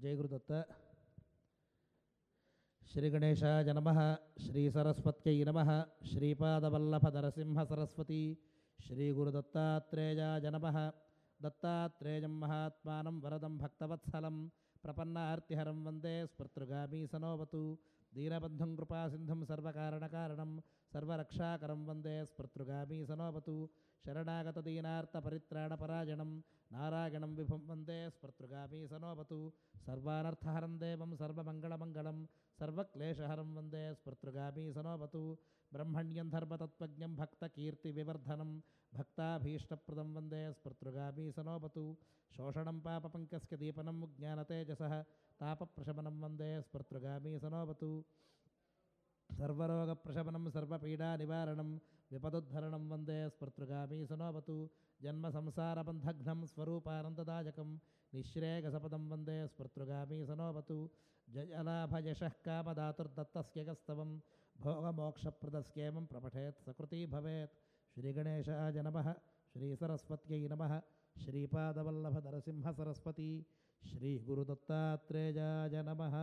జయగురుదత్త శ్రీ గణేశాయ నమ శ్రీ సరస్వత్యై నమ శ్రీపాదవల్లభ నరసింహ సరస్వతి శ్రీ గురుదత్తాత్రేయాయ నమ దత్తాత్రేయం మహాత్మానం వరదం భక్తవత్సలం ప్రపన్నార్తిహరం వందే స్పృతృగామీ సనోవతు దీనబంధుం కృపాసింధుం సర్వకారణకారణం సర్వరక్షాకరం వందే స్పృతృగామీ సనోవతు శరణాగతదీనార్తపరిత్రాణపరాయణం नारायण विभुं वंदे स्मर्तृगामी सनोपतु, सर्वानर्थहरं देवं, सर्वमङ्गलमङ्गलं, सर्वक्लेशहरं वंदे स्मर्तृगामी सनोपतु, ब्रह्मण्यं धर्मतत्त्वज्ञं भक्तकीर्तिविवर्धनं, भक्ताभीष्टप्रदं वंदे स्मर्तृगामी सनोपतु, शोषणं पापपङ्कस्य दीपनं, ज्ञानतेजसः, तापप्रशमनं वंदे स्मर्तृगामी सनोपतु, सर्वरोगप्रशमनं, सर्वपीडानिवारणं, विपदुद्धरणं वंदे स्मर्तृगामी सनोपतु जन्म संसारबन्धघ्नं स्वरूपानन्ददायकं निःश्रेयसपदं जयलाभ यश सनोपतु भोग मोक्ष भोगमोक्षप्रदस्येमं प्रपठेत् सकृती भवेत् श्रीगणेशाय नमः श्रीसरस्वत्यै नमः श्री श्रीगुरुदत्तात्रेयाय नमः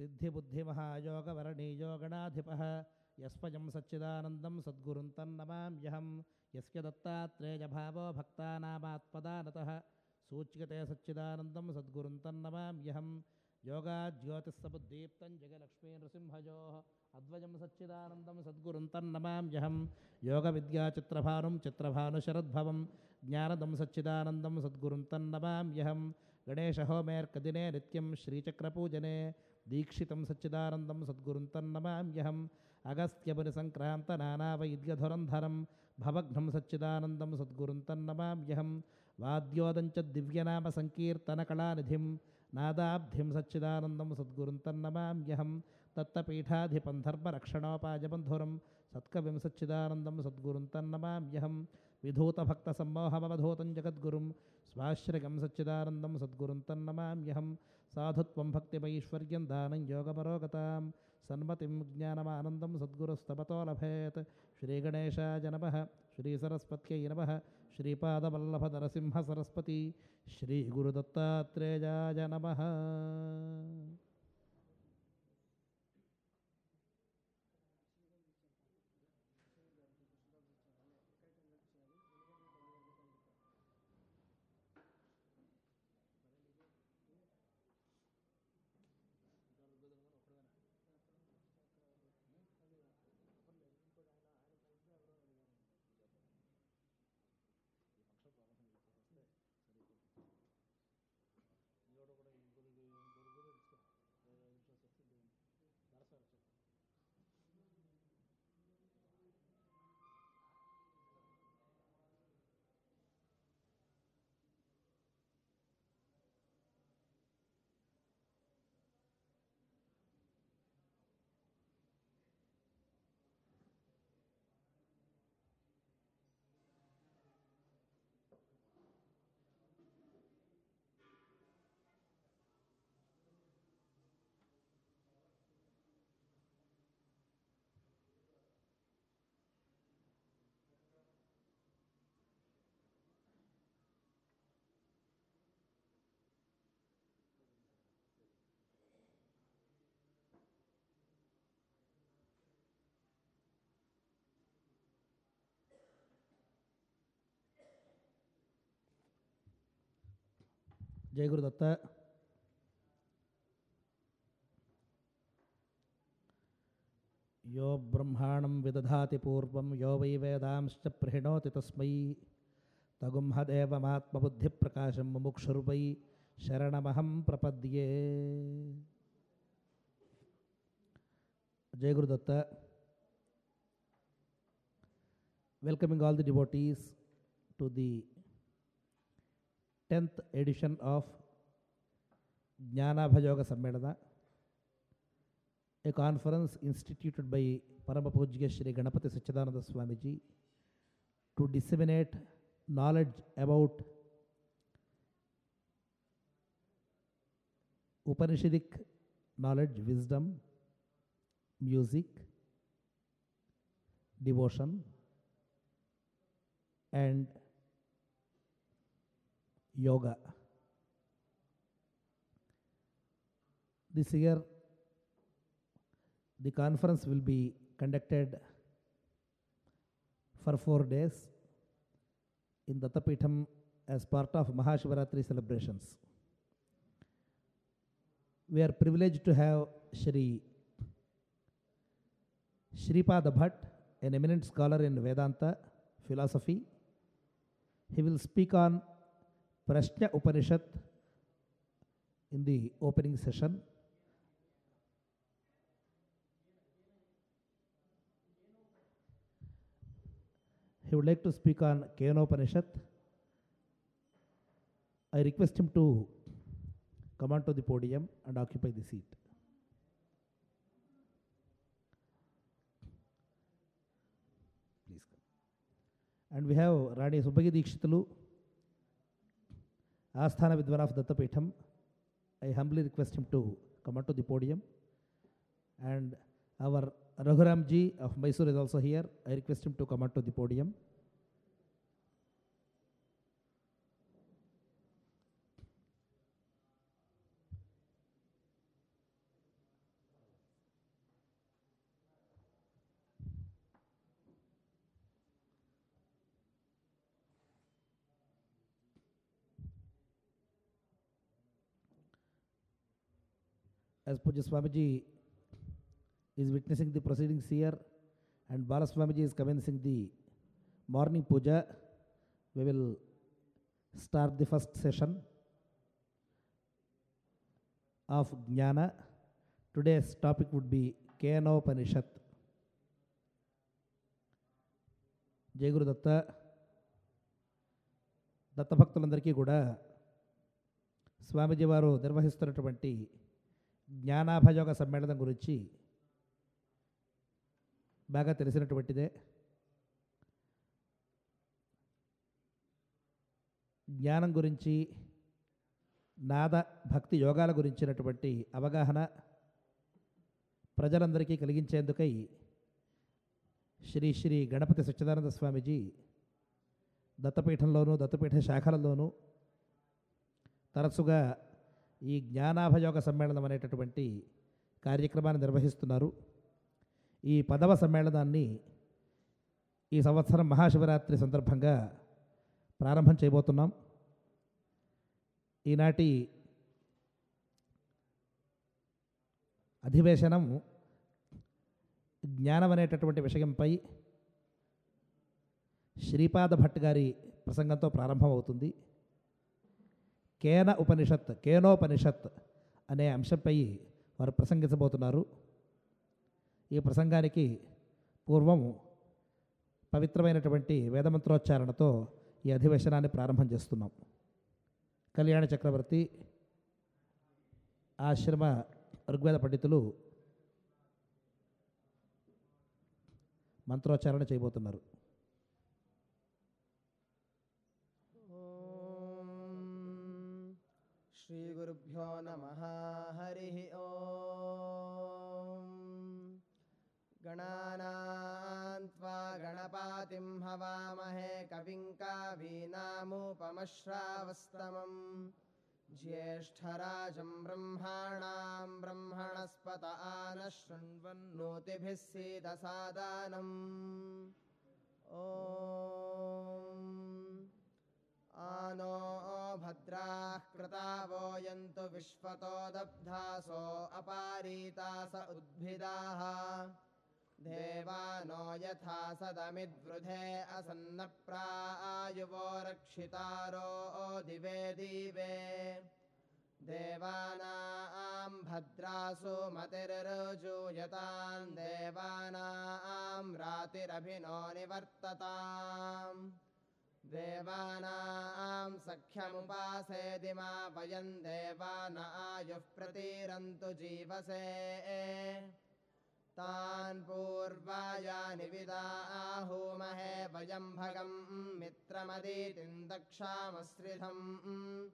सिद्धिबुद्धिमहायोगवरणीयो गणाधिपः यस्वयं सच्चिदानन्दं सद्गुरुं तन्नमाम्यहं यस्य दत्तात्रेयभावो भक्तानामात्मदानतः सूच्यते सच्चिदानन्दं सद्गुरुं तन्नमाम्यहं योगाज्योतिस्सबुद्धीप्तं जगलक्ष्मीनृसिंहयोः। अद्वयं सच्चिदानन्दं सद्गुरुं तन्नमाम्यहं योगविद्याचित्रभानुं चित्रभानुशरद्भवं। ज्ञानदं सच्चिदानन्दं सद्गुरुं तन्नमाम्यहं गणेशहोमेऽर्कदिने नित्यं श्रीचक्रपूजने। दीक्षितं सच्चिदानन्दं सद्गुरुं तन्नमाम्यहम् अगस्त्यपुरिसङ्क्रान्तनानावैद्यधुरन्धरं भवघ्नं सच्चिदानन्दं सद्गुरुं तन्नमाम्यहं वाद्योदञ्च दिव्यनामसङ्कीर्तनकलानिधिं नादाब्धिं सच्चिदानन्दं सद्गुरुं तन्नमाम्यहं तत्तपीठाधिपं धर्मरक्षणोपायबन्धुरं सत्कविं सच्चिदानन्दं सद्गुरुं तन्नमाम्यहं विधूतभक्तसम्मोहमवधूतं जगद्गुरुं स्वाश्रयं सच्चिदानन्दं सद्गुरुं तन्नमाम्यहं साधुत्वं भक्तिमैश्वर्यं दानं योगपरोगतां सन्मतिं ज्ञानमानन्दं सद्गुरुस्तपतो लभेत्। श्रीगणेशाय नमः, श्रीसरस्वत्यै नमः, श्रीपादवल्लभनरसिंहसरस्वती, श्रीगुरुदत्तात्रेयाय नमः। जय गुरु दत्त यो ब्रह्माणं विदधाति पूर्व, यो वै वेदांश्च प्रणोति तस्मै। तगुंहदेवमात्मबुद्धिप्रकाशं मुमुक्षुर्वै शरणमहं प्रपद्ये। जय Gurudatta welcoming all the devotees to the 10th edition of Jnanabhayoga Sammelana, a conference instituted by Parama Pujya Shri Ganapati Sachidananda Swamiji to disseminate knowledge about Upanishadic knowledge, wisdom, music, devotion, and yoga. This year, the conference will be conducted for four days in Dattapitham as part of Mahashivaratri celebrations. We are privileged to have Shri Shripada Bhatt, an eminent scholar in Vedanta philosophy. He will speak on Prashna Upanishad in the opening session. He would like to speak on Kenopanishad. I request him to come onto the podium and occupy the seat. Please come. And we have Rani Subhagi Dikshitalu, Asthana of Dattapitham. I humbly request him to come onto the podium. And our Raghuramji of Mysore is also here. I request him to come onto the podium. As Puja Swamiji is witnessing the proceedings here and Bala Swamiji is commencing the morning puja, we will start the first session of Jnana. Today's topic would be Kenopanishad. జయ గురు దత్త దత్తభక్తులందరికీ కూడా స్వామీజీ వారు నిర్వహిస్తున్నటువంటి జ్ఞానాభయోగ సమ్మేళనం గురించి బాగా తెలిసినటువంటిదే. జ్ఞానం గురించి నాద భక్తి యోగాల గురించినటువంటి అవగాహన ప్రజలందరికీ కలిగించేందుకై శ్రీ శ్రీ గణపతి సచ్చిదానంద స్వామీజీ దత్తపీఠంలోనూ దత్తపీఠ శాఖలలోనూ తరచుగా ఈ జ్ఞానాభయోగ సమ్మేళనం అనేటటువంటి కార్యక్రమాన్ని నిర్వహిస్తున్నారు. ఈ పదవ సమ్మేళనాన్ని ఈ సంవత్సరం మహాశివరాత్రి సందర్భంగా ప్రారంభం చేయబోతున్నాం. ఈనాటి అధివేశనం జ్ఞానం అనేటటువంటి విషయంపై శ్రీపాద భట్ గారి ప్రసంగంతో ప్రారంభమవుతుంది. కేన ఉపనిషత్ కేనోపనిషత్ అనే అంశంపై వారు ప్రసంగించబోతున్నారు. ఈ ప్రసంగానికి పూర్వం పవిత్రమైనటువంటి వేదమంత్రోచ్చారణతో ఈ అధివేశనాన్ని ప్రారంభం చేస్తున్నాం. కళ్యాణ చక్రవర్తి ఆశ్రమ ఋగ్వేద పండితులు మంత్రోచ్చారణ చేయబోతున్నారు. श्रीगुरुभ्यो नमः हरिः ॐ गणानां त्वा गणपातिं हवामहे कविं कावीनामुपमश्रावस्तमं ज्येष्ठराजं ब्रह्माणां ब्रह्मणस्पत आनः शृण्वन्नोतिभिः सीदसादानम् ॐ आनो भद्राः कृतावो यन्तु विश्वतो दब्धासो अपारीतास उद्भिदाः। देवानो यथा सदमिद्वृधे असन्नप्रायुवो रक्षितारो दिवे दिवे। देवानां भद्रासु मतिर्जुयतां देवानां रातिरभिनो निवर्तताम् देवानां सख्यमुपासेदिमा वयं देवान आयुः प्रतिरन्तु जीवसे। तान् पूर्वायानि विदाहूमहे वयं भगं मित्रमदीतिं दक्षामश्रिधम्।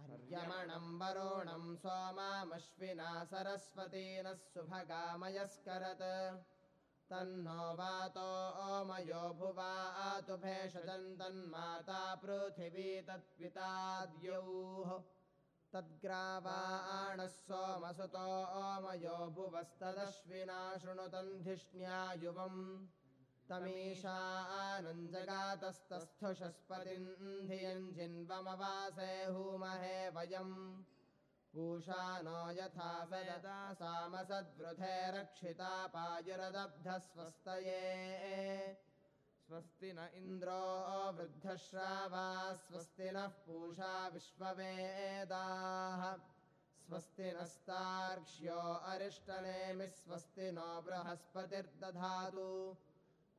हर्यमणं वरुणं सोमामश्विना सरस्वती नः सुभगामयस्करत् तन्नो वातो ओमयो भुवा भुवातु भेश तन्माता पृथिवी तत्पिताद्यौः तद्ग्रावाणः सोमसुतो ओमयो भुवस्तदश्विना शृणुतन्धिष्ण्या शृणुतंधिष्ण्यायुवं तमीषा आनञ्जगातस्तस्थुषस्पतिन् जिन्वमवासे हुमहे वयम्। पूषा नो यथा सदा सामसद्वृधे रक्षिता पायुरदब्धः स्वस्तये स्वस्ति न इन्द्रो वृद्धश्रावा स्वस्ति नः पूषा विश्ववेदाः। स्वस्ति नस्तार्क्ष्यो अरिष्टनेमि स्वस्ति नो बृहस्पतिर्दधातु।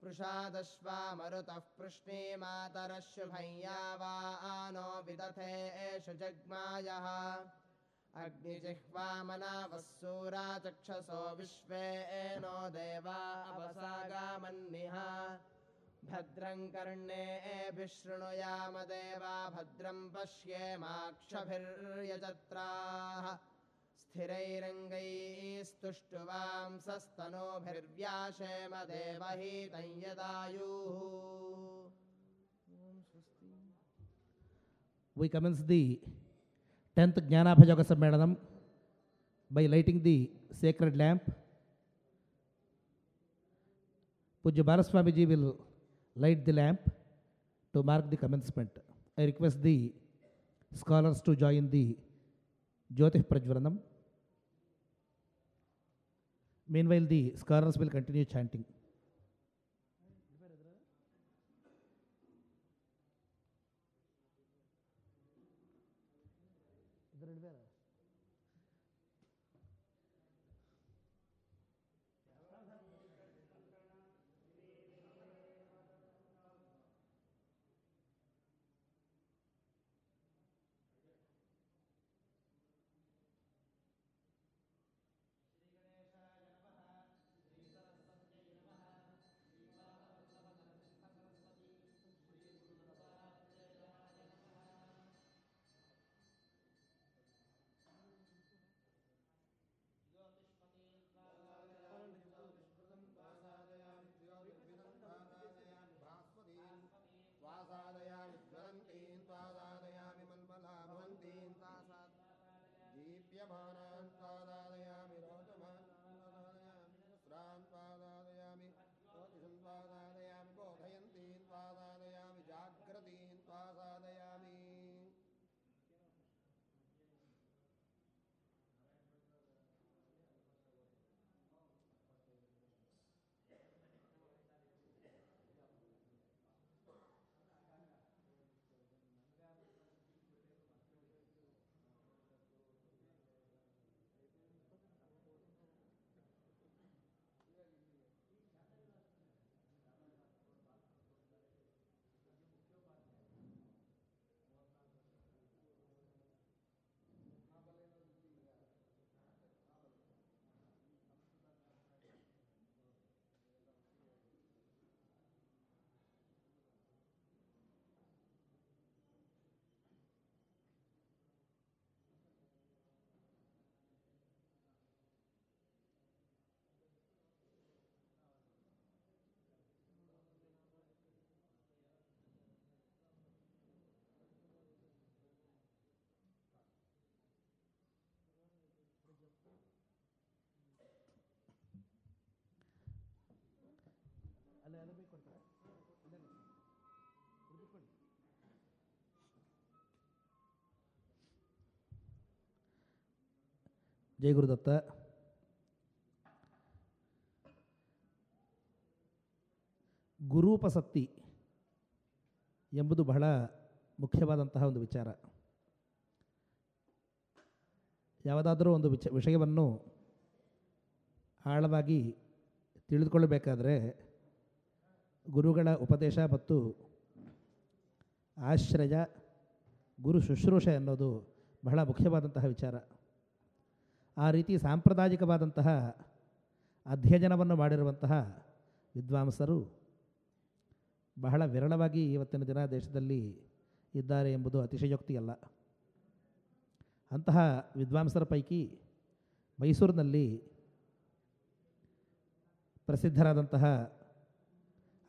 पृषादश्वा मरुतः पृश्नीमातरः शुभं यावा नो विदथे एषु जग्मायः अग्निजिह्वामना वस्सूरा चक्षसो विश्वे एनो देवा अपसागामन्निः भद्रं कर्णे एभिशृणुयाम देवा भद्रम् पश्येमाक्षभिर्यजत्राः स्थिरैरङ्गैस्तुष्टुवांसस्तनोभिर्व्याशेम देवहीतम् यदायुः। We commence the టెన్త్ జ్ఞానాభయోగ సమ్మేళనం by lighting the sacred lamp పూజ్య Balaswamiji will light the lamp to mark the commencement I request the scholars to join the jyoti prajwalanam meanwhile the scholars will continue chanting ಜೈ ಗುರುದತ್ತ ಗುರೂಪಸಕ್ತಿ ಎಂಬುದು ಬಹಳ ಮುಖ್ಯವಾದಂತಹ ಒಂದು ವಿಚಾರ. ಯಾವುದಾದರೂ ಒಂದು ವಿಚ, ವಿಷಯವನ್ನು ಆಳವಾಗಿ ತಿಳಿದುಕೊಳ್ಳಬೇಕಾದರೆ ಗುರುಗಳ ಉಪದೇಶ ಮತ್ತು ಆಶ್ರಯ, ಗುರು ಶುಶ್ರೂಷೆ ಅನ್ನೋದು ಬಹಳ ಮುಖ್ಯವಾದಂತಹ ವಿಚಾರ. ಆ ರೀತಿ ಸಾಂಪ್ರದಾಯಿಕವಾದಂತಹ ಅಧ್ಯಯನವನ್ನು ಮಾಡಿರುವಂತಹ ವಿದ್ವಾಂಸರು ಬಹಳ ವಿರಳವಾಗಿ ಇವತ್ತಿನ ದಿನ ದೇಶದಲ್ಲಿ ಇದ್ದಾರೆ ಎಂಬುದು ಅತಿಶಯೋಕ್ತಿಯಲ್ಲ. ಅಂತಹ ವಿದ್ವಾಂಸರ ಪೈಕಿ ಮೈಸೂರಿನಲ್ಲಿ ಪ್ರಸಿದ್ಧರಾದಂತಹ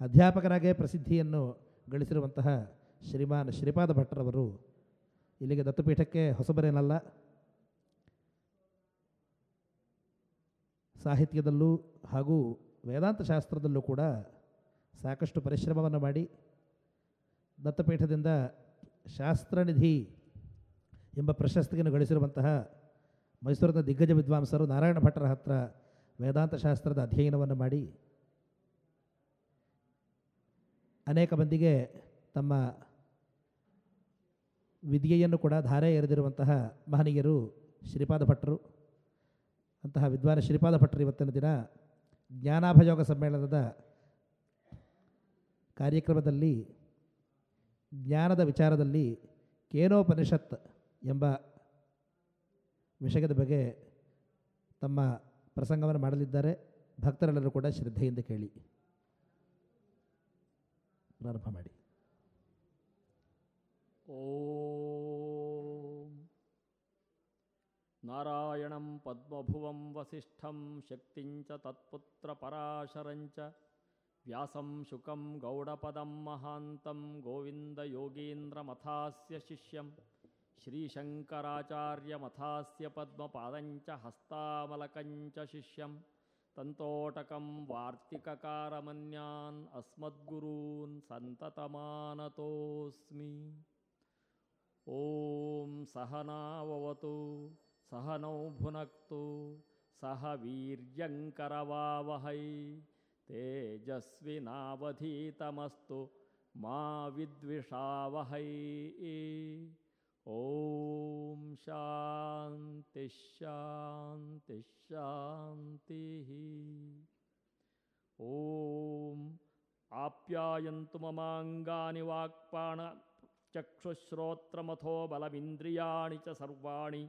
ಅಧ್ಯಾಪಕರಾಗೇ ಪ್ರಸಿದ್ಧಿಯನ್ನು ಗಳಿಸಿರುವಂತಹ ಶ್ರೀಮಾನ್ ಶ್ರೀಪಾದ ಭಟ್ಟರವರು ಇಲ್ಲಿಗೆ ದತ್ತಪೀಠಕ್ಕೆ ಹೊಸಬರೇನಲ್ಲ. ಸಾಹಿತ್ಯದಲ್ಲೂ ಹಾಗೂ ವೇದಾಂತ ಶಾಸ್ತ್ರದಲ್ಲೂ ಕೂಡ ಸಾಕಷ್ಟು ಪರಿಶ್ರಮವನ್ನು ಮಾಡಿ ದತ್ತಪೀಠದಿಂದ ಶಾಸ್ತ್ರನಿಧಿ ಎಂಬ ಪ್ರಶಸ್ತಿಯನ್ನು ಗಳಿಸಿರುವಂತಹ ಮೈಸೂರಿನ ದಿಗ್ಗಜ ವಿದ್ವಾಂಸರು ನಾರಾಯಣ ಭಟ್ಟರ ಹತ್ರ ವೇದಾಂತ ಶಾಸ್ತ್ರದ ಅಧ್ಯಯನವನ್ನು ಮಾಡಿ ಅನೇಕ ಮಂದಿಗೆ ತಮ್ಮ ವಿದ್ಯೆಯನ್ನು ಕೂಡ ಧಾರೆ ಎರೆದಿರುವಂತಹ ಮಹನೀಯರು ಶ್ರೀಪಾದ ಭಟ್ಟರು. ಅಂತಹ ವಿದ್ವಾನ ಶ್ರೀಪಾದ ಭಟ್ರು ಇವತ್ತಿನ ದಿನ ಜ್ಞಾನಾಭಯೋಗ ಸಮ್ಮೇಳನದ ಕಾರ್ಯಕ್ರಮದಲ್ಲಿ, ಜ್ಞಾನದ ವಿಚಾರದಲ್ಲಿ ಕೇನೋಪನಿಷತ್ ಎಂಬ ವಿಷಯದ ಬಗ್ಗೆ ತಮ್ಮ ಪ್ರಸಂಗವನ್ನು ಮಾಡಲಿದ್ದಾರೆ. ಭಕ್ತರೆಲ್ಲರೂ ಕೂಡ ಶ್ರದ್ಧೆಯಿಂದ ಕೇಳಿ. ಪ್ರಾರಂಭ ಮಾಡಿ. ॐ नारायणं पद्मभुवं वसिष्ठं शक्तिं च तत्पुत्रपराशरं च व्यासं शुकं गौडपदं महान्तं गोविन्दयोगीन्द्रमथास्य शिष्यं श्रीशङ्कराचार्यमथास्य पद्मपादं च हस्तामलकं च शिष्यं तन्तोटकं वार्तिककारमन्यान् अस्मद्गुरून् सन्ततमानतोऽस्मि। ॐ सहनाववतु सहनौ भुनक्तु सह वीर्यङ्करवावहै तेजस्विनावधीतमस्तु मा विद्विषावहै। ॐ शान्तिः शान्तिः शान्तिः। ॐ आप्यायन्तु ममाङ्गानि वाक्पाण चक्षुश्रोत्रमथो बलमिन्द्रियाणि च सर्वाणि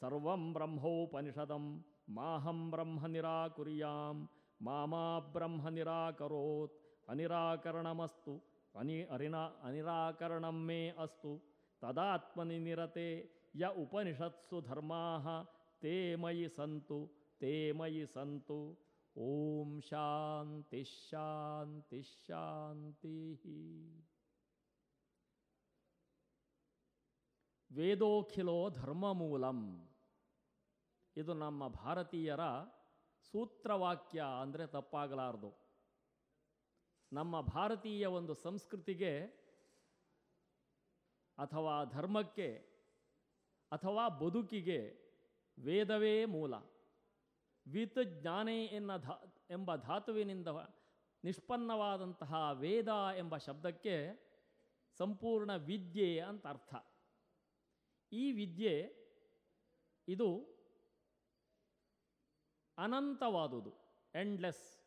सर्वं ब्रह्मोपनिषदं। माहं ब्रह्म निराकुर्यां मा ब्रह्म निराकरोत् अनिराकरणमस्तु। अनि अरिना अनिराकरणं मे अस्तु। तदात्मनि निरते य उपनिषत्सु धर्माः ते मयि सन्तु। ते मयि सन्तु। ॐ शान्तिः शान्तिः शान्तिः ವೇದೋಖಿಲೋ ಧರ್ಮಮೂಲಂ ಇದು ನಮ್ಮ ಭಾರತೀಯರ ಸೂತ್ರವಾಕ್ಯ ಅಂದರೆ ತಪ್ಪಾಗಲಾರದು. ನಮ್ಮ ಭಾರತೀಯ ಒಂದು ಸಂಸ್ಕೃತಿಗೆ ಅಥವಾ ಧರ್ಮಕ್ಕೆ ಅಥವಾ ಬದುಕಿಗೆ ವೇದವೇ ಮೂಲ. ವಿತ್ ಜ್ಞಾನೇ ಎನ್ನ ಧಾ ಎಂಬ ಧಾತುವಿನಿಂದ ನಿಷ್ಪನ್ನವಾದಂತಹ ವೇದ ಎಂಬ ಶಬ್ದಕ್ಕೆ ಸಂಪೂರ್ಣ ವಿದ್ಯೆ ಅಂತ ಅರ್ಥ. ಈ ವಿದ್ಯೆ ಇದು ಅನಂತವಾದುದು ಎಂಡ್ಲೆಸ್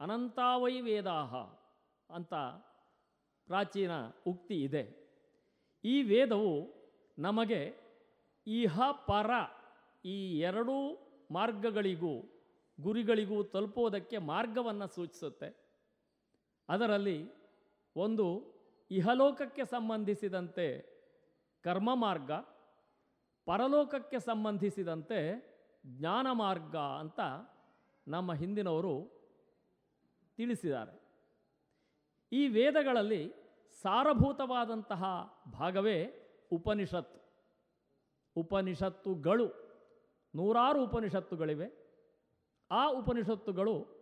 ಅನಂತಾವೈ ವೇದಾಹ ಅಂತ ಪ್ರಾಚೀನ ಉಕ್ತಿ ಇದೆ. ಈ ವೇದವು ನಮಗೆ ಇಹ ಪರ ಈ ಎರಡೂ ಮಾರ್ಗಗಳಿಗೂ, ಗುರಿಗಳಿಗೂ ತಲುಪೋದಕ್ಕೆ ಮಾರ್ಗವನ್ನು ಸೂಚಿಸುತ್ತೆ. ಅದರಲ್ಲಿ ಒಂದು ಇಹಲೋಕಕ್ಕೆ ಸಂಬಂಧಿಸಿದಂತೆ ಕರ್ಮ ಮಾರ್ಗ ಪರಲೋಕಕ್ಕೆ ಸಂಬಂಧಿಸಿದಂತೆ ಜ್ಞಾನ ಮಾರ್ಗ ಅಂತ ನಮ್ಮ ಹಿಂದಿನವರು ತಿಳಿಸಿದ್ದಾರೆ. ಈ ವೇದಗಳಲ್ಲಿ ಸಾರಭೂತವಾದಂತಹ ಭಾಗವೇ ಉಪನಿಷತ್ತು. ಉಪನಿಷತ್ತುಗಳು, ನೂರಾರು ಉಪನಿಷತ್ತುಗಳಿವೆ. ಆ ಉಪನಿಷತ್ತುಗಳು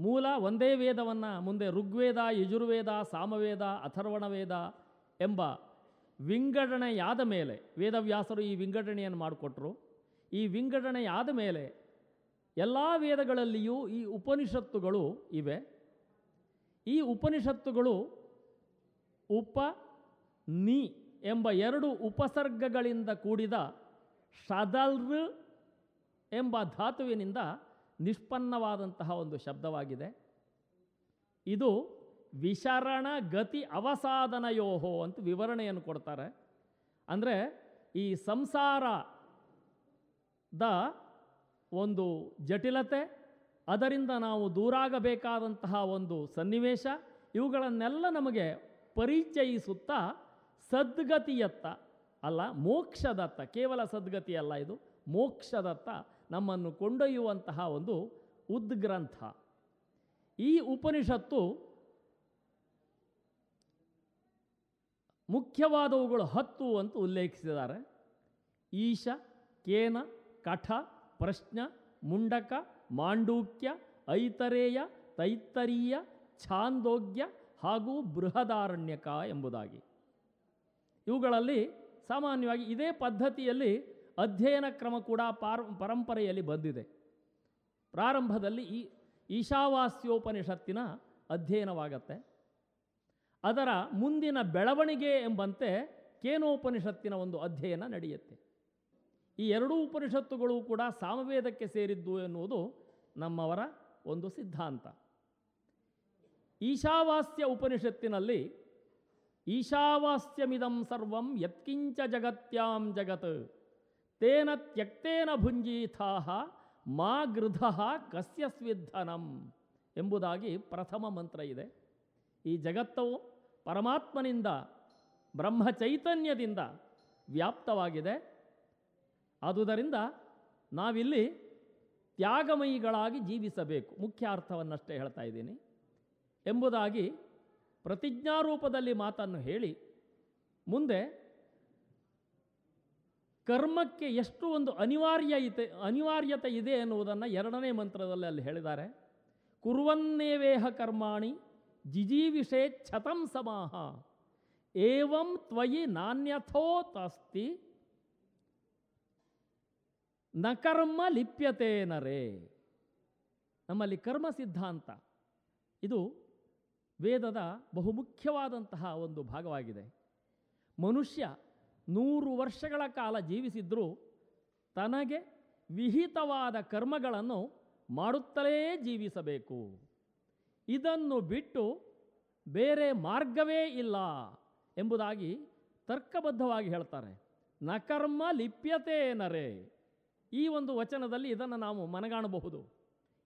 ಮೂಲ ಒಂದೇ ವೇದವನ್ನು, ಮುಂದೆ ಋಗ್ವೇದ, ಯಜುರ್ವೇದ, ಸಾಮವೇದ, ಅಥರ್ವಣವೇದ ಎಂಬ ವಿಂಗಡಣೆಯಾದ ಮೇಲೆ, ವೇದವ್ಯಾಸರು ಈ ವಿಂಗಡಣೆಯನ್ನು ಮಾಡಿಕೊಟ್ರು. ಈ ವಿಂಗಡಣೆಯಾದ ಮೇಲೆ ಎಲ್ಲ ವೇದಗಳಲ್ಲಿಯೂ ಈ ಉಪನಿಷತ್ತುಗಳು ಇವೆ. ಈ ಉಪನಿಷತ್ತುಗಳು ಉಪ, ನಿ ಎಂಬ ಎರಡು ಉಪಸರ್ಗಗಳಿಂದ ಕೂಡಿದ ಶದಲ್ರ್ ಎಂಬ ಧಾತುವಿನಿಂದ ನಿಷ್ಪನ್ನವಾದಂತಹ ಒಂದು ಶಬ್ದವಾಗಿದೆ. ಇದು ವಿಶರಣ ಗತಿ ಅವಸಾದನಯೋಹೋ ಅಂತ ವಿವರಣೆಯನ್ನು ಕೊಡ್ತಾರೆ. ಅಂದರೆ ಈ ಸಂಸಾರದ ಒಂದು ಜಟಿಲತೆ, ಅದರಿಂದ ನಾವು ದೂರಾಗಬೇಕಾದಂತಹ ಒಂದು ಸನ್ನಿವೇಶ, ಇವುಗಳನ್ನೆಲ್ಲ ನಮಗೆ ಪರಿಚಯಿಸುತ್ತಾ ಸದ್ಗತಿಯತ್ತ, ಅಲ್ಲ ಮೋಕ್ಷದತ್ತ, ಕೇವಲ ಸದ್ಗತಿಯಲ್ಲ ಇದು, ಮೋಕ್ಷದತ್ತ ನಮ್ಮನ್ನು ಕೊಂಡೊಯ್ಯುವಂತಹ ಒಂದು ಉದ್ಗ್ರಂಥ. ಈ ಉಪನಿಷತ್ತು ಮುಖ್ಯವಾದವುಗಳು ಹತ್ತು ಅಂತ ಉಲ್ಲೇಖಿಸಿದ್ದಾರೆ. ಈಶ, ಕೇನ, ಕಠ, ಪ್ರಶ್ನ, ಮುಂಡಕ, ಮಾಂಡೂಕ್ಯ, ಐತರೇಯ, ತೈತ್ತರೀಯ, ಛಾಂದೋಗ್ಯ ಹಾಗೂ ಬೃಹದಾರಣ್ಯಕ ಎಂಬುದಾಗಿ. ಇವುಗಳಲ್ಲಿ ಸಾಮಾನ್ಯವಾಗಿ ಇದೇ ಪದ್ಧತಿಯಲ್ಲಿ ಅಧ್ಯಯನ ಕ್ರಮ ಕೂಡ ಪಾರ್, ಪರಂಪರೆಯಲ್ಲಿ ಬಂದಿದೆ. ಪ್ರಾರಂಭದಲ್ಲಿ ಈ ಈಶಾವಾಸ್ಯೋಪನಿಷತ್ತಿನ ಅಧ್ಯಯನವಾಗತ್ತೆ. ಅದರ ಮುಂದಿನ ಬೆಳವಣಿಗೆ ಎಂಬಂತೆ ಕೇನೋಪನಿಷತ್ತಿನ ಒಂದು ಅಧ್ಯಯನ ನಡೆಯುತ್ತೆ. ಈ ಎರಡೂ ಉಪನಿಷತ್ತುಗಳು ಕೂಡ ಸಾಮವೇದಕ್ಕೆ ಸೇರಿದ್ದು ಎನ್ನುವುದು ನಮ್ಮವರ ಒಂದು ಸಿದ್ಧಾಂತ. ಈಶಾವಾಸ್ಯ ಉಪನಿಷತ್ತಿನಲ್ಲಿ ಈಶಾವಾಸ್ಯಮಿದಂ ಸರ್ವಂ ಯತ್ಕಿಂಚ ಜಗತ್ಯಾಂ ಜಗತ್, ತೇನ ತ್ಯಕ್ತೇನ ಭುಂಜೀಥಾಹ ಮಾ ಗೃಧ ಕಸ್ಯ ಎಂಬುದಾಗಿ ಪ್ರಥಮ ಮಂತ್ರ ಇದೆ. ಈ ಜಗತ್ತವು ಪರಮಾತ್ಮನಿಂದ ಬ್ರಹ್ಮ ಚೈತನ್ಯದಿಂದ ವ್ಯಾಪ್ತವಾಗಿದೆ. ಆದುದರಿಂದ ನಾವಿಲ್ಲಿ ತ್ಯಾಗಮಯಿಗಳಾಗಿ ಜೀವಿಸಬೇಕು. ಮುಖ್ಯ ಅರ್ಥವನ್ನಷ್ಟೇ ಹೇಳ್ತಾ ಇದ್ದೀನಿ. ಎಂಬುದಾಗಿ ಪ್ರತಿಜ್ಞಾರೂಪದಲ್ಲಿ ಮಾತನ್ನು ಹೇಳಿ, ಮುಂದೆ ಕರ್ಮಕ್ಕೆ ಎಷ್ಟು ಒಂದು ಅನಿವಾರ್ಯ ಇದೆ ಅನಿವಾರ್ಯತೆ ಇದೆ ಎನ್ನುವುದನ್ನು ಎರಡನೇ ಮಂತ್ರದಲ್ಲಿ ಅಲ್ಲಿ ಹೇಳಿದ್ದಾರೆ. ಕುರುವನ್ನೇವೇಹ ಕರ್ಮಾಣಿ ಜಿಜೀವಿಷೇ ಛತಂ ಸಮಾಹ. ಏವಂ ತ್ವಯಿ ನಾಣ್ಯಥೋತಸ್ತಿ ನ ಕರ್ಮ ಲಿಪ್ಯತೆ ನರೇ. ನಮ್ಮಲ್ಲಿ ಕರ್ಮ ಸಿದ್ಧಾಂತ. ಇದು ವೇದದ ಬಹುಮುಖ್ಯವಾದಂತಹ ಒಂದು ಭಾಗವಾಗಿದೆ. ಮನುಷ್ಯ ನೂರು ವರ್ಷಗಳ ಕಾಲ ಜೀವಿಸಿದ್ರೂ ತನಗೆ ವಿಹಿತವಾದ ಕರ್ಮಗಳನ್ನು ಮಾಡುತ್ತಲೇ ಜೀವಿಸಬೇಕು. ಇದನ್ನು ಬಿಟ್ಟು ಬೇರೆ ಮಾರ್ಗವೇ ಇಲ್ಲ ಎಂಬುದಾಗಿ ತರ್ಕಬದ್ಧವಾಗಿ ಹೇಳ್ತಾರೆ. ನಕರ್ಮ ಲಿಪ್ಯತೆ ಈ ಒಂದು ವಚನದಲ್ಲಿ ಇದನ್ನು ನಾವು ಮನಗಾಣಬಹುದು.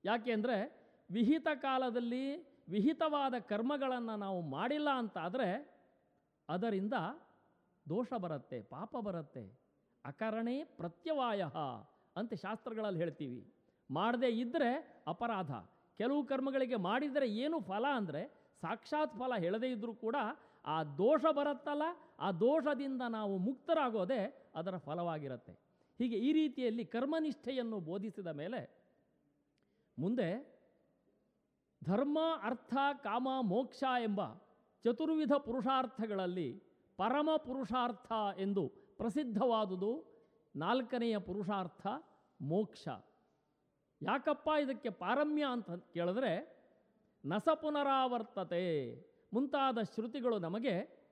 ಯಾಕೆಂದರೆ ವಿಹಿತ ಕಾಲದಲ್ಲಿ ವಿಹಿತವಾದ ಕರ್ಮಗಳನ್ನು ನಾವು ಮಾಡಿಲ್ಲ ಅಂತಾದರೆ ಅದರಿಂದ ದೋಷ ಬರುತ್ತೆ, ಪಾಪ ಬರುತ್ತೆ. ಅಕರಣೇ ಪ್ರತ್ಯವಾಯ ಅಂತ ಶಾಸ್ತ್ರಗಳಲ್ಲಿ ಹೇಳ್ತೀವಿ. ಮಾಡದೇ ಇದ್ದರೆ ಅಪರಾಧ. ಕೆಲವು ಕರ್ಮಗಳಿಗೆ ಮಾಡಿದರೆ ಏನು ಫಲ ಅಂದರೆ ಸಾಕ್ಷಾತ್ ಫಲ ಹೇಳದೇ ಇದ್ದರೂ ಕೂಡ ಆ ದೋಷ ಬರುತ್ತಲ್ಲ, ಆ ದೋಷದಿಂದ ನಾವು ಮುಕ್ತರಾಗೋದೇ ಅದರ ಫಲವಾಗಿರುತ್ತೆ. ಹೀಗೆ ಈ ರೀತಿಯಲ್ಲಿ ಕರ್ಮನಿಷ್ಠೆಯನ್ನು ಬೋಧಿಸಿದ ಮೇಲೆ ಮುಂದೆ ಧರ್ಮ, ಅರ್ಥ, ಕಾಮ, ಮೋಕ್ಷ ಎಂಬ ಚತುರ್ವಿಧ ಪುರುಷಾರ್ಥಗಳಲ್ಲಿ ಪರಮ ಪುರುಷಾರ್ಥ ಎಂದು ಪ್ರಸಿದ್ಧವಾದುದು ನಾಲ್ಕನೆಯ ಪುರುಷಾರ್ಥ ಮೋಕ್ಷ. ಯಾಕಪ್ಪ ಇದಕ್ಕೆ ಪಾರಮ್ಯ ಅಂತ ಕೇಳಿದ್ರೆ ನಸ ಪುನರಾವರ್ತತೆ ಮುಂತಾದ ಶ್ರುತಿಗಳು ನಮಗೆ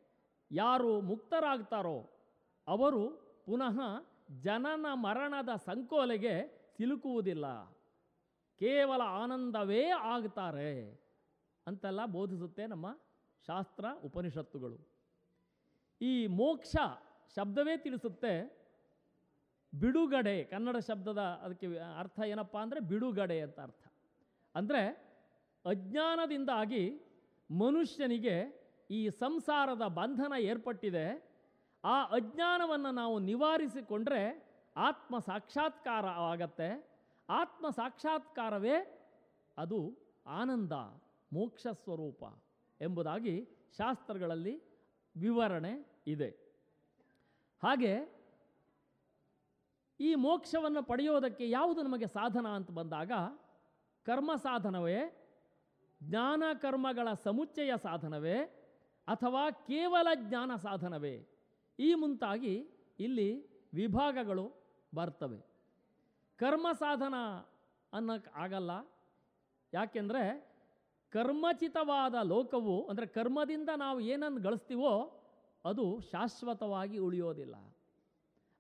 ಯಾರು ಮುಕ್ತರಾಗ್ತಾರೋ ಅವರು ಪುನಃ ಜನನ ಮರಣದ ಸಂಕೋಲೆಗೆ ಸಿಲುಕುವುದಿಲ್ಲ. ಕೇವಲ ಆನಂದವೇ ಆಗ್ತಾರೆ ಅಂತೆಲ್ಲ ಬೋಧಿಸುತ್ತೆ ನಮ್ಮ ಶಾಸ್ತ್ರ ಉಪನಿಷತ್ತುಗಳು. ಈ ಮೋಕ್ಷ ಶಬ್ದವೇ ತಿಳಿಸುತ್ತೆ. ಬಿಡುಗಡೆ, ಕನ್ನಡ ಶಬ್ದದ ಅದಕ್ಕೆ ಅರ್ಥ ಏನಪ್ಪ ಅಂದರೆ ಬಿಡುಗಡೆ ಅಂತ ಅರ್ಥ. ಅಂದರೆ ಅಜ್ಞಾನದಿಂದಾಗಿ ಮನುಷ್ಯನಿಗೆ ಈ ಸಂಸಾರದ ಬಂಧನ ಏರ್ಪಟ್ಟಿದೆ. ಆ ಅಜ್ಞಾನವನ್ನು ನಾವು ನಿವಾರಿಸಿಕೊಂಡ್ರೆ ಆತ್ಮ ಸಾಕ್ಷಾತ್ಕಾರ ಆಗತ್ತೆ. ಆತ್ಮ ಸಾಕ್ಷಾತ್ಕಾರವೇ ಅದು ಆನಂದ, ಮೋಕ್ಷ ಸ್ವರೂಪ ಎಂಬುದಾಗಿ ಶಾಸ್ತ್ರಗಳಲ್ಲಿ ವಿವರಣೆ ಇದೆ. ಹಾಗೆ ಈ ಮೋಕ್ಷವನ್ನು ಪಡೆಯೋದಕ್ಕೆ ಯಾವುದು ನಮಗೆ ಸಾಧನ ಅಂತ ಬಂದಾಗ ಕರ್ಮ ಸಾಧನವೇ, ಜ್ಞಾನ ಕರ್ಮಗಳ ಸಮುಚ್ಚಯ ಸಾಧನವೇ, ಅಥವಾ ಕೇವಲ ಜ್ಞಾನ ಸಾಧನವೇ? ಈ ಮುಂತಾಗಿ ಇಲ್ಲಿ ವಿಭಾಗಗಳು ಬರ್ತವೆ. ಕರ್ಮ ಸಾಧನ ಅನ್ನಕ್ಕೆ ಆಗಲ್ಲ. ಯಾಕೆಂದರೆ ಕರ್ಮಚಿತವಾದ ಲೋಕವು, ಅಂದರೆ ಕರ್ಮದಿಂದ ನಾವು ಏನನ್ನು ಗಳಿಸ್ತೀವೋ ಅದು ಶಾಶ್ವತವಾಗಿ ಉಳಿಯೋದಿಲ್ಲ.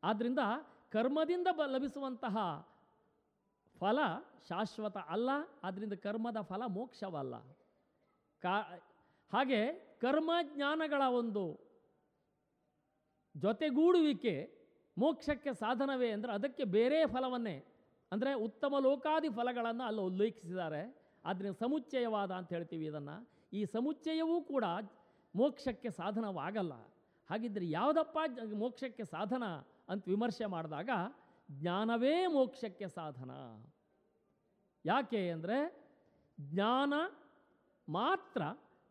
ಆದ್ದರಿಂದ ಕರ್ಮದಿಂದ ಬ ಲಭಿಸುವಂತಹ ಫಲ ಶಾಶ್ವತ ಅಲ್ಲ ಆದ್ದರಿಂದ ಕರ್ಮದ ಫಲ ಮೋಕ್ಷವಲ್ಲ. ಕಾ, ಹಾಗೆ ಕರ್ಮ ಜ್ಞಾನಗಳ ಒಂದು ಜೊತೆಗೂಡುವಿಕೆ ಮೋಕ್ಷಕ್ಕೆ ಸಾಧನವೇ ಅಂದರೆ ಅದಕ್ಕೆ ಬೇರೆ ಫಲವನ್ನೇ, ಅಂದರೆ ಉತ್ತಮ ಲೋಕಾದಿ ಫಲಗಳನ್ನು ಅಲ್ಲಿ ಉಲ್ಲೇಖಿಸಿದ್ದಾರೆ. ಆದ್ದರಿಂದ ಸಮುಚ್ಚಯವಾದ ಅಂತ ಹೇಳ್ತೀವಿ ಇದನ್ನು. ಈ ಸಮುಚ್ಚಯವೂ ಕೂಡ ಮೋಕ್ಷಕ್ಕೆ ಸಾಧನವಾಗಲ್ಲ. ಹಾಗಿದ್ದರೆ ಯಾವುದಪ್ಪ ಮೋಕ್ಷಕ್ಕೆ ಸಾಧನ ಅಂತ ವಿಮರ್ಶೆ ಮಾಡಿದಾಗ ಜ್ಞಾನವೇ ಮೋಕ್ಷಕ್ಕೆ ಸಾಧನ. ಯಾಕೆ ಅಂದರೆ ಜ್ಞಾನ ಮಾತ್ರ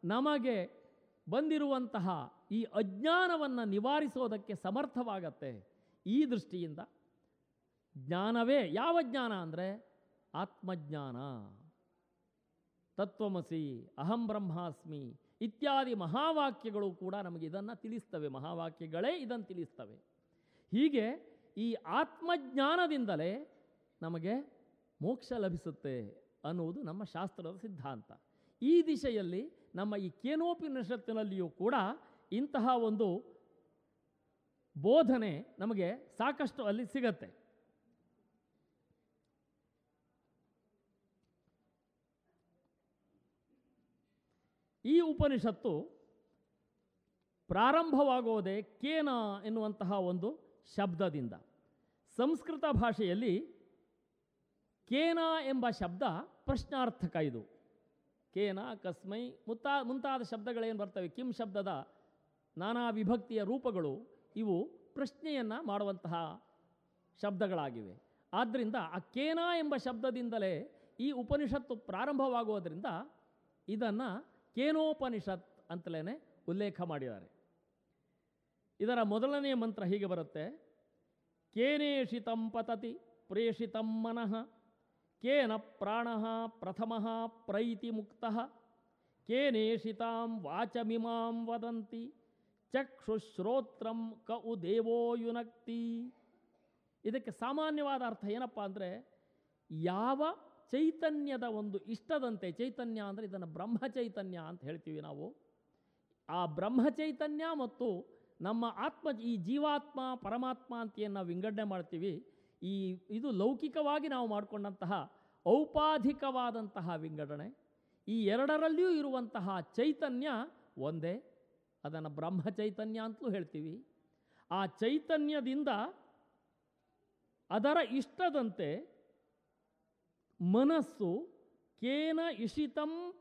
ನಮಗೆ ಬಂದಿರುವಂತಹ ಈ ಅಜ್ಞಾನವನ್ನು ನಿವಾರಿಸೋದಕ್ಕೆ ಸಮರ್ಥವಾಗತ್ತೆ ಈ ದೃಷ್ಟಿಯಿಂದ. ಜ್ಞಾನವೇ ಯಾವ ಜ್ಞಾನ ಅಂದರೆ ಆತ್ಮಜ್ಞಾನ. ತತ್ವಮಸಿ, ಅಹಂ ಬ್ರಹ್ಮಾಸ್ಮಿ ಇತ್ಯಾದಿ ಮಹಾವಾಕ್ಯಗಳು ಕೂಡ ನಮಗೆ ಇದನ್ನು ತಿಳಿಸ್ತವೆ. ಮಹಾವಾಕ್ಯಗಳೇ ಇದನ್ನು ತಿಳಿಸ್ತವೆ. ಹೀಗೆ ಈ ಆತ್ಮಜ್ಞಾನದಿಂದಲೇ ನಮಗೆ ಮೋಕ್ಷ ಲಭಿಸುತ್ತೆ ಅನ್ನುವುದು ನಮ್ಮ ಶಾಸ್ತ್ರದ ಸಿದ್ಧಾಂತ. ಈ ದಿಶೆಯಲ್ಲಿ ನಮ್ಮ ಈ ಕೇನೋಪನಿಷತ್ತಿನಲ್ಲಿಯೂ ಕೂಡ ಇಂತಹ ಒಂದು ಬೋಧನೆ ನಮಗೆ ಸಾಕಷ್ಟು ಅಲ್ಲಿ ಸಿಗತ್ತೆ. ಈ ಉಪನಿಷತ್ತು ಪ್ರಾರಂಭವಾಗೋದೇ ಕೇನ ಎನ್ನುವಂತಹ ಒಂದು ಶಬ್ದದಿಂದ. ಸಂಸ್ಕೃತ ಭಾಷೆಯಲ್ಲಿ ಕೇನ ಎಂಬ ಶಬ್ದ ಪ್ರಶ್ನಾರ್ಥಕ ಇದು. ಕೇನ, ಕಸ್ಮೈ ಮುತ್ತಾ ಮುಂತಾದ ಶಬ್ದಗಳೇನು ಬರ್ತವೆ? ಕಿಂ ಶಬ್ದದ ನಾನಾ ವಿಭಕ್ತಿಯ ರೂಪಗಳು ಇವು ಪ್ರಶ್ನೆಯನ್ನು ಮಾಡುವಂತಹ ಶಬ್ದಗಳಾಗಿವೆ. ಆದ್ದರಿಂದ ಆ ಕೇನ ಎಂಬ ಶಬ್ದದಿಂದಲೇ ಈ ಉಪನಿಷತ್ತು ಪ್ರಾರಂಭವಾಗುವುದರಿಂದ ಇದನ್ನು ಕೇನೋಪನಿಷತ್ ಅಂತಲೇ ಉಲ್ಲೇಖ ಮಾಡಿದ್ದಾರೆ. ಇದರ ಮೊದಲನೆಯ ಮಂತ್ರ ಹೀಗೆ ಬರುತ್ತೆ. ಕೇನೇಷಿತಂ ಪತತಿ ಪ್ರೇಷಿತಂ ಮನಃ ಕೇನ ಪ್ರಾಣ ಪ್ರಥಮ ಪ್ರೈತಿ ಮುಕ್ತ ಕೇನೇಷಿತಾಂ ವಾಚಮಿಮಾಂ ವದಂತಿ ಚಕ್ಷುಶ್ರೋತ್ರಂ ಕ ಉ ಯುನಕ್ತಿ. ಇದಕ್ಕೆ ಸಾಮಾನ್ಯವಾದ ಅರ್ಥ ಏನಪ್ಪ ಅಂದರೆ ಯಾವ ಚೈತನ್ಯದ ಒಂದು ಇಷ್ಟದಂತೆ, ಚೈತನ್ಯ ಅಂದರೆ ಇದನ್ನು ಬ್ರಹ್ಮ ಚೈತನ್ಯ ಅಂತ ಹೇಳ್ತೀವಿ ನಾವು. ಆ ಬ್ರಹ್ಮ ಚೈತನ್ಯ ಮತ್ತು ನಮ್ಮ ಆತ್ಮ, ಈ ಜೀವಾತ್ಮ, ಪರಮಾತ್ಮ ಅಂತ ಏನು ನಾವು ವಿಂಗಡಣೆ ಮಾಡ್ತೀವಿ. ಈ, ಇದು ಲೌಕಿಕವಾಗಿ ನಾವು ಮಾಡಿಕೊಂಡಂತಹ ಔಪಾಧಿಕವಾದಂತಹ ವಿಂಗಡಣೆ. ಈ ಎರಡರಲ್ಲಿಯೂ ಇರುವಂತಹ ಚೈತನ್ಯ ಒಂದೇ. ಅದನ್ನು ಬ್ರಹ್ಮ ಚೈತನ್ಯ ಅಂತಲೂ ಹೇಳ್ತೀವಿ. ಆ ಚೈತನ್ಯದಿಂದ ಅದರ ಇಷ್ಟದಂತೆ ಮನಸ್ಸು ಕೇನ ಇಷಿತಂ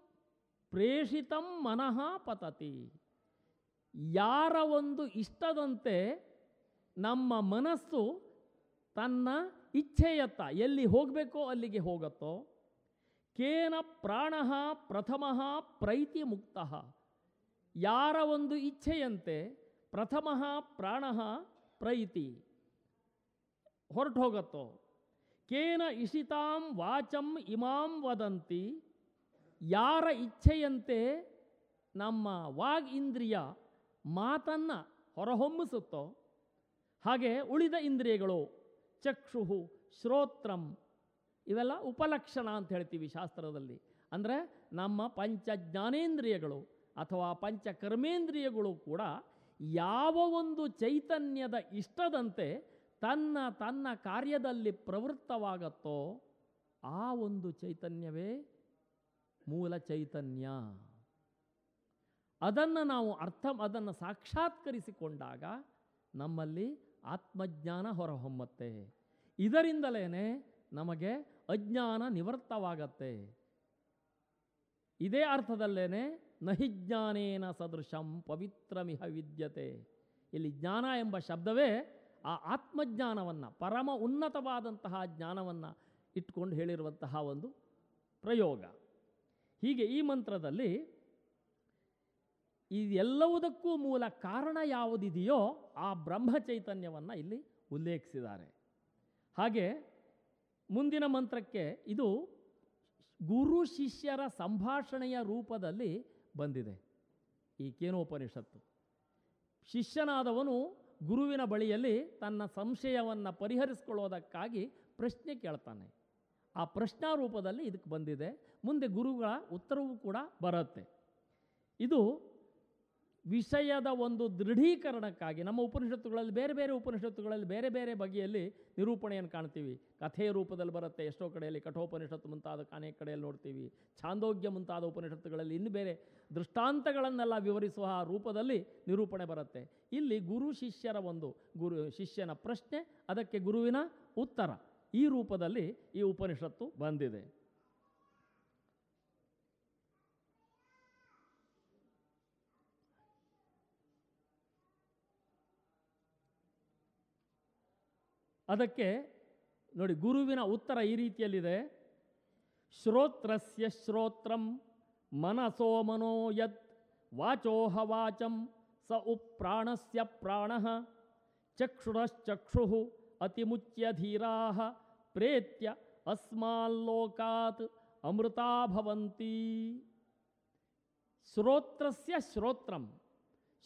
ಪ್ರೇಷಿತಂ ಮನಃ ಪತತಿ. ಯಾರ ಒಂದು ಇಷ್ಟದಂತೆ ನಮ್ಮ ಮನಸ್ಸು ತನ್ನ ಇಚ್ಛೆಯತ್ತ ಎಲ್ಲಿ ಹೋಗಬೇಕೋ ಅಲ್ಲಿಗೆ ಹೋಗುತ್ತೋ, ಕೇನ ಪ್ರಾಣ ಪ್ರಥಮ ಪ್ರೈತಿ ಮುಕ್ತ. ಯಾರ ಒಂದು ಇಚ್ಛೆಯಂತೆ ಪ್ರಥಮ ಪ್ರಾಣ ಪ್ರೈತಿ ಹೊರಟು ಹೋಗತ್ತೋ, ಕೇನ ಇಷಿತಾಂ ವಾಚಂ ಇಮಾಂ ವದಂತಿ, ಯಾರ ಇಚ್ಛೆಯಂತೆ ನಮ್ಮ ವಾಗ್ ಇಂದ್ರಿಯ ಮಾತನ್ನು ಹೊರಹೊಮ್ಮಿಸುತ್ತೋ? ಹಾಗೆ ಉಳಿದ ಇಂದ್ರಿಯಗಳು, ಚಕ್ಷುಹು, ಶ್ರೋತ್ರಂ, ಇವೆಲ್ಲ ಉಪಲಕ್ಷಣ ಅಂತ ಹೇಳ್ತೀವಿ ಶಾಸ್ತ್ರದಲ್ಲಿ. ಅಂದರೆ ನಮ್ಮ ಪಂಚ ಜ್ಞಾನೇಂದ್ರಿಯಗಳು ಅಥವಾ ಪಂಚ ಕರ್ಮೇಂದ್ರಿಯಗಳು ಕೂಡ ಯಾವ ಒಂದು ಚೈತನ್ಯದ ಇಷ್ಟದಂತೆ ತನ್ನ ತನ್ನ ಕಾರ್ಯದಲ್ಲಿ ಪ್ರವೃತ್ತವಾಗತ್ತೋ, ಆ ಒಂದು ಚೈತನ್ಯವೇ ಮೂಲ ಚೈತನ್ಯ. ಅದನ್ನು ನಾವು ಅರ್ಥ ಅದನ್ನು ಸಾಕ್ಷಾತ್ಕರಿಸಿಕೊಂಡಾಗ ನಮ್ಮಲ್ಲಿ ಆತ್ಮಜ್ಞಾನ ಹೊರಹೊಮ್ಮತ್ತೆ. ಇದರಿಂದಲೇ ನಮಗೆ ಅಜ್ಞಾನ ನಿವೃತ್ತವಾಗತ್ತೆ. ಇದೇ ಅರ್ಥದಲ್ಲೇನೆ ನಹಿಜ್ಞಾನೇನ ಸದೃಶಂ ಪವಿತ್ರಮಿಹ ವಿದ್ಯತೆ. ಇಲ್ಲಿ ಜ್ಞಾನ ಎಂಬ ಶಬ್ದವೇ ಆ ಆತ್ಮಜ್ಞಾನವನ್ನು, ಪರಮ ಉನ್ನತವಾದಂತಹ ಜ್ಞಾನವನ್ನು ಇಟ್ಕೊಂಡು ಹೇಳಿರುವಂತಹ ಒಂದು ಪ್ರಯೋಗ. ಹೀಗೆ ಈ ಮಂತ್ರದಲ್ಲಿ ಇದೆಲ್ಲವುದಕ್ಕೂ ಮೂಲ ಕಾರಣ ಯಾವುದಿದೆಯೋ ಆ ಬ್ರಹ್ಮ ಚೈತನ್ಯವನ್ನು ಇಲ್ಲಿ ಉಲ್ಲೇಖಿಸಿದ್ದಾರೆ. ಹಾಗೆ ಮುಂದಿನ ಮಂತ್ರಕ್ಕೆ ಇದು ಗುರು ಶಿಷ್ಯರ ಸಂಭಾಷಣೆಯ ರೂಪದಲ್ಲಿ ಬಂದಿದೆ. ಈ ಕೇನೋಪನಿಷತ್ತು. ಶಿಷ್ಯನಾದವನು ಗುರುವಿನ ಬಳಿಯಲ್ಲಿ ತನ್ನ ಸಂಶಯವನ್ನು ಪರಿಹರಿಸಿಕೊಳ್ಳೋದಕ್ಕಾಗಿ ಪ್ರಶ್ನೆ ಕೇಳ್ತಾನೆ. ಆ ಪ್ರಶ್ನಾ ರೂಪದಲ್ಲಿ ಇದಕ್ಕೆ ಬಂದಿದೆ. ಮುಂದೆ ಗುರುಗಳ ಉತ್ತರವೂ ಕೂಡ ಬರುತ್ತೆ. ಇದು ವಿಷಯದ ಒಂದು ದೃಢೀಕರಣಕ್ಕಾಗಿ ನಮ್ಮ ಉಪನಿಷತ್ತುಗಳಲ್ಲಿ ಬೇರೆ ಬೇರೆ ಉಪನಿಷತ್ತುಗಳಲ್ಲಿ ಬೇರೆ ಬೇರೆ ಬಗೆಯಲ್ಲಿ ನಿರೂಪಣೆಯನ್ನು ಕಾಣ್ತೀವಿ. ಕಥೆಯ ರೂಪದಲ್ಲಿ ಬರುತ್ತೆ, ಎಷ್ಟೋ ಕಡೆಯಲ್ಲಿ ಕಠೋಪನಿಷತ್ತು ಮುಂತಾದ ಅನೇಕ ಕಡೆಯಲ್ಲಿ ನೋಡ್ತೀವಿ. ಛಾಂದೋಗ್ಯ ಮುಂತಾದ ಉಪನಿಷತ್ತುಗಳಲ್ಲಿ ಇನ್ನು ಬೇರೆ ದೃಷ್ಟಾಂತಗಳನ್ನೆಲ್ಲ ವಿವರಿಸುವ ರೂಪದಲ್ಲಿ ನಿರೂಪಣೆ ಬರುತ್ತೆ. ಇಲ್ಲಿ ಗುರು ಶಿಷ್ಯರ ಒಂದು ಗುರು ಶಿಷ್ಯನ ಪ್ರಶ್ನೆ, ಅದಕ್ಕೆ ಗುರುವಿನ ಉತ್ತರ ಈ ರೂಪದಲ್ಲಿ ಈ ಉಪನಿಷತ್ತು ಬಂದಿದೆ. ಅದಕ್ಕೆ ನೋಡಿ ಗುರುವಿನ ಉತ್ತರ ಈ ರೀತಿಯಲ್ಲಿದೆ. ಶ್ರೋತ್ರಸ್ಯ ಶ್ರೋತ್ರಂ ಮನಸೋ ಮನೋ ಯತ್ ವಾಚೋಹ ವಾಚಂ ಸ ಉಪ್ರಾಣಸ್ಯ ಪ್ರಾಣ ಚಕ್ಷುರಶ್ಚಕ್ಷು ಅತಿಮುಚ್ಯ ಧೀರಾ ಪ್ರೇತ್ಯ ಅಸ್ಮಾಲ್ಲೋಕಾತ್ ಅಮೃತಾ ಭವಂತಿ. ಶ್ರೋತ್ರಸ್ಯ ಶ್ರೋತ್ರಂ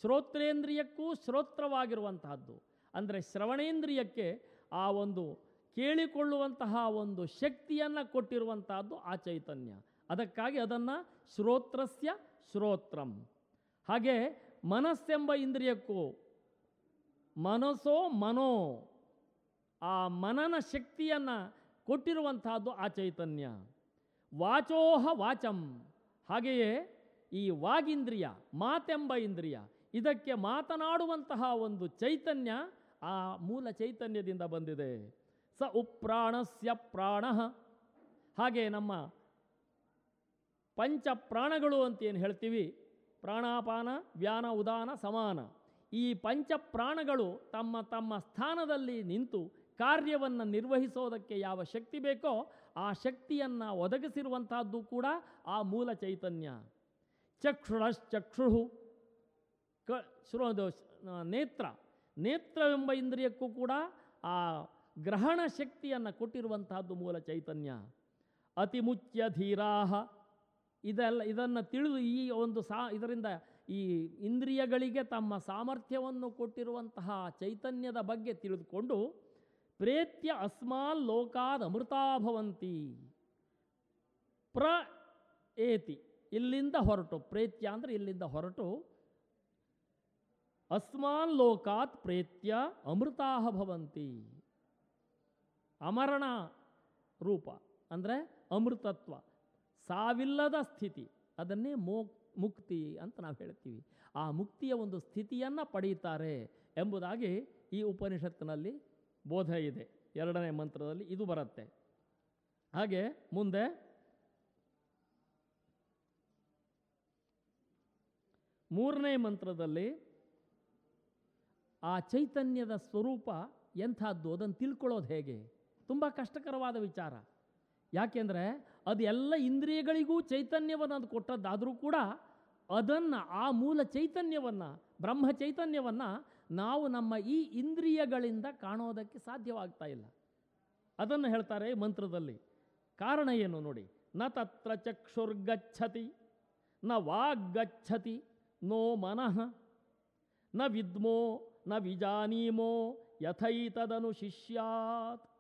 ಶ್ರೋತ್ರೇಂದ್ರಿಯಕ್ಕೂ ಶ್ರೋತ್ರವಾಗಿರುವಂತಹದ್ದು. ಅಂದರೆ ಶ್ರವಣೇಂದ್ರಿಯಕ್ಕೆ ಆ ಒಂದು ಕೇಳಿಕೊಳ್ಳುವಂತಹ ಒಂದು ಶಕ್ತಿಯನ್ನು ಕೊಟ್ಟಿರುವಂತಹದ್ದು ಆ ಚೈತನ್ಯ. ಅದಕ್ಕಾಗಿ ಅದನ್ನು ಶ್ರೋತ್ರಸ್ಯ ಶ್ರೋತ್ರಂ. ಹಾಗೆ ಮನಸ್ಸೆಂಬ ಇಂದ್ರಿಯಕ್ಕೂ ಮನಸ್ಸೋ ಮನೋ ಆ ಮನನ ಶಕ್ತಿಯನ್ನು ಕೊಟ್ಟಿರುವಂತಹದ್ದು ಆ ಚೈತನ್ಯ. ವಾಚೋಹ ವಾಚಂ. ಹಾಗೆಯೇ ಈ ವಾಗಿಂದ್ರಿಯ, ಮಾತೆಂಬ ಇಂದ್ರಿಯ, ಇದಕ್ಕೆ ಮಾತನಾಡುವಂತಹ ಒಂದು ಚೈತನ್ಯ ಆ ಮೂಲ ಚೈತನ್ಯದಿಂದ ಬಂದಿದೆ. ಸ ಉಪ್ರಾಣಸ್ಯ ಪ್ರಾಣ. ಹಾಗೆ ನಮ್ಮ ಪಂಚ ಪ್ರಾಣಗಳು ಅಂತ ಏನು ಹೇಳ್ತೀವಿ? ಪ್ರಾಣಾಪಾನ, ವ್ಯಾನ, ಉದಾನ, ಸಮಾನ. ಈ ಪಂಚ ಪ್ರಾಣಗಳು ತಮ್ಮ ತಮ್ಮ ಸ್ಥಾನದಲ್ಲಿ ನಿಂತು ಕಾರ್ಯವನ್ನು ನಿರ್ವಹಿಸೋದಕ್ಕೆ ಯಾವ ಶಕ್ತಿ ಬೇಕೋ ಆ ಶಕ್ತಿಯನ್ನು ಒದಗಿಸಿರುವಂತಹದ್ದು ಕೂಡ ಆ ಮೂಲ ಚೈತನ್ಯ. ಚಕ್ಷುರಶ್ಚಕ್ಷು ಕ ನೇತ್ರ. ನೇತ್ರವೆಂಬ ಇಂದ್ರಿಯಕ್ಕೂ ಕೂಡ ಆ ಗ್ರಹಣ ಶಕ್ತಿಯನ್ನು ಕೊಟ್ಟಿರುವಂತಹದ್ದು ಮೂಲ ಚೈತನ್ಯ. ಅತಿಮುಚ್ಯ ಧೀರಾಹ. ಇದೆಲ್ಲ, ಇದನ್ನು ತಿಳಿದು ಈ ಒಂದು ಸಾ, ಇದರಿಂದ ಈ ಇಂದ್ರಿಯಗಳಿಗೆ ತಮ್ಮ ಸಾಮರ್ಥ್ಯವನ್ನು ಕೊಟ್ಟಿರುವಂತಹ ಚೈತನ್ಯದ ಬಗ್ಗೆ ತಿಳಿದುಕೊಂಡು, ಪ್ರೇತ್ಯ ಅಸ್ಮಾಲ್ ಲೋಕಾದ ಅಮೃತಾಭವಂತಿ ಪ್ರ ಏತಿ, ಇಲ್ಲಿಂದ ಹೊರಟು. ಪ್ರೇತ್ಯ ಅಂದರೆ ಇಲ್ಲಿಂದ ಹೊರಟು. ಅಸ್ಮಾನ್ ಲೋಕಾತ್ ಪ್ರೇತ್ಯ ಅಮೃತಾಹ ಭವಂತಿ. ಅಮರಣ ರೂಪ ಅಂದರೆ ಅಮೃತತ್ವ. ಸಾವಿಲ್ಲದ ಸ್ಥಿತಿ, ಅದನ್ನೇ ಮೋ ಮುಕ್ತಿ ಅಂತ ನಾವು ಹೇಳ್ತೀವಿ. ಆ ಮುಕ್ತಿಯ ಒಂದು ಸ್ಥಿತಿಯನ್ನು ಪಡೆಯುತ್ತಾರೆ ಎಂಬುದಾಗಿ ಈ ಉಪನಿಷತ್ತಿನಲ್ಲಿ ಬೋಧ ಇದೆ. ಎರಡನೇ ಮಂತ್ರದಲ್ಲಿ ಇದು ಬರುತ್ತೆ. ಹಾಗೆ ಮುಂದೆ ಮೂರನೇ ಮಂತ್ರದಲ್ಲಿ ಆ ಚೈತನ್ಯದ ಸ್ವರೂಪ ಎಂಥದ್ದು? ಅದನ್ನು ತಿಳ್ಕೊಳ್ಳೋದು ಹೇಗೆ? ತುಂಬ ಕಷ್ಟಕರವಾದ ವಿಚಾರ. ಯಾಕೆಂದರೆ ಅದು ಎಲ್ಲ ಇಂದ್ರಿಯಗಳಿಗೂ ಚೈತನ್ಯವನ್ನು ಅದು ಕೊಟ್ಟದ್ದಾದರೂ ಕೂಡ ಅದನ್ನು, ಆ ಮೂಲ ಚೈತನ್ಯವನ್ನು, ಬ್ರಹ್ಮ ಚೈತನ್ಯವನ್ನು ನಾವು ನಮ್ಮ ಈ ಇಂದ್ರಿಯಗಳಿಂದ ಕಾಣೋದಕ್ಕೆ ಸಾಧ್ಯವಾಗ್ತಾ ಇಲ್ಲ. ಅದನ್ನು ಹೇಳ್ತಾರೆ ಮಂತ್ರದಲ್ಲಿ. ಕಾರಣ ಏನು ನೋಡಿ? ನ ತತ್ರ ಚಕ್ಷುರ್ಗಚ್ಛತಿ, ನ ವಾಗ್ಗಚ್ಛತಿ, ನೋ ಮನಃ, ನ ವಿದ್ಮೋ ನ ವಿಜಾನೀಮೋ ಯಥೈತದನು ಶಿಷ್ಯಾತ್.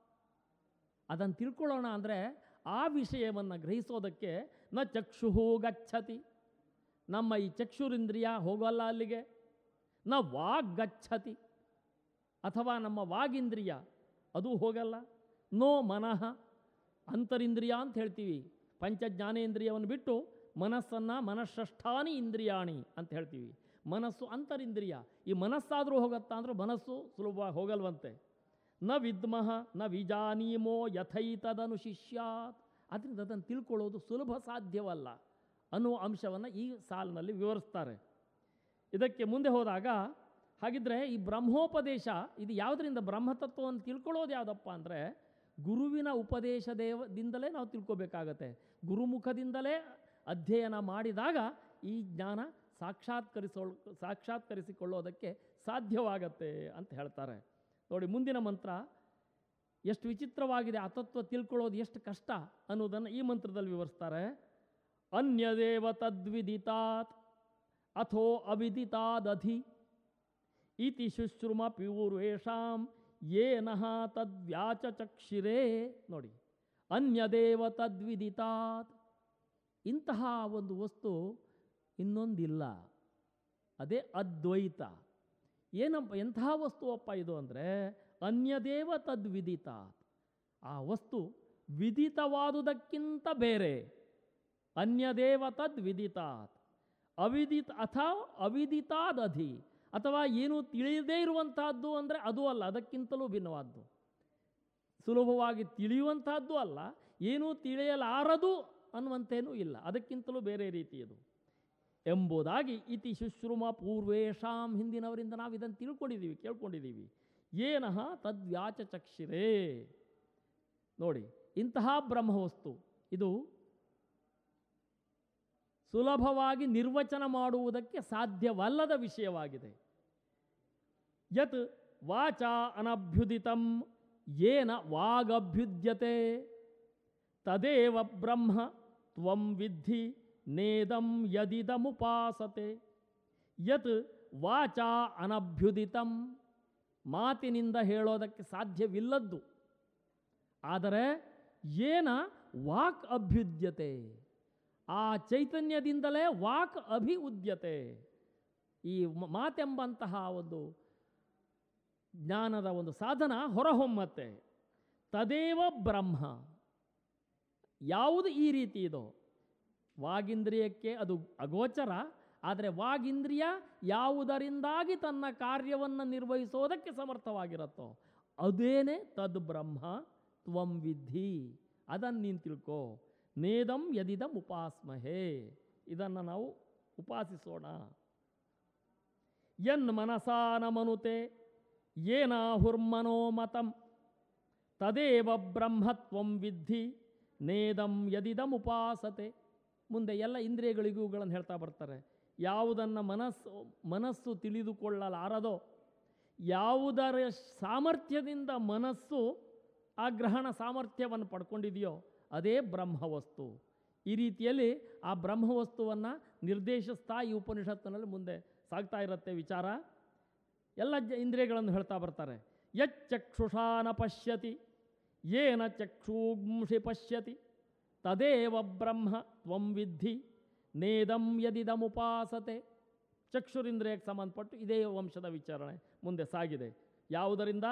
ಅದನ್ನು ತಿಳ್ಕೊಳ್ಳೋಣ ಅಂದರೆ ಆ ವಿಷಯವನ್ನು ಗ್ರಹಿಸೋದಕ್ಕೆ ನ ಚಕ್ಷು ಗಚ್ಚತಿ. ನಮ್ಮ ಈ ಚಕ್ಷುರಿಂದ್ರಿಯ ಹೋಗಲ್ಲ ಅಲ್ಲಿಗೆ? ನ ವಾಗ್ ಗಚ್ಚತಿ. ಅಥವಾ ನಮ್ಮ ವಾಗಿಂದ್ರಿಯ ಅದು ಹೋಗಲ್ಲ? ನೋ ಮನಃ ಅಂತರಿಂದ್ರಿಯ ಅಂತ ಹೇಳ್ತೀವಿ. ಪಂಚಜ್ಞಾನೇಂದ್ರಿಯವನ್ನು ಬಿಟ್ಟು ಮನಸ್ಸನ್ನು ಮನಃಷ್ಠಾನಿ ಇಂದ್ರಿಯಾಣಿ ಅಂತ ಹೇಳ್ತೀವಿ. ಮನಸ್ಸು ಅಂತರಿಂದ್ರಿಯ. ಈ ಮನಸ್ಸಾದರೂ ಹೋಗುತ್ತಾ ಅಂದ್ರೆ ಮನಸ್ಸು ಸುಲಭವಾಗಿ ಹೋಗಲ್ವಂತೆ. ನ ವಿದ್ಮಃ ನ ವಿಜಾನೀಮೋ ಯಥೈತದನು ಶಿಷ್ಯಾತ್. ಅದರಿಂದ ಅದನ್ನು ತಿಳ್ಕೊಳ್ಳೋದು ಸುಲಭ ಸಾಧ್ಯವಲ್ಲ ಅನ್ನುವ ಅಂಶವನ್ನು ಈ ಸಾಲಿನಲ್ಲಿ ವಿವರಿಸ್ತಾರೆ. ಇದಕ್ಕೆ ಮುಂದೆ ಹೋದಾಗ, ಹಾಗಿದ್ರೆ ಈ ಬ್ರಹ್ಮೋಪದೇಶ, ಇದು ಯಾವುದರಿಂದ ಬ್ರಹ್ಮತತ್ವವನ್ನು ತಿಳ್ಕೊಳ್ಳೋದು ಯಾವುದಪ್ಪ ಅಂದರೆ, ಗುರುವಿನ ಉಪದೇಶ ದೇವದಿಂದಲೇ ನಾವು ತಿಳ್ಕೊಬೇಕಾಗತ್ತೆ. ಗುರುಮುಖದಿಂದಲೇ ಅಧ್ಯಯನ ಮಾಡಿದಾಗ ಈ ಜ್ಞಾನ ಸಾಕ್ಷಾತ್ಕರಿಸೋಳ್, ಸಾಕ್ಷಾತ್ಕರಿಸಿಕೊಳ್ಳೋದಕ್ಕೆ ಸಾಧ್ಯವಾಗತ್ತೆ ಅಂತ ಹೇಳ್ತಾರೆ. ನೋಡಿ, ಮುಂದಿನ ಮಂತ್ರ, ಎಷ್ಟು ವಿಚಿತ್ರವಾಗಿದೆ ಆ ತತ್ವ ತಿಳ್ಕೊಳ್ಳೋದು ಎಷ್ಟು ಕಷ್ಟ ಅನ್ನೋದನ್ನು ಈ ಮಂತ್ರದಲ್ಲಿ ವಿವರಿಸ್ತಾರೆ. ಅನ್ಯದೇವ ತದ್ವಿದಿತಾತ್, ಅಥೋ ಅವಿದಿತಾದಧಿ, ಇತಿ ಶುಶ್ರುಮ ಪೂರ್ವೇಷಾಂ ಏನಃ ತದ್ವ್ಯಾಚಕ್ಷಿರೇ ನೋಡಿ, ಅನ್ಯದೇವ ತದ್ವಿದಿತಾತ್ ಇಂತಹ ಒಂದು ವಸ್ತು ಇನ್ನೊಂದಿಲ್ಲ. ಅದೇ ಅದ್ವೈತ. ಏನಪ್ಪ ಎಂಥ ವಸ್ತುವಪ್ಪ ಇದು ಅಂದರೆ, ಅನ್ಯದೇವ ತದ್ವಿದಿತ ಆ ವಸ್ತು ವಿದಿತವಾದುದಕ್ಕಿಂತ ಬೇರೆ. ಅನ್ಯದೇವ ತದ್ವಿದಿತಾತ್. ಅವಿದಿತ ಅಥವಾ ಅವಿದಿತಾದಧಿ. ಅಥವಾ ಏನು ತಿಳಿಯದೇ ಇರುವಂತಹದ್ದು ಅಂದರೆ ಅದು ಅಲ್ಲ, ಅದಕ್ಕಿಂತಲೂ ಭಿನ್ನವಾದ್ದು. ಸುಲಭವಾಗಿ ತಿಳಿಯುವಂತಹದ್ದು ಅಲ್ಲ, ಏನೂ ತಿಳಿಯಲಾರದು ಅನ್ನುವಂತೇನೂ ಇಲ್ಲ, ಅದಕ್ಕಿಂತಲೂ ಬೇರೆ ರೀತಿಯದು ಎಂಬುದಾಗಿ ಇತಿ ಶುಶ್ರುಮ ಪೂರ್ವೇಶಾಂ ಹಿಂದಿನವರಿಂದ ನಾವು ಇದನ್ನು ತಿಳ್ಕೊಂಡಿದ್ದೀವಿ, ಕೇಳ್ಕೊಂಡಿದ್ದೀವಿ. ಏನಹ ತದ್ವ್ಯಾಚಚಕ್ಷಿರೇ ನೋಡಿ, ಇಂತಹ ಬ್ರಹ್ಮವಸ್ತು, ಇದು ಸುಲಭವಾಗಿ ನಿರ್ವಚನ ಮಾಡುವುದಕ್ಕೆ ಸಾಧ್ಯವಲ್ಲದ ವಿಷಯವಾಗಿದೆ. ಯತ್ ವಾಚ ಅನಭ್ಯುದಿತಂ, ಏನ ವಾಗಭ್ಯುದ್ಯತೆ, ತದೇವ ಬ್ರಹ್ಮ ತ್ವಂ ವಿದ್ಧಿ. ನೇದಂ ಯದಿದಮುಪಾಸತೆ ಯತ್ ವಾಚಾ ಅನಭ್ಯುದಿತಂ ಮಾತಿನಿಂದ ಹೇಳೋದಕ್ಕೆ ಸಾಧ್ಯವಿಲ್ಲದ್ದು. ಆದರೆ ಏನ ವಾಕ್ ಅಭ್ಯುದ್ಯತೆ? ಆ ಚೈತನ್ಯದಿಂದಲೇ ವಾಕ್ ಅಭಿ ಉದ್ಯತೆ ಈ ಮಾತೆಂಬಂತಹ ಒಂದು ಜ್ಞಾನದ ಒಂದು ಸಾಧನ ಹೊರಹೊಮ್ಮತ್ತೆ. ತದೇವ ಬ್ರಹ್ಮ. ಯಾವುದು ಈ ರೀತಿ ಇದೋ? ವಾಗೀಂದ್ರಿಯಕ್ಕೆ ಅದು ಅಗೋಚರ, ಆದರೆ ವಾಗಿಂದ್ರಿಯ ಯಾವುದರಿಂದಾಗಿ ತನ್ನ ಕಾರ್ಯವನ್ನು ನಿರ್ವಹಿಸೋದಕ್ಕೆ ಸಮರ್ಥವಾಗಿರುತ್ತೋ, ಅದೇನೇ ತದ್ ಬ್ರಹ್ಮ ತ್ವಂ ವಿಧಿ. ಅದನ್ನು ನೀನು ತಿಳ್ಕೋ. ನೇದಂ ಯದಿದಂ ಉಪಾಸ್ಮಹೇ. ಇದನ್ನು ನಾವು ಉಪಾಸಿಸೋಣ. ಎನ್ ಮನಸಾನ ಮನುತೆ ಏನಾಹುರ್ಮನೋ ಮತಂ. ತದೇವ ಬ್ರಹ್ಮತ್ವಂ ವಿದ್ಧಿ ನೇದಂ ಯದಿದಂ ಉಪಾಸತೆ. ಮುಂದೆ ಎಲ್ಲ ಇಂದ್ರಿಯಗಳಿಗೂ ಇವುಗಳನ್ನು ಹೇಳ್ತಾ ಬರ್ತಾರೆ. ಯಾವುದನ್ನು ಮನಸ್ಸು ಮನಸ್ಸು ತಿಳಿದುಕೊಳ್ಳಲಾರದೋ, ಯಾವುದರ ಸಾಮರ್ಥ್ಯದಿಂದ ಮನಸ್ಸು ಆ ಗ್ರಹಣ ಸಾಮರ್ಥ್ಯವನ್ನು ಪಡ್ಕೊಂಡಿದೆಯೋ, ಅದೇ ಬ್ರಹ್ಮವಸ್ತು. ಈ ರೀತಿಯಲ್ಲಿ ಆ ಬ್ರಹ್ಮವಸ್ತುವನ್ನು ನಿರ್ದೇಶಿಸ್ತಾ ಈ ಉಪನಿಷತ್ತಿನಲ್ಲಿ ಮುಂದೆ ಸಾಗ್ತಾ ಇರುತ್ತೆ ವಿಚಾರ. ಎಲ್ಲ ಜ ಇಂದ್ರಿಯಗಳನ್ನು ಹೇಳ್ತಾ ಬರ್ತಾರೆ. ಯಚ್ಚಕ್ಷುಷಾನ ಪಶ್ಯತಿ, ಏನ ಚಕ್ಷೂಂಷಿ ಪಶ್ಯತಿ ತದೇವ ಬ್ರಹ್ಮ ತ್ವಂ ವಿದ್ಧಿ, ನೇದಂ ಯದಿದಮುಪಾಸತೆ. ಚಕ್ಷುರಿಂದ್ರಿಯಕ್ಕೆ ಸಂಬಂಧಪಟ್ಟು ಇದೇ ವಂಶದ ವಿಚಾರಣೆ ಮುಂದೆ ಸಾಗಿದೆ. ಯಾವುದರಿಂದ?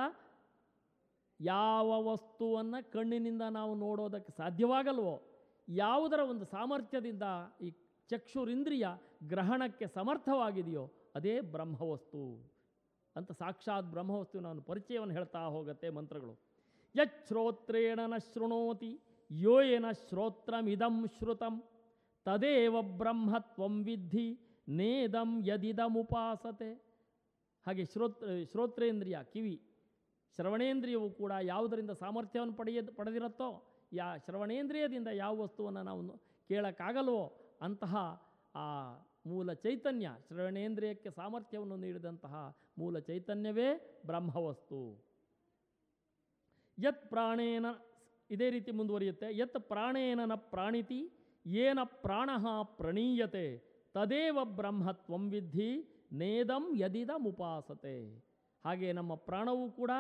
ಯಾವ ವಸ್ತುವನ್ನು ಕಣ್ಣಿನಿಂದ ನಾವು ನೋಡೋದಕ್ಕೆ ಸಾಧ್ಯವಾಗಲ್ವೋ, ಯಾವುದರ ಒಂದು ಸಾಮರ್ಥ್ಯದಿಂದ ಈ ಚಕ್ಷುರಿಂದ್ರಿಯ ಗ್ರಹಣಕ್ಕೆ ಸಮರ್ಥವಾಗಿದೆಯೋ, ಅದೇ ಬ್ರಹ್ಮವಸ್ತು. ಅಂತ ಸಾಕ್ಷಾತ್ ಬ್ರಹ್ಮವಸ್ತು ನಾನು ಪರಿಚಯವನ್ನು ಹೇಳ್ತಾ ಹೋಗುತ್ತೆ ಮಂತ್ರಗಳು. ಯಚ್ಛ್ರೋತ್ರೇಣ ನ ಶೃಣೋತಿ ಯೋ ಏನ ಶ್ರೋತ್ರಮಿದಂ ಶ್ರುತಂ, ತದೇವ ಬ್ರಹ್ಮತ್ವಂ ವಿದ್ಧಿ, ನೇದಂ ಯದಿದಮುಪಾಸತೆ. ಹಾಗೆ ಶ್ರೋತ್ರ, ಶ್ರೋತ್ರೇಂದ್ರಿಯ ಕಿವಿ, ಶ್ರವಣೇಂದ್ರಿಯವು ಕೂಡ ಯಾವುದರಿಂದ ಸಾಮರ್ಥ್ಯವನ್ನು ಪಡೆಯ, ಪಡೆದಿರುತ್ತೋ, ಯಾ ಶ್ರವಣೇಂದ್ರಿಯದಿಂದ ಯಾವ ವಸ್ತುವನ್ನು ನಾವು ಕೇಳೋಕ್ಕಾಗಲ್ವೋ, ಅಂತಹ ಆ ಮೂಲ ಚೈತನ್ಯ, ಶ್ರವಣೇಂದ್ರಿಯಕ್ಕೆ ಸಾಮರ್ಥ್ಯವನ್ನು ನೀಡಿದಂತಹ ಮೂಲ ಚೈತನ್ಯವೇ ಬ್ರಹ್ಮವಸ್ತು. ಯತ್ ಪ್ರಾಣೇನ ಇದೇ ರೀತಿ ಮುಂದುವರಿಯುತ್ತೆ. ಯತ್ ಪ್ರಾಣೇನ ಪ್ರಾಣಿತಿ, ಏನ ಪ್ರಾಣ ಪ್ರಣೀಯತೆ, ತದೇವ ಬ್ರಹ್ಮತ್ವಂ ವಿದ್ಧಿ, ನೇದಂ ಯದಿದಮುಪಾಸತೆ ಹಾಗೆ ನಮ್ಮ ಪ್ರಾಣವೂ ಕೂಡ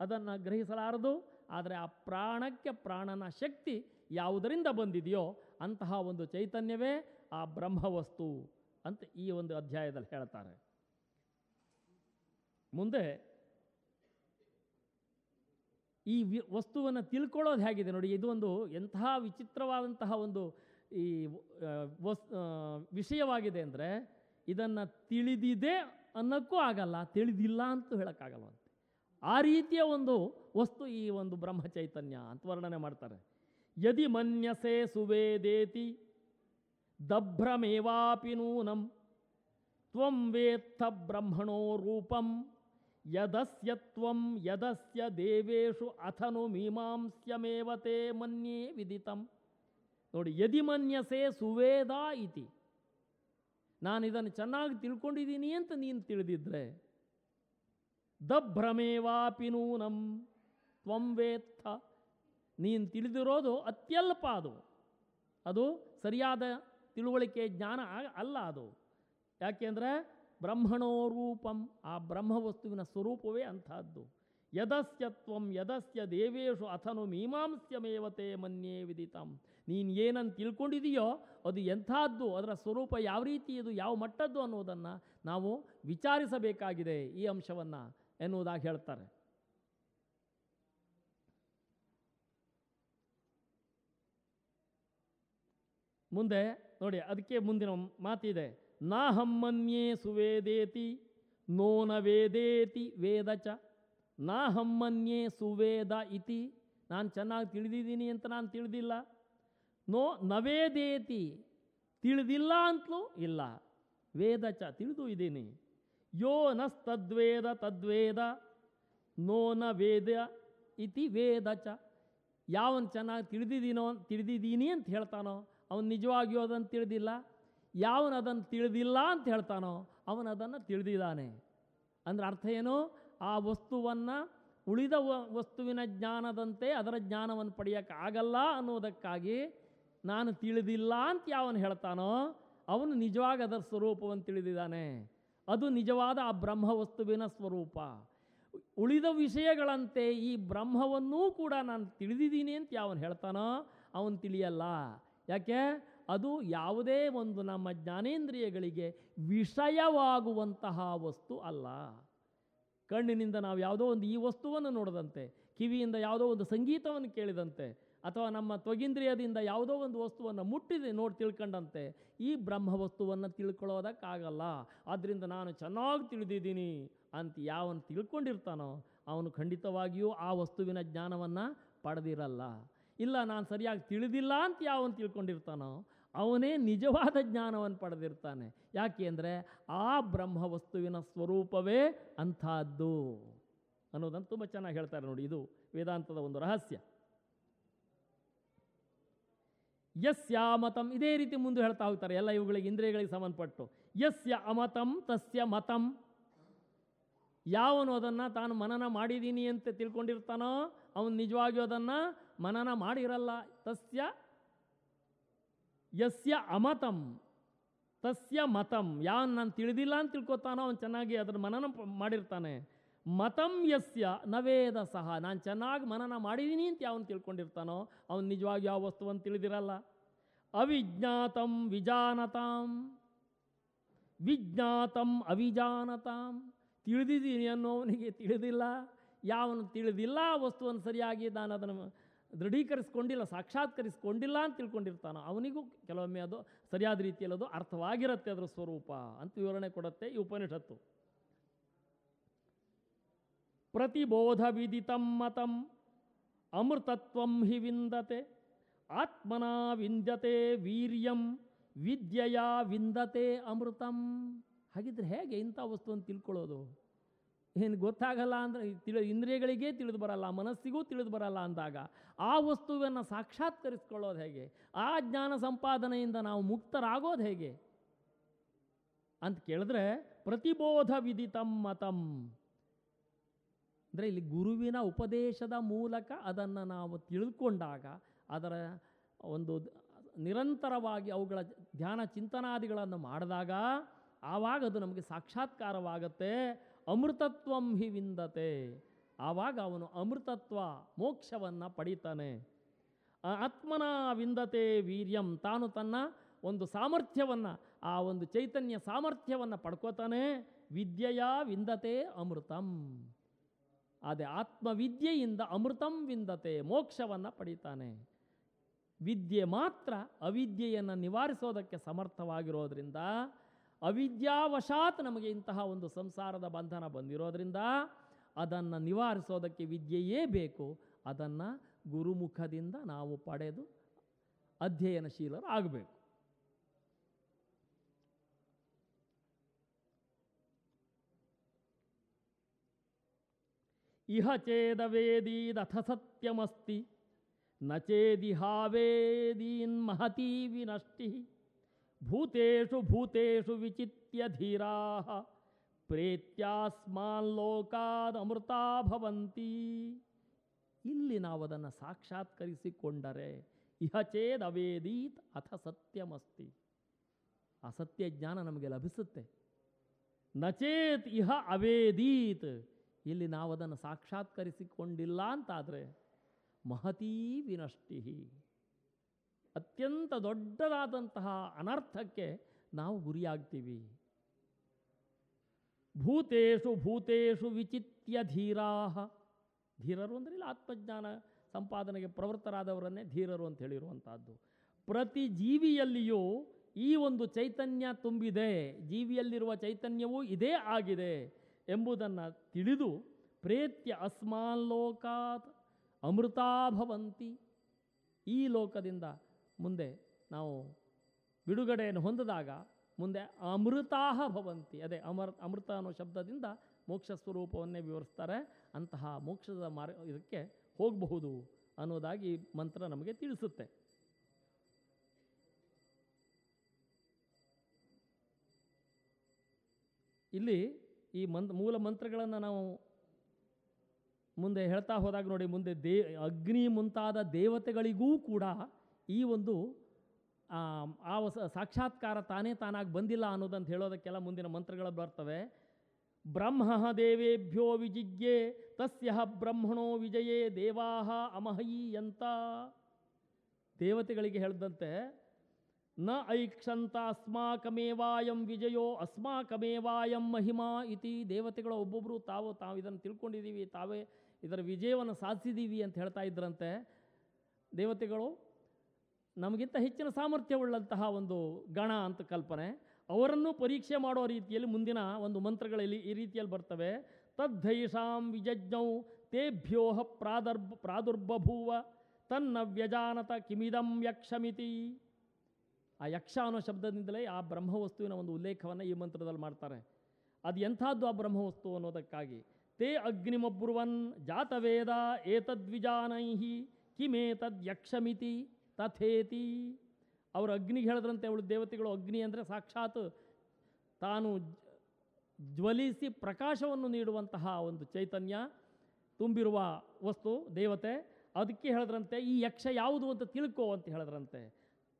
ಅದನ್ನು ಗ್ರಹಿಸಲಾರದು. ಆದರೆ ಆ ಪ್ರಾಣಕ್ಕೆ ಪ್ರಾಣನ ಶಕ್ತಿ ಯಾವುದರಿಂದ ಬಂದಿದೆಯೋ ಅಂತಹ ಒಂದು ಚೈತನ್ಯವೇ ಆ ಬ್ರಹ್ಮವಸ್ತು ಅಂತ ಈ ಒಂದು ಅಧ್ಯಾಯದಲ್ಲಿ ಹೇಳ್ತಾರೆ. ಮುಂದೆ ಈ ವಿ ವಸ್ತುವನ್ನು ತಿಳ್ಕೊಳ್ಳೋದು ಹೇಗಿದೆ ನೋಡಿ, ಇದು ಒಂದು ಎಂತಹ ವಿಚಿತ್ರವಾದಂತಹ ಒಂದು ಈ ವಸ್ ವಿಷಯವಾಗಿದೆ ಅಂದರೆ, ಇದನ್ನು ತಿಳಿದಿದೆ ಅನ್ನೋಕ್ಕೂ ಆಗಲ್ಲ, ತಿಳಿದಿಲ್ಲ ಅಂತೂ ಹೇಳೋಕ್ಕಾಗಲ್ಲ ಅಂತ. ಆ ರೀತಿಯ ಒಂದು ವಸ್ತು ಈ ಒಂದು ಬ್ರಹ್ಮ ಚೈತನ್ಯ ಅಂತ ವರ್ಣನೆ ಮಾಡ್ತಾರೆ. ಯದಿ ಮನ್ಯಸೆ ಸುವೇದೇತಿ, ದಭ್ರಮೇವಾಪಿ ನೂನಂ, ತ್ವಂ ವೇತ್ಥ ಬ್ರಹ್ಮಣೋ ರೂಪಂ. ಯದಸ್ಯ ತ್ವಂ ಯದಸ್ಯ ದೇವೇಶು ಅಥನು ಮೀಮಾಂಸ್ಯಮೇವ ತೇ ಮನ್ಯೇ ವಿದಿತಂ ನೋಡಿ ಯದಿ ಮನ್ಯಸೆ ಸುವೇದ ಇತಿ ನಾನು ಇದನ್ನು ಚೆನ್ನಾಗಿ ತಿಳ್ಕೊಂಡಿದ್ದೀನಿ ಅಂತ ನೀನು ತಿಳಿದಿದ್ರೆ ದಭ್ರಮೇವಾಪಿನೂನಂ ತ್ವಂ ವೇತ್ಥ, ನೀನು ತಿಳಿದಿರೋದು ಅತ್ಯಲ್ಪ ಅದು. ಅದು ಸರಿಯಾದ ತಿಳುವಳಿಕೆ ಜ್ಞಾನ ಅಲ್ಲ ಅದು. ಯಾಕೆಂದರೆ ಬ್ರಹ್ಮಣೋ ರೂಪಂ ಆ ಬ್ರಹ್ಮವಸ್ತುವಿನ ಸ್ವರೂಪವೇ ಅಂಥದ್ದು. ಯದಸ್ಯ ತ್ವಂ, ಯದಸ್ಯ ದೇವೇಶು ಅಥನು ಮೀಮಾಂಸ್ಯಮೇವತೆ ಮನ್ಯೇ ವಿದಿತಂ. ನೀನು ಏನನ್ನು ತಿಳ್ಕೊಂಡಿದೆಯೋ ಅದು ಎಂಥದ್ದು, ಅದರ ಸ್ವರೂಪ ಯಾವ ರೀತಿ, ಇದು ಯಾವ ಮಟ್ಟದ್ದು ಅನ್ನೋದನ್ನು ನಾವು ವಿಚಾರಿಸಬೇಕಾಗಿದೆ ಈ ಅಂಶವನ್ನು ಎನ್ನುವುದಾಗಿ ಹೇಳ್ತಾರೆ. ಮುಂದೆ ನೋಡಿ, ಅದಕ್ಕೆ ಮುಂದಿನ ಮಾತಿದೆ. ನಾಹಮ್ಮನ್ಯೇ ಸುವೇದೇತಿ ನೋನ ವೇದೇತಿ ವೇದ ಚ ನಾಹಮ್ಮನ್ಯೇ ಸುವೇದ ಇತಿ. ನಾನು ಚೆನ್ನಾಗಿ ತಿಳಿದಿದ್ದೀನಿ ಅಂತ ನಾನು ತಿಳಿದಿಲ್ಲ. ನೋ ನವೇದೇತಿ ತಿಳಿದಿಲ್ಲ ಅಂತಲೂ ಇಲ್ಲ. ವೇದ ಚ ತಿಳಿದು ಇದ್ದೀನಿ. ಯೋ ನಸ್ತದ್ವೇದ ತದ್ವೇದ, ನೋ ನ ವೇದ ಇತಿ ವೇದ ಚ ಯಾವನು ಚೆನ್ನಾಗಿ ತಿಳಿದಿದ್ದೀನೋ ತಿಳಿದಿದ್ದೀನಿ ಅಂತ ಹೇಳ್ತಾನೋ, ಅವನು ನಿಜವಾಗಿಯೋದಂತ ತಿಳಿದಿಲ್ಲ. ಯಾವನು ಅದನ್ನು ತಿಳಿದಿಲ್ಲ ಅಂತ ಹೇಳ್ತಾನೋ ಅವನು ಅದನ್ನು ತಿಳಿದಿದ್ದಾನೆ. ಅಂದ್ರೆ ಅರ್ಥ ಏನು? ಆ ವಸ್ತುವನ್ನು, ಉಳಿದ ವಸ್ತುವಿನ ಜ್ಞಾನದಂತೆ ಅದರ ಜ್ಞಾನವನ್ನು ಪಡೆಯೋಕ್ಕಾಗಲ್ಲ ಅನ್ನೋದಕ್ಕಾಗಿ ನಾನು ತಿಳಿದಿಲ್ಲ ಅಂತ ಯಾವನು ಹೇಳ್ತಾನೋ ಅವನು ನಿಜವಾಗಿ ಅದರ ಸ್ವರೂಪವನ್ನು ತಿಳಿದಿದ್ದಾನೆ. ಅದು ನಿಜವಾದ ಆ ಬ್ರಹ್ಮ ವಸ್ತುವಿನ ಸ್ವರೂಪ. ಉಳಿದ ವಿಷಯಗಳಂತೆ ಈ ಬ್ರಹ್ಮವನ್ನೂ ಕೂಡ ನಾನು ತಿಳಿದಿದ್ದೀನಿ ಅಂತ ಯಾವನು ಹೇಳ್ತಾನೋ ಅವನು ತಿಳಿಯಲ್ಲ. ಯಾಕೆ? ಅದು ಯಾವುದೇ ಒಂದು ನಮ್ಮ ಜ್ಞಾನೇಂದ್ರಿಯಗಳಿಗೆ ವಿಷಯವಾಗುವಂತಹ ವಸ್ತು ಅಲ್ಲ. ಕಣ್ಣಿನಿಂದ ನಾವು ಯಾವುದೋ ಒಂದು ಈ ವಸ್ತುವನ್ನು ನೋಡದಂತೆ, ಕಿವಿಯಿಂದ ಯಾವುದೋ ಒಂದು ಸಂಗೀತವನ್ನು ಕೇಳಿದಂತೆ, ಅಥವಾ ನಮ್ಮ ತ್ವಗಿಂದ್ರಿಯದಿಂದ ಯಾವುದೋ ಒಂದು ವಸ್ತುವನ್ನು ಮುಟ್ಟಿದೆ ನೋಡಿ ತಿಳ್ಕೊಂಡಂತೆ, ಈ ಬ್ರಹ್ಮ ವಸ್ತುವನ್ನು ತಿಳ್ಕೊಳ್ಳೋದಕ್ಕಾಗಲ್ಲ. ಆದ್ದರಿಂದ ನಾನು ಚೆನ್ನಾಗಿ ತಿಳಿದಿದ್ದೀನಿ ಅಂತ ಯಾವನು ತಿಳ್ಕೊಂಡಿರ್ತಾನೋ, ಅವನು ಖಂಡಿತವಾಗಿಯೂ ಆ ವಸ್ತುವಿನ ಜ್ಞಾನವನ್ನು ಪಡೆದಿರಲ್ಲ. ಇಲ್ಲ, ನಾನು ಸರಿಯಾಗಿ ತಿಳಿದಿಲ್ಲ ಅಂತ ಯಾವನು ತಿಳ್ಕೊಂಡಿರ್ತಾನೋ ಅವನೇ ನಿಜವಾದ ಜ್ಞಾನವನ್ನು ಪಡೆದಿರ್ತಾನೆ. ಯಾಕೆ ಅಂದರೆ ಆ ಬ್ರಹ್ಮ ವಸ್ತುವಿನ ಸ್ವರೂಪವೇ ಅಂಥದ್ದು ಅನ್ನೋದನ್ನು ತುಂಬ ಚೆನ್ನಾಗಿ ಹೇಳ್ತಾರೆ ನೋಡಿ. ಇದು ವೇದಾಂತದ ಒಂದು ರಹಸ್ಯ. ಯಸ್ಯ ಮತಂ ಇದೇ ರೀತಿ ಮುಂದೆ ಹೇಳ್ತಾ ಹೋಗ್ತಾರೆ. ಎಲ್ಲ ಇವುಗಳಿಗೆ ಇಂದ್ರಿಯಗಳಿಗೆ ಸಂಬಂಧಪಟ್ಟು. ಯಸ್ಯ ಅಮತಂ ತಸ್ಯ ಮತಂ. ಯಾವನು ಅದನ್ನು ತಾನು ಮನನ ಮಾಡಿದ್ದೀನಿ ಅಂತ ತಿಳ್ಕೊಂಡಿರ್ತಾನೋ ಅವನು ನಿಜವಾಗಿಯೂ ಅದನ್ನು ಮನನ ಮಾಡಿರಲ್ಲ. ತಸ್ಯ ಯಸ್ಯ ಅಮತಂ, ತಸ್ಯ ಮತಂ. ಯಾನ್ ನಾನು ತಿಳಿದಿಲ್ಲ ಅಂತ ತಿಳ್ಕೊತಾನೋ ಅವನು ಚೆನ್ನಾಗಿ ಅದರ ಮನನ ಮಾಡಿರ್ತಾನೆ. ಮತಂ ಯಸ್ಯ, ನವೇದ ಸಹ. ನಾನು ಚೆನ್ನಾಗಿ ಮನನ ಮಾಡಿದ್ದೀನಿ ಅಂತ ಯಾವನು ತಿಳ್ಕೊಂಡಿರ್ತಾನೋ, ಅವನು ನಿಜವಾಗಿ ಯಾವ ವಸ್ತುವನ್ನು ತಿಳಿದಿರಲ್ಲ. ಅವಿಜ್ಞಾತಂ ವಿಜಾನತಾಂ. ವಿಜ್ಞಾತಂ ಅವಿಜಾನತಾಂ. ತಿಳಿದಿದ್ದೀನಿ ಅನ್ನೋವನಿಗೆ ತಿಳಿದಿಲ್ಲ. ಯಾವನು ತಿಳಿದಿಲ್ಲ ಆ ವಸ್ತುವನ್ನು ಸರಿಯಾಗಿ, ನಾನು ಅದನ್ನು ದೃಢೀಕರಿಸ್ಕೊಂಡಿಲ್ಲ, ಸಾಕ್ಷಾತ್ಕರಿಸ್ಕೊಂಡಿಲ್ಲ ಅಂತ ತಿಳ್ಕೊಂಡಿರ್ತಾನೋ ಅವನಿಗೂ ಕೆಲವೊಮ್ಮೆ ಅದು ಸರಿಯಾದ ರೀತಿಯಲ್ಲಿ ಅದು ಅರ್ಥವಾಗಿರುತ್ತೆ ಅದರ ಸ್ವರೂಪ ಅಂತ ವಿವರಣೆ ಕೊಡುತ್ತೆ ಈ ಉಪನಿಷತ್ತು. ಪ್ರತಿಬೋಧ ವಿದಿತಂ ಮತಂ ಅಮೃತತ್ವಂ ಹಿ ವಿಂದತೆ, ಆತ್ಮನ ವಿಂದ್ಯತೆ ವೀರ್ಯಂ, ವಿದ್ಯೆಯ ವಿಂದತೆ ಅಮೃತಂ. ಹಾಗಿದ್ರೆ ಹೇಗೆ ಇಂಥ ವಸ್ತುವನ್ನು ತಿಳ್ಕೊಳ್ಳೋದು? ಏನು ಗೊತ್ತಾಗಲ್ಲ ಅಂದರೆ ತಿಳಿ ಇಂದ್ರಿಯಗಳಿಗೆ ತಿಳಿದು ಬರಲ್ಲ, ಮನಸ್ಸಿಗೂ ತಿಳಿದು ಬರಲ್ಲ ಅಂದಾಗ ಆ ವಸ್ತುವನ್ನು ಸಾಕ್ಷಾತ್ಕರಿಸ್ಕೊಳ್ಳೋದು ಹೇಗೆ? ಆ ಜ್ಞಾನ ಸಂಪಾದನೆಯಿಂದ ನಾವು ಮುಕ್ತರಾಗೋದು ಹೇಗೆ? ಅಂತ ಕೇಳಿದ್ರೆ ಪ್ರತಿಬೋಧ ವಿದಿತಂ ಮತಂ. ಅಂದರೆ ಇಲ್ಲಿ ಗುರುವಿನ ಉಪದೇಶದ ಮೂಲಕ ಅದನ್ನು ನಾವು ತಿಳಿದುಕೊಂಡಾಗ ಅದರ ಒಂದು ನಿರಂತರವಾಗಿ ಅವುಗಳ ಧ್ಯಾನ ಚಿಂತನಾದಿಗಳನ್ನು ಮಾಡಿದಾಗ ಆವಾಗ ಅದು ನಮಗೆ ಸಾಕ್ಷಾತ್ಕಾರವಾಗತ್ತೆ. ಅಮೃತತ್ವಂ ಹಿ ವಿಂದತೆ. ಆವಾಗ ಅವನು ಅಮೃತತ್ವ ಮೋಕ್ಷವನ್ನು ಪಡಿತಾನೆ. ಆತ್ಮನ ವಿಂದತೆ ವೀರ್ಯಂ ತಾನು ತನ್ನ ಒಂದು ಸಾಮರ್ಥ್ಯವನ್ನು, ಆ ಒಂದು ಚೈತನ್ಯ ಸಾಮರ್ಥ್ಯವನ್ನು ಪಡ್ಕೋತಾನೆ. ವಿದ್ಯೆಯ ವಿಂದತೆ ಅಮೃತಂ. ಅದೇ ಆತ್ಮವಿದ್ಯೆಯಿಂದ ಅಮೃತಂ ವಿಂದತೆ ಮೋಕ್ಷವನ್ನು ಪಡಿತಾನೆ. ವಿದ್ಯೆ ಮಾತ್ರ ಅವಿದ್ಯೆಯನ್ನು ನಿವಾರಿಸೋದಕ್ಕೆ ಸಮರ್ಥವಾಗಿರೋದ್ರಿಂದ ಅವಿದ್ಯಾವಶಾತ್ ನಮಗೆ ಇಂತಹ ಒಂದು ಸಂಸಾರದ ಬಂಧನ ಬಂದಿರೋದ್ರಿಂದ ಅದನ್ನು ನಿವಾರಿಸೋದಕ್ಕೆ ವಿದ್ಯೆಯೇ ಬೇಕು. ಅದನ್ನು ಗುರುಮುಖದಿಂದ ನಾವು ಪಡೆದು ಅಧ್ಯಯನಶೀಲರು ಆಗಬೇಕು. ಇಹ ಚೇದವೇದೀದಥ ಸತ್ಯಮಸ್ತಿ, ನ ಚೇದಿಹಾವೇದೀನ್ ಮಹತೀ ವಿನಷ್ಟಿ. ಭೂತು ವಿಚಿತ್ಯ ಧೀರಾ ಪ್ರೇತ್ಯಾಸ್ಮಾಲ್ಲೋಕಾದ್ ಅಮೃತ ಭವಂತಿ ಇಲ್ಲಿ ನಾವು ಅದನ್ನು ಸಾಕ್ಷಾತ್ಕರಿಸಿಕೊಂಡರೆ ಇಹ ಚೇದ್ ಅವೇದೀತ್ ಅಥ ಸತ್ಯಮಸ್ತಿ। ಆ ಸತ್ಯ ಜ್ಞಾನ ನಮಗೆ ಲಭಿಸುತ್ತೆ। ನಚೇತ್ ಇಹ ಅವೇದೀತ್। ಇಲ್ಲಿ ನಾವು ಅದನ್ನು ಸಾಕ್ಷಾತ್ಕರಿಸಿಕೊಂಡಿಲ್ಲ ಅಂತಾದರೆ ಮಹತೀ ವಿನಷ್ಟಿ ಅತ್ಯಂತ ದೊಡ್ಡದಾದಂತಹ ಅನರ್ಥಕ್ಕೆ ನಾವು ಗುರಿಯಾಗ್ತೀವಿ. ಭೂತೇಷು ಭೂತೇಷು ವಿಚಿತ್ಯ ಧೀರಾ ಧೀರರು ಅಂದರೆ ಇಲ್ಲಿ, ಆತ್ಮಜ್ಞಾನ ಸಂಪಾದನೆಗೆ ಪ್ರವೃತ್ತರಾದವರನ್ನೇ ಧೀರರು ಅಂತ ಹೇಳಿರುವಂಥದ್ದು ಪ್ರತಿ ಜೀವಿಯಲ್ಲಿಯೂ ಈ ಒಂದು ಚೈತನ್ಯ ತುಂಬಿದೆ, ಜೀವಿಯಲ್ಲಿರುವ ಚೈತನ್ಯವೂ ಇದೇ ಆಗಿದೆ ಎಂಬುದನ್ನು ತಿಳಿದು ಪ್ರೇತ್ಯ ಅಸ್ಮಾಲ್ಲೋಕಾತ್ ಅಮೃತಾ ಭವಂತಿ. ಈ ಲೋಕದಿಂದ ಮುಂದೆ ನಾವು ಬಿಡುಗಡೆಯನ್ನು ಹೊಂದಿದಾಗ ಮುಂದೆ ಅಮೃತಾಹ ಭವಂತಿ. ಅದೇ ಅಮರ್, ಅಮೃತ ಅನ್ನೋ ಶಬ್ದದಿಂದ ಮೋಕ್ಷ ಸ್ವರೂಪವನ್ನೇ ವಿವರಿಸ್ತಾರೆ. ಅಂತಹ ಮೋಕ್ಷದ ಮಾರ್ಗ, ಇದಕ್ಕೆ ಹೋಗಬಹುದು ಅನ್ನೋದಾಗಿ ಮಂತ್ರ ನಮಗೆ ತಿಳಿಸುತ್ತೆ. ಇಲ್ಲಿ ಈ ಮಂತ್, ಮೂಲ ಮಂತ್ರಗಳನ್ನು ನಾವು ಮುಂದೆ ಹೇಳ್ತಾ ಹೋದಾಗ ನೋಡಿ, ಮುಂದೆ ದೇ, ಅಗ್ನಿ ಮುಂತಾದ ದೇವತೆಗಳಿಗೂ ಕೂಡ ಈ ಒಂದು ಆ, ಸಾಕ್ಷಾತ್ಕಾರ ತಾನೇ ತಾನಾಗಿ ಬಂದಿಲ್ಲ ಅನ್ನೋದಂತ ಹೇಳೋದಕ್ಕೆಲ್ಲ ಮುಂದಿನ ಮಂತ್ರಗಳು ಬರ್ತವೆ. ಬ್ರಹ್ಮ ದೇವೇಭ್ಯೋ ವಿಜಿಜ್ಞೆ ತಸ್ಯ ಬ್ರಹ್ಮಣೋ ವಿಜಯೇ ದೇವಾಹ ಅಮಹಯೀಯಂತ ದೇವತೆಗಳಿಗೆ ಹೇಳಿದಂತೆ ನ ಐಕ್ಷಂತ ಅಸ್ಮಾಕಮೇವಾಯಂ ವಿಜಯೋ ಅಸ್ಮಾಕಮೇವಾಯಂ ಮಹಿಮಾ ಇತಿ. ದೇವತೆಗಳು ಒಬ್ಬೊಬ್ಬರು ತಾವು ತಾವು ಇದನ್ನು ತಿಳ್ಕೊಂಡಿದ್ದೀವಿ ತಾವೇ ಇದರ ವಿಜಯವನ್ನು ಸಾಧಿಸಿದ್ದೀವಿ ಅಂತ ಹೇಳ್ತಾ ಇದ್ರಂತೆ. ದೇವತೆಗಳು ನಮಗಿಂತ ಹೆಚ್ಚಿನ ಸಾಮರ್ಥ್ಯವುಳ್ಳಂತಹ ಒಂದು ಗಣ ಅಂತ ಕಲ್ಪನೆ. ಅವರನ್ನು ಪರೀಕ್ಷೆ ಮಾಡೋ ರೀತಿಯಲ್ಲಿ ಮುಂದಿನ ಒಂದು ಮಂತ್ರಗಳಲ್ಲಿ ಈ ರೀತಿಯಲ್ಲಿ ಬರ್ತವೆ. ತದ್ಧೈಷಾಂ ವಿಜಜ್ಞೌ ತೇಭ್ಯೋಹ ಪ್ರಾದರ್ಭ ಪ್ರಾದುರ್ಬಭೂವ ತನ್ನ ವ್ಯಜಾನತ ಕಿಮಿದಂ ಯಕ್ಷಮಿತಿ. ಆ ಯಕ್ಷ ಅನ್ನೋ ಶಬ್ದದಿಂದಲೇ ಆ ಬ್ರಹ್ಮವಸ್ತುವಿನ ಒಂದು ಉಲ್ಲೇಖವನ್ನು ಈ ಮಂತ್ರದಲ್ಲಿ ಮಾಡ್ತಾರೆ. ಅದು ಎಂಥದ್ದು ಆ ಬ್ರಹ್ಮವಸ್ತು ಅನ್ನೋದಕ್ಕಾಗಿ? ತೇ ಅಗ್ನಿಮಬ್ರುವನ್ ಜಾತವೇದ ಏತದ್ವಿಜಾನೈಹಿ ಕಿಮೇತದ್ ಯಕ್ಷಮಿತಿ. ತಥೇತಿ. ಅವರು ಅಗ್ನಿಗೆ ಹೇಳಿದ್ರಂತೆ ಅವಳು ದೇವತೆಗಳು, ಅಗ್ನಿ ಅಂದರೆ ಸಾಕ್ಷಾತ್ ತಾನು ಜ್ವಲಿಸಿ ಪ್ರಕಾಶವನ್ನು ನೀಡುವಂತಹ ಒಂದು ಚೈತನ್ಯ ತುಂಬಿರುವ ವಸ್ತು, ದೇವತೆ. ಅದಕ್ಕೆ ಹೇಳಿದ್ರಂತೆ, ಈ ಯಕ್ಷ ಯಾವುದು ಅಂತ ತಿಳ್ಕೋ ಅಂತ ಹೇಳಿದ್ರಂತೆ.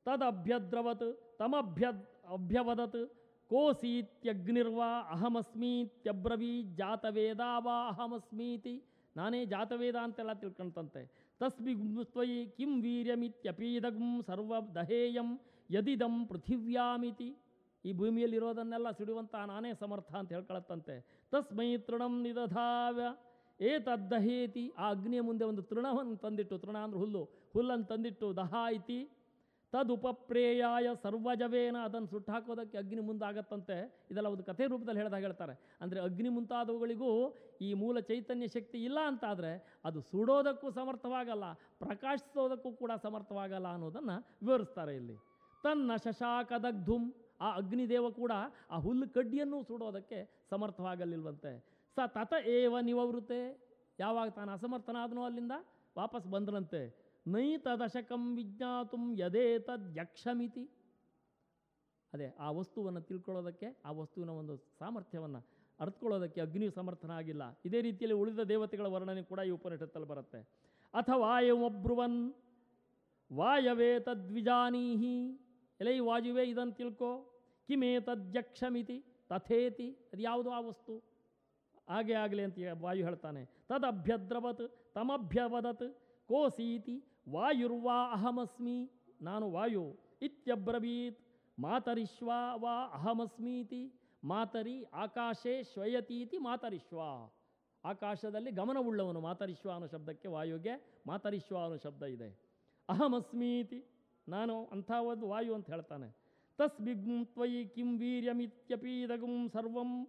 ತದಭ್ಯದ್ರವತ್ ತಮಭ್ಯ ಅಭ್ಯವದತ್, ಕೋಸೀತ್ಯಗ್ನಿರ್ವಾ ಅಹಮಸ್ಮೀತ್ಯಬ್ರವೀ ಜಾತವೇದ ವಾ ಅಹಮಸ್ಮೀತಿ. ನಾನೇ ಜಾತವೇದ ಅಂತೆಲ್ಲ ತಿಳ್ಕೊಂತಂತೆ. ತಸ್ಮಿ ತ್ವಯಿ ಕಿಂ ವೀರ್ಯಮಿತ್ಯಪೀದಗಂ ಸರ್ವ ದಹೇಯಂ ಯದಿದಂ ಪೃಥಿವ್ಯಾಮಿತಿ ಈ ಭೂಮಿಯಲ್ಲಿರೋದನ್ನೆಲ್ಲ ಸಿಡುವಂಥ ನಾನೇ ಸಮರ್ಥ ಅಂತ ಹೇಳ್ಕೊಳತ್ತಂತೆ. ತಸ್ಮೈ ತೃಣಂ ನಿದಧಾವ. ಏತದ್ದಹೇತಿ. ಆ ಅಗ್ನಿಯ ಮುಂದೆ ಒಂದು ತೃಣವನ್ನು ತಂದಿಟ್ಟು, ತೃಣ ಅಂದ್ರೆ ಹುಲ್ಲು. ಹುಲ್ಲನ್ನು ತಂದಿಟ್ಟು ದಹ ಇತಿ ತದುಪಪ್ರೇಯಾಯ ಸರ್ವಜವೇನ. ಅದನ್ನು ಸುಟ್ಟು ಹಾಕೋದಕ್ಕೆ ಅಗ್ನಿ ಮುಂದಾಗತ್ತಂತೆ. ಇದೆಲ್ಲ ಒಂದು ಕಥೆ ರೂಪದಲ್ಲಿ ಹೇಳ್ದಾಗ ಹೇಳ್ತಾರೆ. ಅಂದರೆ ಅಗ್ನಿ ಮುಂತಾದವುಗಳಿಗೂ ಈ ಮೂಲ ಚೈತನ್ಯ ಶಕ್ತಿ ಇಲ್ಲ ಅಂತಾದರೆ ಅದು ಸುಡೋದಕ್ಕೂ ಸಮರ್ಥವಾಗಲ್ಲ, ಪ್ರಕಾಶಿಸೋದಕ್ಕೂ ಕೂಡ ಸಮರ್ಥವಾಗಲ್ಲ ಅನ್ನೋದನ್ನು ವಿವರಿಸ್ತಾರೆ ಇಲ್ಲಿ. ತನ್ನ ಶಶಾಕದಗ್ಧುಂ, ಆ ಅಗ್ನಿದೇವ ಕೂಡ ಆ ಹುಲ್ಲು ಕಡ್ಡಿಯನ್ನು ಸುಡೋದಕ್ಕೆ ಸಮರ್ಥವಾಗಲಿಲ್ವಂತೆ. ಸ ತತ ಏವ ನಿವೃತ್ತೆ ಯಾವಾಗ ತಾನು ಅಸಮರ್ಥನಾದನೋ ಅಲ್ಲಿಂದ ವಾಪಸ್ ಬಂದ್ರಂತೆ. ನೈ ವಿಜ್ಞಾತು ವಿಜ್ಞಾತುಂ ತದ್ಯಕ್ಷಮಿತಿ ಯಕ್ಷಮಿತಿ. ಅದೇ, ಆ ವಸ್ತುವನ್ನು ತಿಳ್ಕೊಳ್ಳೋದಕ್ಕೆ, ಆ ವಸ್ತುವಿನ ಒಂದು ಸಾಮರ್ಥ್ಯವನ್ನು ಅರ್ಥಕೊಳ್ಳೋದಕ್ಕೆ ಸಮರ್ಥನ ಆಗಿಲ್ಲ ಇದೇ ರೀತಿಯಲ್ಲಿ ಉಳಿದ ದೇವತೆಗಳ ವರ್ಣನೆ ಕೂಡ ಈ ಉಪನಿಷತ್ತಲ್ಲಿ ಬರುತ್ತೆ. ಅಥ ಒಬ್ರುವನ್ ವಾಯವೇ ತದ್ವಿಜಾನೀಹಿ. ಎಲೈ ವಾಯುವೆ ಇದನ್ನು ತಿಳ್ಕೊ. ಕಿಮೇ ತದ್ಯಕ್ಷಮಿತಿ ತಥೇತಿ. ಅದು ಯಾವುದು ಆ ವಸ್ತು. ಹಾಗೆ ಆಗಲಿ ಅಂತ ವಾಯು ಹೇಳ್ತಾನೆ. ತದಭ್ಯದ್ರವತ್, ತಮಭ್ಯವದತ್, ಕೋಸೀತಿ ವಾಯುರ್ವಾ ಅಹಮಸ್ಮಿ. ನಾನು ವಾಯು. ಇತ್ಯಬ್ರವೀತ್. ಮಾತರಿಶ್ವ ವಾ ಅಹಮಸ್ಮೀತಿ. ಮಾತರಿ ಆಕಾಶೇ ಶ್ವಯತೀತಿ ಮಾತರಿಶ್ವ. ಆಕಾಶದಲ್ಲಿ ಗಮನವುಳ್ಳವನು ಮಾತರಿಶ್ವ ಅನ್ನೋ ಶಬ್ದಕ್ಕೆ ವಾಯುಗೆ ಮಾತರಿಶ್ವ ಅನ್ನೋ ಶಬ್ದ ಇದೆ. ಅಹಮಸ್ಮೀತಿ. ನಾನು ಅಂಥ ಒಂದು ವಾಯು ಅಂತ ಹೇಳ್ತಾನೆ. ತಸ್ಮಿಗ್ಂ ತ್ವಯಿ ಕಿಂ ವೀರ್ಯಮಿತ್ಯಪೀದಗುಂ ಸರ್ವಂ.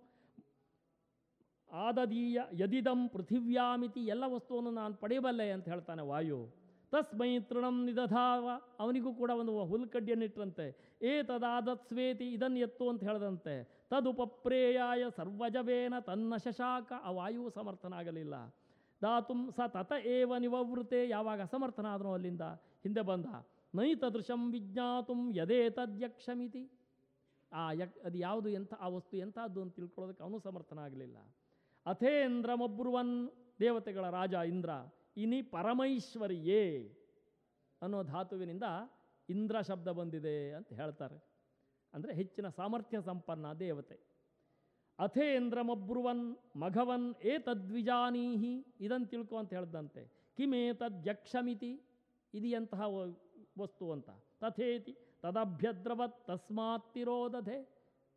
ಆದದೀಯ ಯದಿದಂ ಪೃಥಿವ್ಯಾಮಿತಿ. ಎಲ್ಲ ವಸ್ತುವನ್ನು ನಾನು ಪಡೆಯಬಲ್ಲೆ ಅಂತ ಹೇಳ್ತಾನೆ ವಾಯು. ತಸ್ಮೈ ತೃಣಂ ನಿದಧಾವ. ಅವನಿಗೂ ಕೂಡ ಒಂದು ಹುಲ್ಕಡ್ಡಿಯನ್ನಿಟ್ರಂತೆ ಏ ತದಾದತ್ಸ್ವೇತಿ ಇದನ್ನು ಎತ್ತು ಅಂತ ಹೇಳದಂತೆ. ತದುಪಪ್ರೇಯಾಯ ಸರ್ವಜವೇನ ತನ್ನ ಶಶಾಕ. ಆ ವಾಯುವು ಸಮರ್ಥನಾಗಲಿಲ್ಲ. ದಾತುಂ ಸ ತತ ಏವ ನಿವವೃತೆ. ಯಾವಾಗ ಅಸಮರ್ಥನಾದನೋ ಅಲ್ಲಿಂದ ಹಿಂದೆ ಬಂದ. ನೈ ತದೃಶಂ ವಿಜ್ಞಾತುಂ ಯದೇ ತದ್ಯಕ್ಷಮಿತಿ. ಆ ಯಕ್, ಅದು ಯಾವುದು, ಎಂಥ, ಆ ವಸ್ತು ಎಂಥದ್ದು ಅಂತ ತಿಳ್ಕೊಳ್ಳೋದಕ್ಕೆ ಅವನು ಸಮರ್ಥನ ಸಮರ್ಥನಾಗಲಿಲ್ಲ. ಅಥೇಂದ್ರಮೊಬ್ರುವನ್ ದೇವತೆಗಳ ರಾಜ ಇಂದ್ರ. ಇನಿ ಪರಮೈಶ್ವರಿಯೇ ಅನ್ನೋ ಧಾತುವಿನಿಂದ ಇಂದ್ರ ಶಬ್ದ ಬಂದಿದೆ ಅಂತ ಹೇಳ್ತಾರೆ. ಅಂದರೆ ಹೆಚ್ಚಿನ ಸಾಮರ್ಥ್ಯ ಸಂಪನ್ನ ದೇವತೆ. ಅಥೇಂದ್ರಮೊಬ್ರುವನ್ ಮಘವನ್ ಏ ತದ್ವಿಜಾನೀಹಿ ಇದನ್ನು ತಿಳ್ಕೊ ಅಂತ ಹೇಳ್ದಂತೆ. ಕಿಮೇತದ್ಯಕ್ಷಮಿತಿ ಇದು ಎಂತಹ ವ- ವಸ್ತು ಅಂತ. ತಥೇತಿ ತದಭ್ಯದ್ರವತ್ ತಸ್ಮಾತ್ತಿರೋದಧೆ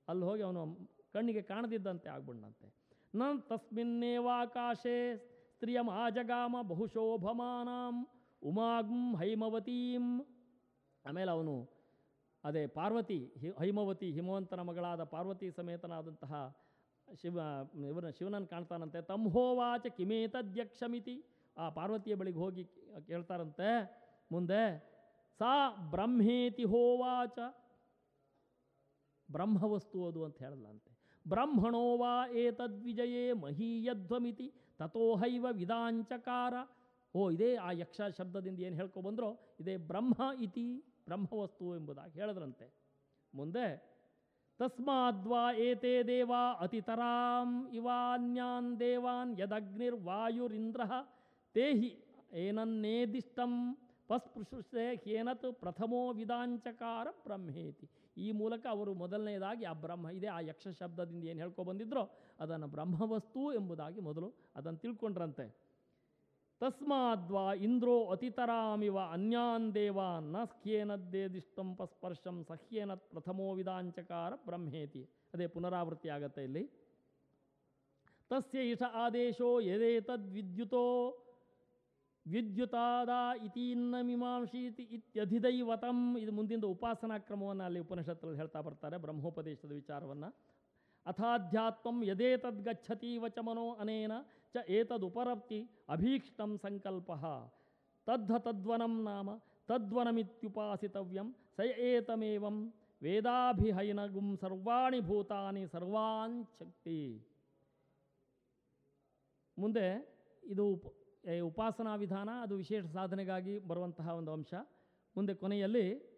ಅಲ್ಲಿ ಹೋಗಿ ಅವನು ಕಣ್ಣಿಗೆ ಕಾಣದಿದ್ದಂತೆ ಆಗ್ಬಿಡ್ನಂತೆ. ನನ್ ತಸ್ಮಿನ್ನೇವಾಕಾಶೇ ಸ್ತ್ರಿಯಂ ಆಜಗಾಮ ಬಹುಶೋಭಮಾನಾಂ ಉಮಾಗ್ಂ ಹೈಮವತೀಂ. ಆಮೇಲೆ ಅವನು ಅದೇ ಪಾರ್ವತಿ ಹಿ- ಹೈಮವತಿ ಹಿಮವಂತನ ಮಗಳಾದ ಪಾರ್ವತಿ ಸಮೇತನಾದಂತಹ ಶಿವ ಇವನ ಶಿವನನ್ನು ಕಾಣ್ತಾನಂತೆ. ತಂಹೋವಾಚ ಕಿಮೇತದ್ಯಕ್ಷಮಿತಿ ಆ ಪಾರ್ವತಿಯ ಬಳಿಗೆ ಹೋಗಿ ಕೇಳ್ತಾರಂತೆ ಮುಂದೆ, ಸಾ ಬ್ರಹ್ಮೇತಿ ಹೋವಾಚ ಬ್ರಹ್ಮವಸ್ತು ಅದು ಅಂತ ಹೇಳಲ್ಲಂತೆ ಬ್ರಹ್ಮಣೋ ವಾ ಏತದ್ವಿಜಯೇ ಮಹೀಯಧ್ವಮಿತಿ. ತಥೋಹೈವ ವಿದಾಂಚಕಾರ. ಓ, ಇದೇ ಆ ಯಕ್ಷ ಶಬ್ದದಿಂದ ಏನು ಹೇಳ್ಕೊಬಂದ್ರೋ ಇದೇ ಬ್ರಹ್ಮ ಇತಿ ಬ್ರಹ್ಮವಸ್ತು ಎಂಬುದಾಗಿ ಹೇಳದ್ರಂತೆ. ಮುಂದೆ, ತಸ್ಮಾದ್ವಾ ಏತೆ ದೇವಾ ಅತಿತರಾಂ ಇವಾನ್ಯಾನ್ ದೇವಾನ್ ಯದಗ್ನಿರ್ವಾಯುರಿಂದ್ರ ತೇಹಿ ಏನನ್ನೇದಿಷ್ಟಂ ಪಸ್ಪೃಶುಷೆ ಹೇನತ್ ಪ್ರಥಮೋ ವಿದಾಂಚಕಾರ ಬ್ರಹ್ಮೇತಿ. ಈ ಮೂಲಕ ಅವರು ಮೊದಲನೆಯದಾಗಿ ಆ ಬ್ರಹ್ಮ, ಇದೆ ಆ ಯಕ್ಷ ಶಬ್ದದಿಂದ ಏನು ಹೇಳ್ಕೊಬಂದಿದ್ರೋ ಅದನ್ನು ಬ್ರಹ್ಮವಸ್ತು ಎಂಬುದಾಗಿ ಮೊದಲು ಅದನ್ನು ತಿಳ್ಕೊಂಡ್ರಂತೆ. ತಸ್ಮಾದ್ವಾ ಇಂದ್ರೋ ಅತಿತರಾಮಿವ ಅನ್ಯಾನ್ ದೇವಾನ್ನ ಸ್ಖ್ಯೇನದ್ದೇದಿಷ್ಟಂ ಪಸ್ಪರ್ಶಂ ಸಹ್ಯೇನತ್ ಪ್ರಥಮೋ ವಿಧಾಂಚಕಾರ ಬ್ರಹ್ಮೇತಿ. ಅದೇ ಪುನರಾವೃತ್ತಿ ಆಗತ್ತೆ ಇಲ್ಲಿ. ತಸ್ಯ ಇಷ ಆದೇಶೋ ಯದೇತದ್ವಿದ್ಯುತೋ ವಿದ್ಯುತಾದ ಇತೀನ್ನ ಮೀಮಾಂಸೀತಿ ಇತ್ಯಧಿದೈವತಂ. ಇದು ಮುಂದಿನ ಉಪಾಸನಾ ಕ್ರಮವನ್ನು ಅಲ್ಲಿ ಉಪನಿಷತ್ತಲ್ಲಿ ಹೇಳ್ತಾ ಬರ್ತಾರೆ, ಬ್ರಹ್ಮೋಪದೇಶದ ವಿಚಾರವನ್ನು. ಅಥಾಧ್ಯಾತ್ಮಂ ಯದೇತದ್ಗಚ್ಚತಿ ವಚಮನೋ ಅನೇನ ಚ ಏತದುಪರಪ್ತಿ ಅಭೀಕ್ಷಿತಂ ಸಂಕಲ್ಪ. ತದ್ಧ ತದ್ವನಂ ನಾಮ ತದ್ವನಮಿತ್ಯುಪಾಸಿತವ್ಯಂ ಸ ಏತಮೇವಂ ವೇದಾಭಿಹೈನಗುಂ ಸರ್ವಾಣಿ ಭೂತಾನಿ ಸರ್ವಾನ್ ಶಕ್ತಿ ಮುಂದೆ ಇದು ಉಪಾಸನಾ ವಿಧಾನ ಅದು ವಿಶೇಷ ಸಾಧನೆಗಾಗಿ ಬರುವಂತಹ ಒಂದು ಅಂಶ. ಮುಂದೆ ಕೊನೆಯಲ್ಲಿ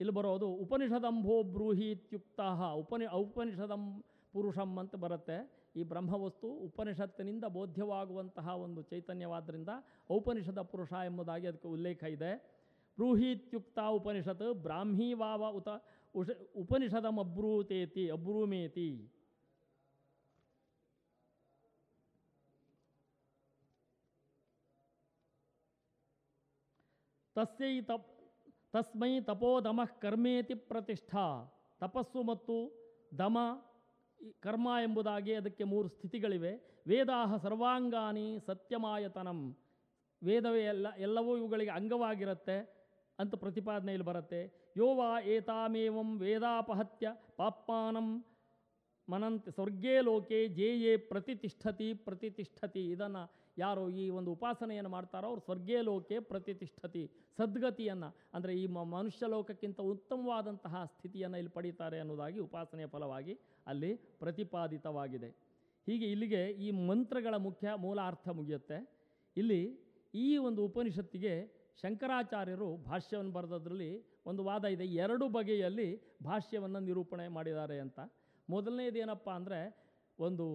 ಇಲ್ಲಿ ಬರೋದು ಉಪನಿಷದಂಭೋ ಬ್ರೂಹಿ ಇತ್ಯುಕ್ತ ಉಪನಿ, ಔಪನಿಷದಂ ಪುರುಷಂ ಅಂತ ಬರುತ್ತೆ. ಈ ಬ್ರಹ್ಮವಸ್ತು ಉಪನಿಷತ್ತಿನಿಂದ ಬೋಧ್ಯವಾಗುವಂತಹ ಒಂದು ಚೈತನ್ಯವಾದ್ದರಿಂದ ಔಪನಿಷದ ಪುರುಷ ಎಂಬುದಾಗಿ ಅದಕ್ಕೆ ಉಲ್ಲೇಖ ಇದೆ. ಬ್ರೂಹಿ ಇತ್ಯುಕ್ತ ಉಪನಿಷತ್ ಬ್ರಾಹ್ಮೀ ವಾವ ಉತ ಉಷ ಉಪನಿಷದಂ ಅಬ್ರೂತೇತಿ ಅಬ್ರೂಮೇತಿ. ತಸ್ಯೈ ತಪ್, ತಸ್ಮೈ ತಪೋದಮಃ ಕರ್ಮೇತಿ ಪ್ರತಿಷ್ಠಾ. ತಪಸ್ಸು ಮತ್ತು ದಮ ಕರ್ಮ ಎಂಬುದಾಗಿ ಅದಕ್ಕೆ ಮೂರು ಸ್ಥಿತಿಗಳಿವೆ. ವೇದಾಹ ಸರ್ವಾಂಗಾನಿ ಸತ್ಯಮಾಯತನಂ. ವೇದವೇ ಎಲ್ಲ, ಎಲ್ಲವೂ ಇವುಗಳಿಗೆ ಅಂಗವಾಗಿರುತ್ತೆ ಅಂತ ಪ್ರತಿಪಾದನೆಯಲ್ಲಿ ಬರುತ್ತೆ. ಯೋವಾ ಏತಾಮೇವಂ ವೇದಾಪಹತ್ಯ ಪಾಪ್ಮಾನಂ ಮನಂತ್ ಸ್ವರ್ಗೇ ಲೋಕೆ ಜೇಯೇ ಪ್ರತಿಷ್ಠತಿ ಪ್ರತಿಷ್ಠತಿ ಇದನ್ನು ಯಾರು ಈ ಒಂದು ಉಪಾಸನೆಯನ್ನು ಮಾಡ್ತಾರೋ ಅವ್ರು ಸ್ವರ್ಗೀಯ ಲೋಕೆ ಪ್ರತಿಷ್ಠತಿ, ಸದ್ಗತಿಯನ್ನು, ಅಂದರೆ ಈ ಮನುಷ್ಯ ಲೋಕಕ್ಕಿಂತ ಉತ್ತಮವಾದಂತಹ ಸ್ಥಿತಿಯನ್ನು ಇಲ್ಲಿ ಪಡೀತಾರೆ ಅನ್ನೋದಾಗಿ ಉಪಾಸನೆಯ ಫಲವಾಗಿ ಅಲ್ಲಿ ಪ್ರತಿಪಾದಿತವಾಗಿದೆ. ಹೀಗೆ ಇಲ್ಲಿಗೆ ಈ ಮಂತ್ರಗಳ ಮುಖ್ಯ ಮೂಲ ಅರ್ಥ ಮುಗಿಯುತ್ತೆ. ಇಲ್ಲಿ ಈ ಒಂದು ಉಪನಿಷತ್ತಿಗೆ ಶಂಕರಾಚಾರ್ಯರು ಭಾಷ್ಯವನ್ನು ಬರೆದದ್ರಲ್ಲಿ ಒಂದು ವಾದ ಇದೆ, ಎರಡು ಬಗೆಯಲ್ಲಿ ಭಾಷ್ಯವನ್ನು ನಿರೂಪಣೆ ಮಾಡಿದ್ದಾರೆ ಅಂತ. ಮೊದಲನೇದೇನಪ್ಪ ಅಂದರೆ ಒಂದು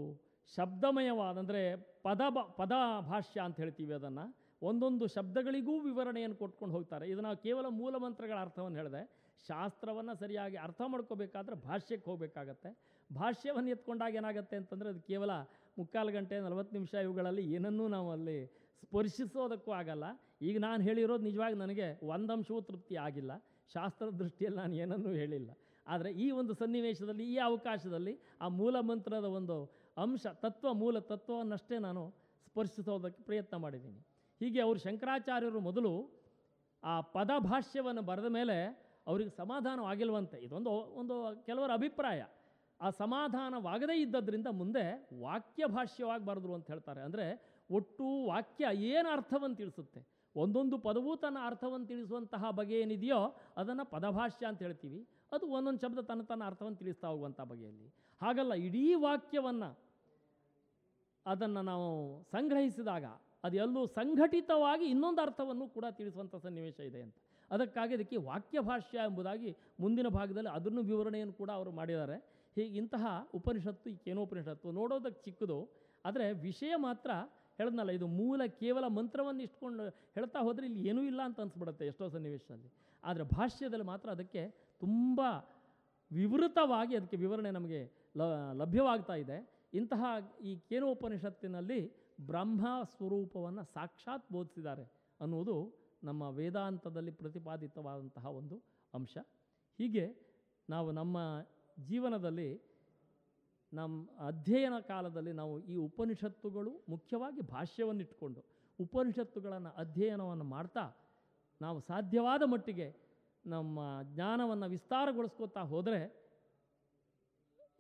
ಶಬ್ದಮಯವಾದ ಅಂದರೆ ಪದ ಬ- ಪದ ಭಾಷ್ಯ ಅಂತ ಹೇಳ್ತೀವಿ ಅದನ್ನು. ಒಂದೊಂದು ಶಬ್ದಗಳಿಗೂ ವಿವರಣೆಯನ್ನು ಕೊಟ್ಕೊಂಡು ಹೋಗ್ತಾರೆ. ಇದು ನಾವು ಕೇವಲ ಮೂಲ ಮಂತ್ರಗಳ ಅರ್ಥವನ್ನು ಹೇಳಿದೆ. ಶಾಸ್ತ್ರವನ್ನು ಸರಿಯಾಗಿ ಅರ್ಥ ಮಾಡ್ಕೋಬೇಕಾದ್ರೆ ಭಾಷ್ಯಕ್ಕೆ ಹೋಗಬೇಕಾಗತ್ತೆ. ಭಾಷ್ಯವನ್ನು ಎತ್ಕೊಂಡಾಗ ಏನಾಗುತ್ತೆ ಅಂತಂದರೆ ಅದು ಕೇವಲ ಮುಕ್ಕಾಲು ಗಂಟೆ, ನಲವತ್ತು ನಿಮಿಷ ಇವುಗಳಲ್ಲಿ ಏನನ್ನೂ ನಾವು ಅಲ್ಲಿ ಸ್ಪರ್ಶಿಸೋದಕ್ಕೂ ಆಗಲ್ಲ. ಈಗ ನಾನು ಹೇಳಿರೋದು ನಿಜವಾಗಿ ನನಗೆ ಒಂದಂಶವೂ ತೃಪ್ತಿ ಆಗಿಲ್ಲ. ಶಾಸ್ತ್ರದ ದೃಷ್ಟಿಯಲ್ಲಿ ನಾನು ಏನನ್ನೂ ಹೇಳಿಲ್ಲ. ಆದರೆ ಈ ಒಂದು ಸನ್ನಿವೇಶದಲ್ಲಿ, ಈ ಅವಕಾಶದಲ್ಲಿ ಆ ಮೂಲ ಮಂತ್ರದ ಒಂದು ಅಂಶ, ತತ್ವ, ಮೂಲ ತತ್ವವನ್ನಷ್ಟೇ ನಾನು ಸ್ಪರ್ಶಿಸೋದಕ್ಕೆ ಪ್ರಯತ್ನ ಮಾಡಿದ್ದೀನಿ. ಹೀಗೆ ಅವರು ಶಂಕರಾಚಾರ್ಯರು ಮೊದಲು ಆ ಪದ ಭಾಷ್ಯವನ್ನು ಬರೆದ ಮೇಲೆ ಅವರಿಗೆ ಸಮಾಧಾನವಾಗಿಲ್ವಂತೆ ಇದೊಂದು ಒಂದು ಕೆಲವರ ಅಭಿಪ್ರಾಯ. ಆ ಸಮಾಧಾನವಾಗದೇ ಇದ್ದದ್ರಿಂದ ಮುಂದೆ ವಾಕ್ಯ ಭಾಷ್ಯವಾಗಿ ಬರೆದ್ರು ಅಂತ ಹೇಳ್ತಾರೆ. ಅಂದರೆ ಒಟ್ಟು ವಾಕ್ಯ ಏನು ಅರ್ಥವನ್ನು ತಿಳಿಸುತ್ತೆ? ಒಂದೊಂದು ಪದವೂ ತನ್ನ ಅರ್ಥವನ್ನು ತಿಳಿಸುವಂತಹ ಬಗೆ ಏನಿದೆಯೋ ಅದನ್ನು ಪದಭಾಷ್ಯ ಅಂತ ಹೇಳ್ತೀವಿ. ಅದು ಒಂದೊಂದು ಶಬ್ದ ತನ್ನ ತನ್ನ ಅರ್ಥವನ್ನು ತಿಳಿಸ್ತಾ ಹೋಗುವಂಥ ಬಗೆಯಲ್ಲಿ. ಹಾಗಲ್ಲ, ಇಡೀ ವಾಕ್ಯವನ್ನು ಅದನ್ನು ನಾವು ಸಂಗ್ರಹಿಸಿದಾಗ ಅದು ಎಲ್ಲೂ ಸಂಘಟಿತವಾಗಿ ಇನ್ನೊಂದು ಅರ್ಥವನ್ನು ಕೂಡ ತಿಳಿಸುವಂಥ ಸನ್ನಿವೇಶ ಇದೆ ಅಂತ. ಅದಕ್ಕಾಗಿ ಅದಕ್ಕೆ ವಾಕ್ಯ ಭಾಷ್ಯ ಎಂಬುದಾಗಿ ಮುಂದಿನ ಭಾಗದಲ್ಲಿ ಅದನ್ನು ವಿವರಣೆಯನ್ನು ಕೂಡ ಅವರು ಮಾಡಿದ್ದಾರೆ. ಹೀಗೆ ಇಂತಹ ಉಪನಿಷತ್ತು, ಕೇನೋಪನಿಷತ್ತು ನೋಡೋದಕ್ಕೆ ಚಿಕ್ಕದು. ಆದರೆ ವಿಷಯ ಮಾತ್ರ ಹೇಳಿದ್ನಲ್ಲ, ಇದು ಮೂಲ ಕೇವಲ ಮಂತ್ರವನ್ನು ಇಟ್ಕೊಂಡು ಹೇಳ್ತಾ ಹೋದರೆ ಇಲ್ಲಿ ಏನೂ ಇಲ್ಲ ಅಂತ ಅನಿಸ್ಬಿಡುತ್ತೆ ಎಷ್ಟೋ ಸನ್ನಿವೇಶದಲ್ಲಿ. ಆದರೆ ಭಾಷ್ಯದಲ್ಲಿ ಮಾತ್ರ ಅದಕ್ಕೆ ತುಂಬ ವಿವೃತವಾಗಿ ಅದಕ್ಕೆ ವಿವರಣೆ ನಮಗೆ ಲಭ್ಯವಾಗ್ತಾ ಇದೆ. ಇಂತಹ ಈ ಕೇನೋಪನಿಷತ್ತಿನಲ್ಲಿ ಬ್ರಹ್ಮ ಸ್ವರೂಪವನ್ನು ಸಾಕ್ಷಾತ್ ಬೋಧಿಸಿದ್ದಾರೆ ಅನ್ನುವುದು ನಮ್ಮ ವೇದಾಂತದಲ್ಲಿ ಪ್ರತಿಪಾದಿತವಾದಂತಹ ಒಂದು ಅಂಶ. ಹೀಗೆ ನಾವು ನಮ್ಮ ಜೀವನದಲ್ಲಿ, ನಮ್ಮ ಅಧ್ಯಯನ ಕಾಲದಲ್ಲಿ ನಾವು ಈ ಉಪನಿಷತ್ತುಗಳು ಮುಖ್ಯವಾಗಿ ಭಾಷ್ಯವನ್ನು ಇಟ್ಕೊಂಡು ಉಪನಿಷತ್ತುಗಳನ್ನು ಅಧ್ಯಯನವನ್ನು ಮಾಡ್ತಾ ನಾವು ಸಾಧ್ಯವಾದ ಮಟ್ಟಿಗೆ ನಮ್ಮ ಜ್ಞಾನವನ್ನು ವಿಸ್ತಾರಗೊಳಿಸ್ಕೋತಾ ಹೋದರೆ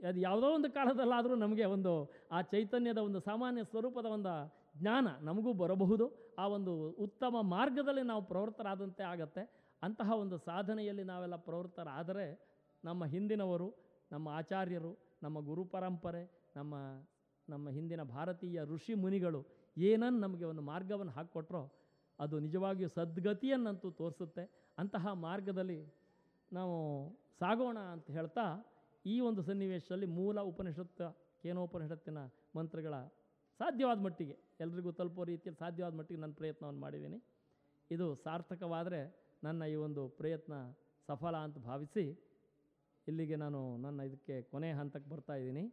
ಅದು ಯಾವುದೋ ಒಂದು ಕಾಲದಲ್ಲಾದರೂ ನಮಗೆ ಒಂದು ಆ ಚೈತನ್ಯದ ಒಂದು ಸಾಮಾನ್ಯ ಸ್ವರೂಪದ ಒಂದು ಜ್ಞಾನ ನಮಗೂ ಬರಬಹುದು. ಆ ಒಂದು ಉತ್ತಮ ಮಾರ್ಗದಲ್ಲಿ ನಾವು ಪ್ರವೃತ್ತರಾದಂತೆ ಆಗತ್ತೆ. ಅಂತಹ ಒಂದು ಸಾಧನೆಯಲ್ಲಿ ನಾವೆಲ್ಲ ಪ್ರವೃತ್ತರಾದರೆ ನಮ್ಮ ಹಿಂದಿನವರು, ನಮ್ಮ ಆಚಾರ್ಯರು, ನಮ್ಮ ಗುರು ಪರಂಪರೆ, ನಮ್ಮ ನಮ್ಮ ಹಿಂದಿನ ಭಾರತೀಯ ಋಷಿ ಮುನಿಗಳು ಏನನ್ನು ನಮಗೆ ಒಂದು ಮಾರ್ಗವನ್ನು ಹಾಕ್ಕೊಟ್ರೋ ಅದು ನಿಜವಾಗಿಯೂ ಸದ್ಗತಿಯನ್ನಂತೂ ತೋರಿಸುತ್ತೆ. ಅಂತಹ ಮಾರ್ಗದಲ್ಲಿ ನಾವು ಸಾಗೋಣ ಅಂತ ಹೇಳ್ತಾ ಈ ಒಂದು ಸನ್ನಿವೇಶದಲ್ಲಿ ಮೂಲ ಉಪನಿಷತ್ತು, ಕೇನೋಪನಿಷತ್ತಿನ ಮಂತ್ರಗಳ ಸಾಧ್ಯವಾದ ಮಟ್ಟಿಗೆ, ಎಲ್ರಿಗೂ ತಲುಪೋ ರೀತಿಯಲ್ಲಿ ಸಾಧ್ಯವಾದ ಮಟ್ಟಿಗೆ ನನ್ನ ಪ್ರಯತ್ನವನ್ನು ಮಾಡಿದ್ದೀನಿ. ಇದು ಸಾರ್ಥಕವಾದರೆ ನನ್ನ ಈ ಒಂದು ಪ್ರಯತ್ನ ಸಫಲ ಅಂತ ಭಾವಿಸಿ ಇಲ್ಲಿಗೆ ನಾನು ನನ್ನ ಇದಕ್ಕೆ ಕೊನೆಯ ಹಂತಕ್ಕೆ ಬರ್ತಾ ಇದ್ದೀನಿ.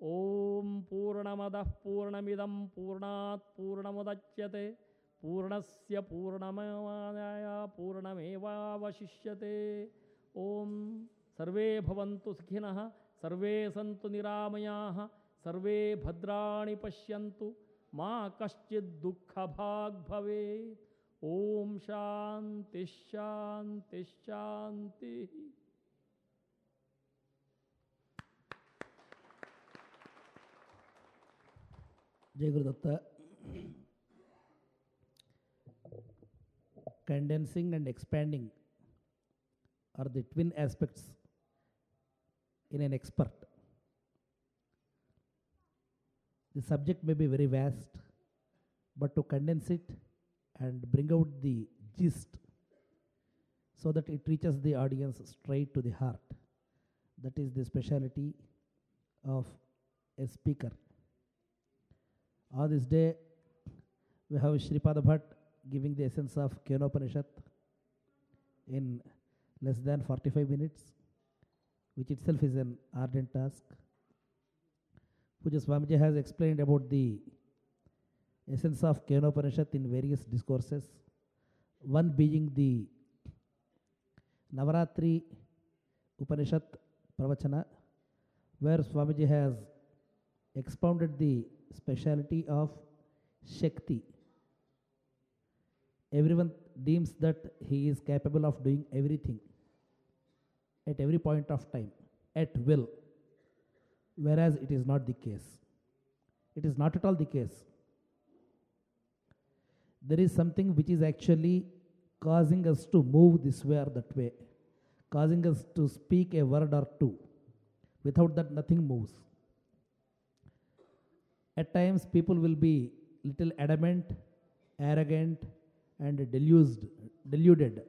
ಓಂ ಪೂರ್ಣಮದ ಪೂರ್ಣಮಿದಂ ಪೂರ್ಣಾತ್ ಪೂರ್ಣಮುದಚ್ಯತೆ, ಪೂರ್ಣಸ್ಯ ಪೂರ್ಣಮಾದಾಯ ಪೂರ್ಣಮೇವಾವಶಿಷ್ಯತೆ. ಓಂ सर्वे भवन्तु सुखिनः, सर्वे सन्तु निरामयाः, सर्वे भद्राणि पश्यन्तु, मा कश्चित् दुःखभाग् भवेत्। ॐ शान्तिः शान्तिः शान्तिः। जयगुरुदत्त condensing and expanding are the in an expert. The subject may be very vast, but to condense it and bring out the gist so that it reaches the audience straight to the heart. That is the speciality of a speaker. On this day, we have Shripada Bhatt giving the essence of Kenopanishad in less than 45 minutes, which itself is an ardent task. Puja Swamiji has explained about the essence of Kenopanishad in various discourses, one being the Navaratri Upanishad Pravachana, where Swamiji has expounded the speciality of Shakti. Everyone deems that he is capable of doing everything at every point of time, at will, whereas it is not the case. It is not at all the case. There is something which is actually causing us to move this way or that way, causing us to speak a word or two. Without that, nothing moves. At times, people will be little adamant, arrogant, and deluged, deluded,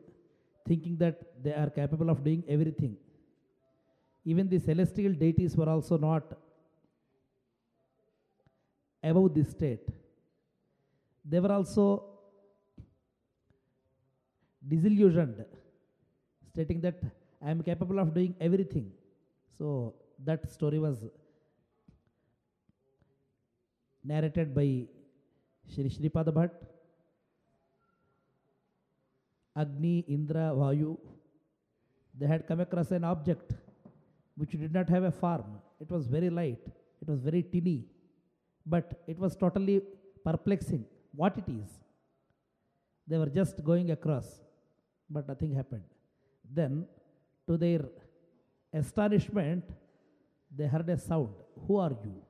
thinking that they are capable of doing everything. Even the celestial deities were also not above this state. They were also disillusioned, stating that I am capable of doing everything. So that story was narrated by Shri Shripada Bhatt, Agni, Indra, Vayu. They had come across an object which did not have a form. It was very light, it was very tinny, but it was totally perplexing what it is. They were just going across, but nothing happened. Then, to their astonishment, they heard a sound. Who are you?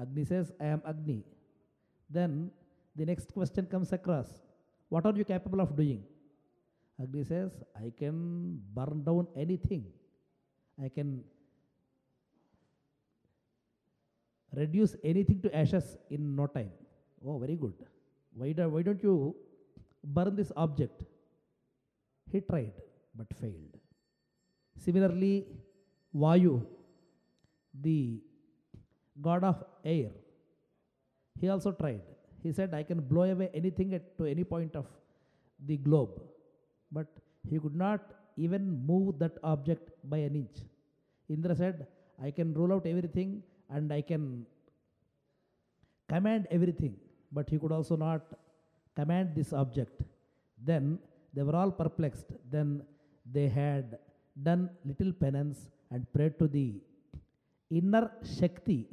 Agni says, I am Agni. Then the next question comes across What are you capable of doing? Agni says, I can burn down anything. I can reduce anything to ashes in no time. Oh, very good. Why, do, why don't you burn this object? He tried but failed. Similarly, Vayu, the god of air, he also tried. He said, I can blow away anything at, to any point of the globe. But he could not even move that object by an inch. Indra said, I can rule out everything and I can command everything. But he could also not command this object. Then they were all perplexed. Then they had done little penance and prayed to the inner Shakti,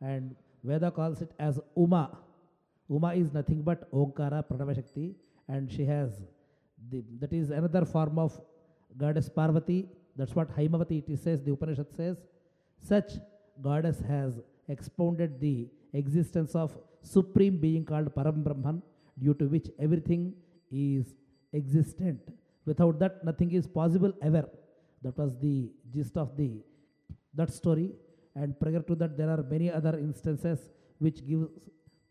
and Veda calls it as Uma. Uma is nothing but Omkara Pranava Shakti, and she has the, that is another form of goddess Parvati. That's what Haimavati it says, the Upanishad says. Such goddess has expounded the existence of supreme being called Param Brahman, due to which everything is existent. Without that, nothing is possible ever. That was the gist of the that story. And prior to that, there are many other instances which give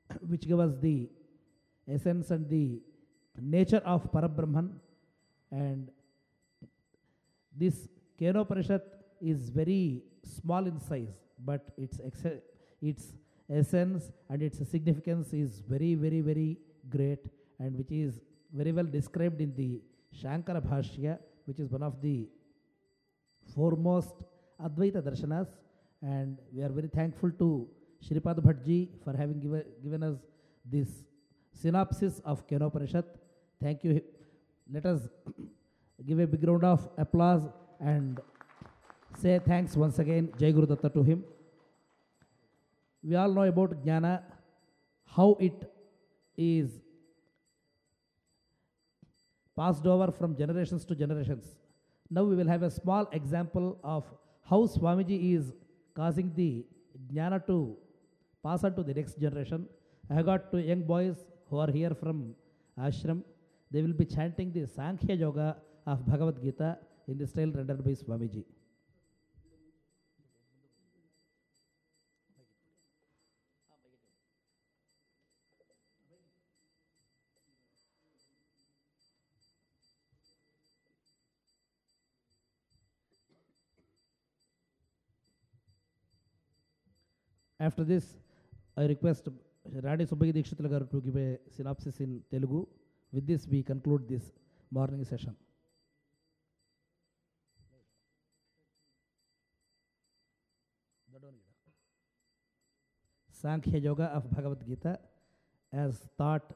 which give us the essence and the nature of Parabrahman. And this Kenoparishad is very small in size, but its its essence and its significance is very, very, very great, and which is very well described in the Shankara Bhashya, which is one of the foremost Advaita Darshanas. And we are very thankful to Shripad Bhattji for having given, given us this synopsis of Kenoparishad. Thank you. Let us give a big round of applause and say thanks once again, Jai Guru Datta to him. We all know about Jnana, how it is passed over from generations to generations. Now we will have a small example of how Swamiji is causing the Jnana to pass on to the next generation. I got two young boys who are here from ashram. They will be chanting the Sankhya Yoga of Bhagavad Gita in the style rendered by Swamiji. After this, I request Rani Subhagi Dikshitla garu to give a synopsis in Telugu. With this, we conclude this morning session. Sankhya Yoga of Bhagavad Gita as taught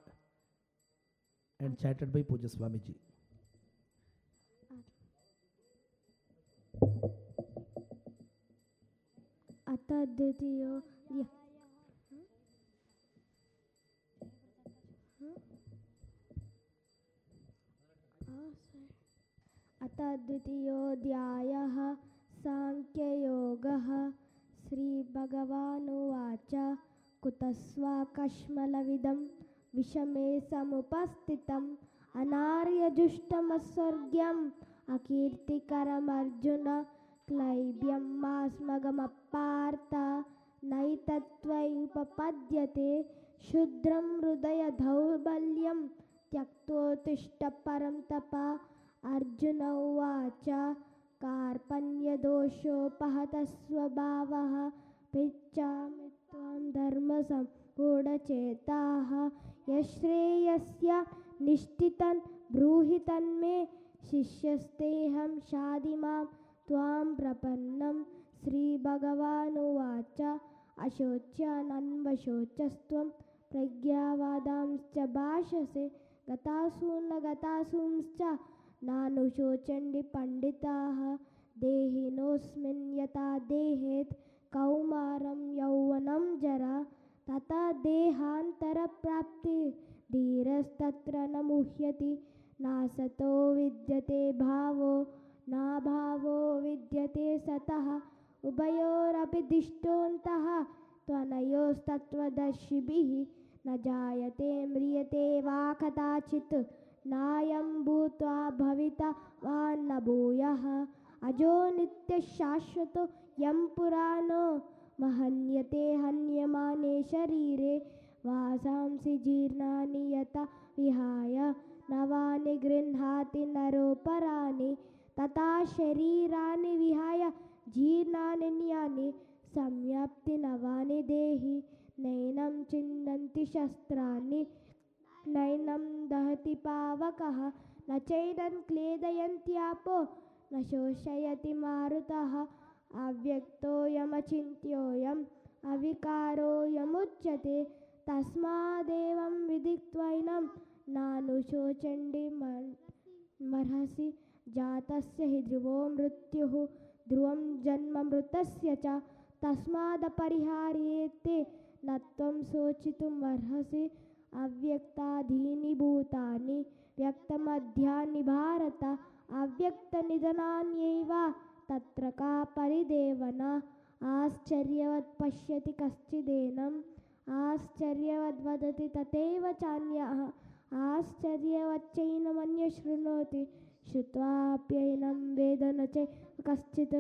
and chanted by Puja Swamiji. अथ द्वितीयो अथ द्वितीयोऽध्यायः साङ्ख्ययोगः। श्रीभगवानुवाच। कुतस्वाकश्मलविदं विषमे समुपस्थितम्। अनार्यजुष्टमस्वर्ग्यम्। अकीर्तिकरमर्जुन क्लैब्यं मास्मगमपार्थ नैतत्त्वयुपपद्यते क्षुद्रं हृदय दौर्बल्यं त्यक्तोत्तिष्ठ परं तप अर्जुन उवाच, कार्पण्यदोषोपहतस्वभावः, पृच्छामि त्वां धर्मसम्पूर्णचेताः। यश्रेयस्य निष्ठितं ब्रूहि तन्मे शिष्यस्तेऽहं शाधि माँ त्वां प्रपन्नं। श्रीभगवानुवाच, अशोच्यानन्वशोचस्त्वं प्रज्ञावादांश्च भाषसे गतासु न गतासूंश्च नानुशोचन्ति पण्डिताः देहिनोऽस्मिन् यथा देहेत् कौमारं यौवनं जरा तथा देहान्तरप्राप्ति धीरस्तत्र न मुह्यति। नासतो विद्यते भावो, नाभावो विद्यते सतः। उभयोरपि दिष्टोऽन्तः, त्वनयोस्तत्त्वदर्शिभिः न जायते म्रियते वा कदाचित्। नायं भूत्वा भविता वा न भूयः। अजो नित्यशाश्वतो यं पुराणो, महन्यते हन्यमाने शरीरे, वासांसि जीर्णानि यथा विहाय नवानि गृह्णाति नरोपराणि तथा शरीराणि विहाय, जीर्णानि न्यानि सम्याप्ति नवानि देहि, नैनं चिन्दन्ति शस्त्राणि नैनं दहति पावकः न चैनं क्लेदयन्त्यापो न शोषयति मारुतः। अव्यक्तोऽयमचिन्त्योऽयम् अविकारोऽयमुच्यते तस्मादेवं विदित्वैनं नानुशोचण्डि मर्हसि। जातस्य हि ध्रुवो मृत्युः ध्रुवं जन्ममृतस्य च। तस्मादपरिहार्येते न त्वं शोचितुमर्हसि अव्यक्ताधीनि भूतानि व्यक्तमध्यानि भारत अव्यक्तनिधनान्यैव तत्र का परिदेवना? आश्चर्यवत् पश्यति कश्चिदेनम् आश्चर्यवद्वदति तथैव चान्यः आश्चर्यवच्चैनमन्य शृणोति श्रुत्वाप्यैनं वेद न च कश्चित्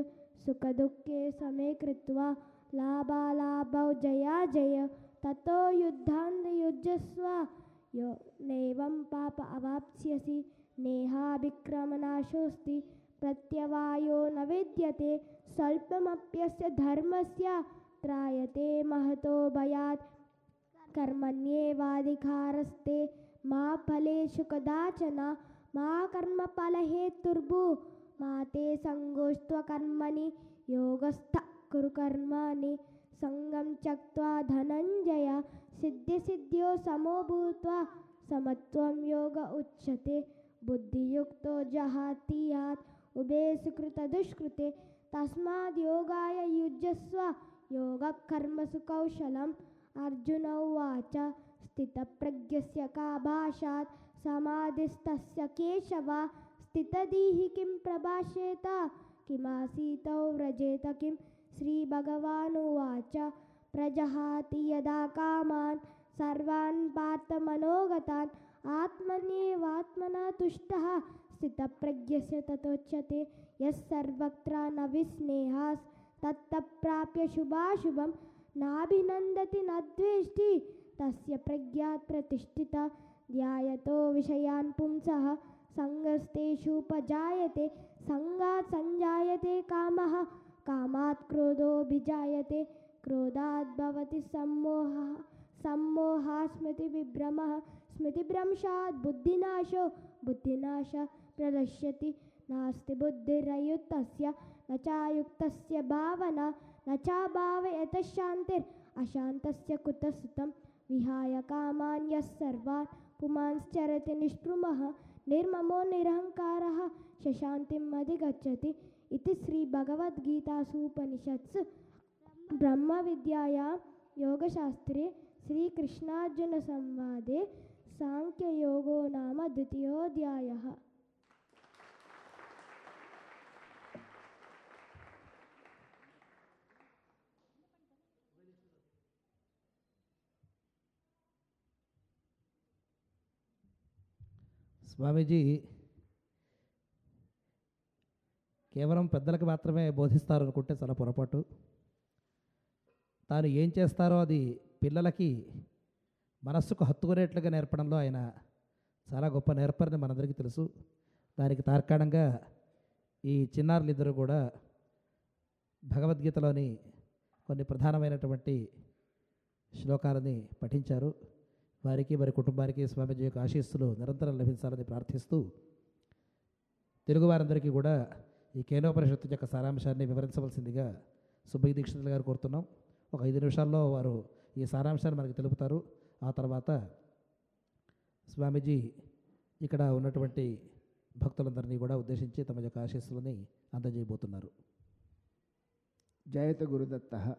सुखदुःखे समे कृत्वा लाभालाभौ जया जय ततो युद्धान्तयुज्यस्व यो नैवं पाप अवाप्स्यसि, नेहाभिक्रमनाशोऽस्ति, प्रत्यवायो न विद्यते, स्वल्पमप्यस्य धर्मस्य त्रायते महतो भयात्। कर्मण्येवाधिकारस्ते, मा फलेषु कदाचन, मा कर्मफलहेतुर्भु, मा ते सङ्गोष्त्वकर्मणि योगस्थ कुरु कर्माणि सङ्गं त्यक्त्वा धनञ्जय सिद्ध्यसिद्ध्यो समो भूत्वा समत्वं योग उच्यते। बुद्धियुक्तो जहाति यात् उभे सुकृतदुष्कृते। तस्माद् योगाय युज्यस्व योगः कर्मसु कौशलम्। अर्जुन उवाच स्थित स्थितप्रज्ञस्य का भाषात्? समाधिस्तस्य केशव? स्थितधीः किं प्रभाषेत? किमासीतौ व्रजेत किं श्रीभगवानुवाच। प्रजहाति यदा कामान्, सर्वान् पार्थमनोगतान्, आत्मन्येवात्मना तुष्टः, स्थितप्रज्ञस्य ततोच्यते। यः सर्वत्र न विस्नेहास्, तत्तप्राप्य शुभाशुभं, नाभिनन्दति न द्वेष्टि, तस्य प्रज्ञा प्रतिष्ठिता। ध्यायतो विषयान् पुंसः सङ्गस्तेषुपजायते सङ्गात् सञ्जायते कामः। कामात् क्रोधोऽभिजायते, क्रोधात् भवति सम्मोहः सम्मोहात् स्मृतिविभ्रमः, स्मृतिभ्रंशात् बुद्धिनाशो, बुद्धिनाश प्रदश्यति। नास्ति बुद्धिरयुक्तस्य, न चायुक्तस्य भावना, न चाभावयतः शान्तिर्, अशान्तस्य कुतः सुतं विहाय कामान् यः सर्वान्, पुमांश्चरति निष्पृमः निर्ममो निरहङ्कारः, शशान्तिम् अधिगच्छति। इति श्रीभगवद्गीतासूपनिषत्सु ब्रह्मविद्यायां योगशास्त्रे श्रीकृष्णार्जुनसंवादे साङ्ख्ययोगो नाम द्वितीयोऽध्यायः। स्वामी जी కేవలం పెద్దలకు మాత్రమే బోధిస్తారు అనుకుంటే చాలా పొరపాటు. తాను ఏం చేస్తారో అది పిల్లలకి మనస్సుకు హత్తుకునేట్లుగా నేర్పడంలో ఆయన చాలా గొప్ప నేర్పరని మనందరికీ తెలుసు. దానికి తార్కాణంగా ఈ చిన్నారులిద్దరూ కూడా భగవద్గీతలోని కొన్ని ప్రధానమైనటువంటి శ్లోకాలని పఠించారు. వారికి వారి కుటుంబానికి స్వామీజీ యొక్క ఆశీస్సులు నిరంతరం లభించాలని ప్రార్థిస్తూ తెలుగు వారందరికీ కూడా ఈ కేనోపనిషత్తు యొక్క సారాంశాన్ని వివరించవలసిందిగా సుబ్బయ్య దీక్షితులు గారు కోరుతున్నాం. ఒక ఐదు నిమిషాల్లో వారు ఈ సారాంశాన్ని మనకు తెలుపుతారు. ఆ తర్వాత స్వామీజీ ఇక్కడ ఉన్నటువంటి భక్తులందరినీ కూడా ఉద్దేశించి తమ యొక్క ఆశీస్సులని అందజేయబోతున్నారు. జయత గురుదత్త.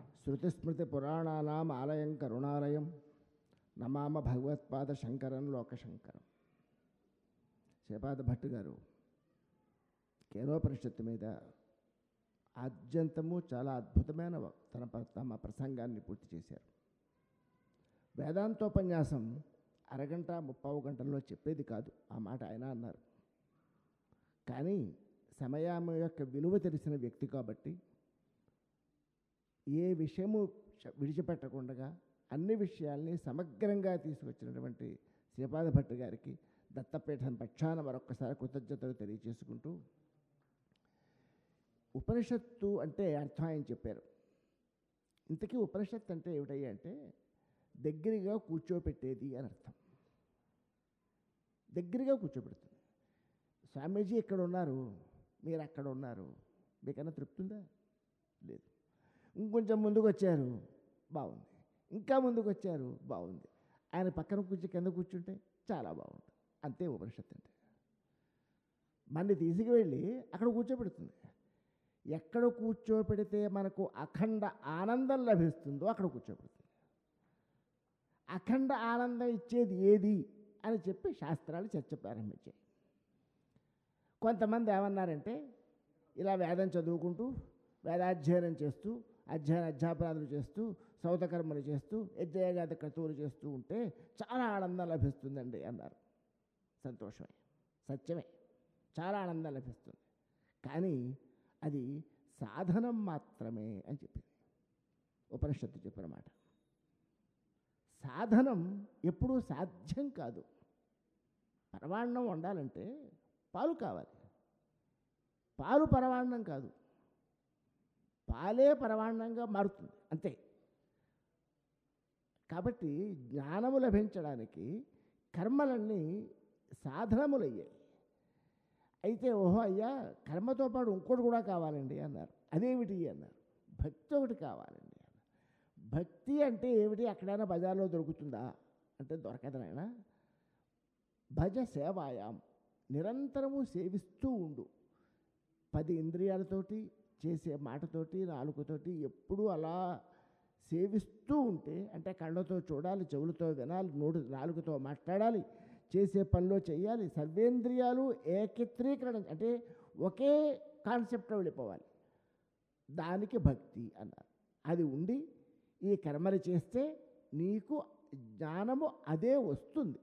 శృతిస్మృతిపురాణానాం ఆలయం కరుణాలయం. నమామ భగవత్పాద శంకరం లోకశంకరం. శ్రీపాద భట్ గారు కేనోపనిషత్తు మీద ఆద్యంతము చాలా అద్భుతమైన తన తమ ప్రసంగాన్ని పూర్తి చేశారు. వేదాంతోపన్యాసం అరగంట ముప్పావు గంటల్లో చెప్పేది కాదు ఆ మాట ఆయన అన్నారు. కానీ సమయం యొక్క విలువ తెలిసిన వ్యక్తి కాబట్టి ఏ విషయము చ- విడిచిపెట్టకుండా అన్ని విషయాల్ని సమగ్రంగా తీసుకొచ్చినటువంటి శ్రీపాద భట్ గారికి దత్తపీఠం పక్షాన మరొక్కసారి కృతజ్ఞతలు తెలియజేసుకుంటూ ఉపనిషత్తు అంటే అర్థం ఆయన చెప్పారు. ఇంతకీ ఉపనిషత్తు అంటే ఏమిటయ్యా అంటే దగ్గరగా కూర్చోపెట్టేది అని అర్థం. దగ్గరగా కూర్చోబెడుతుంది స్వామీజీ ఇక్కడ ఉన్నారు మీరు అక్కడ ఉన్నారు మీకన్నా తృప్తి ఉందా? లేదు. ఇంకొంచెం ముందుకు వచ్చారు బాగుంది. ఇంకా ముందుకు వచ్చారు బాగుంది. ఆయన పక్కన కూర్చో కింద కూర్చుంటే చాలా బాగుంటుంది. అంతే ఉపనిషత్తు అంటే. మన్ని తీసుకువెళ్ళి అక్కడ కూర్చోబెడుతుంది ఎక్కడ కూర్చోపెడితే మనకు అఖండ ఆనందం లభిస్తుందో అక్కడ కూర్చోబెడుతుంది. అఖండ ఆనందం ఇచ్చేది ఏది అని చెప్పి శాస్త్రాలు చర్చ ప్రారంభించాయి. కొంతమంది ఏమన్నారంటే ఇలా వేదం చదువుకుంటూ వేదాధ్యయనం చేస్తూ అధ్యయన అధ్యాపనాలు చేస్తూ సౌతకర్మలు చేస్తూ యజ్ఞయాగాద క్రతువులు చేస్తూ ఉంటే చాలా ఆనందం లభిస్తుందండి అన్నారు. సంతోషమే సత్యమే చాలా ఆనందం లభిస్తుంది. కానీ అది సాధనం మాత్రమే అని చెప్పింది. ఉపనిషత్తు చెప్పిన మాట. సాధనం ఎప్పుడూ సాధ్యం కాదు. పరమాన్నం వండాలంటే పాలు కావాలి. పాలు పరమాన్నం కాదు. పాలే పరమాన్నంగా మారుతుంది. అంతే. కాబట్టి జ్ఞానము లభించడానికి కర్మలన్నీ సాధనములయ్యాయి. అయితే ఓహో అయ్యా కర్మతో పాటు ఇంకోటి కూడా కావాలండి అన్నారు. అదేమిటి అన్నారు. భక్తి ఒకటి కావాలండి అన్నారు. భక్తి అంటే ఏమిటి? ఎక్కడైనా బజార్లో దొరుకుతుందా? అంటే దొరకదు నాయన. భజ సేవాయాం. నిరంతరము సేవిస్తూ ఉండు. పది ఇంద్రియాలతోటి చేసే మాటతోటి నాలుగుతోటి ఎప్పుడూ అలా సేవిస్తూ ఉంటే అంటే కళ్ళతో చూడాలి చెవులతో వినాలి నోటి నాలుగుతో మాట్లాడాలి చేసే పనిలో చేయాలి. సర్వేంద్రియాలు ఏకత్రీకరణ అంటే ఒకే కాన్సెప్ట్లో వెళ్ళిపోవాలి. దానికి భక్తి అన్నారు. అది ఉండి ఈ కర్మలు చేస్తే నీకు జ్ఞానము అదే వస్తుంది.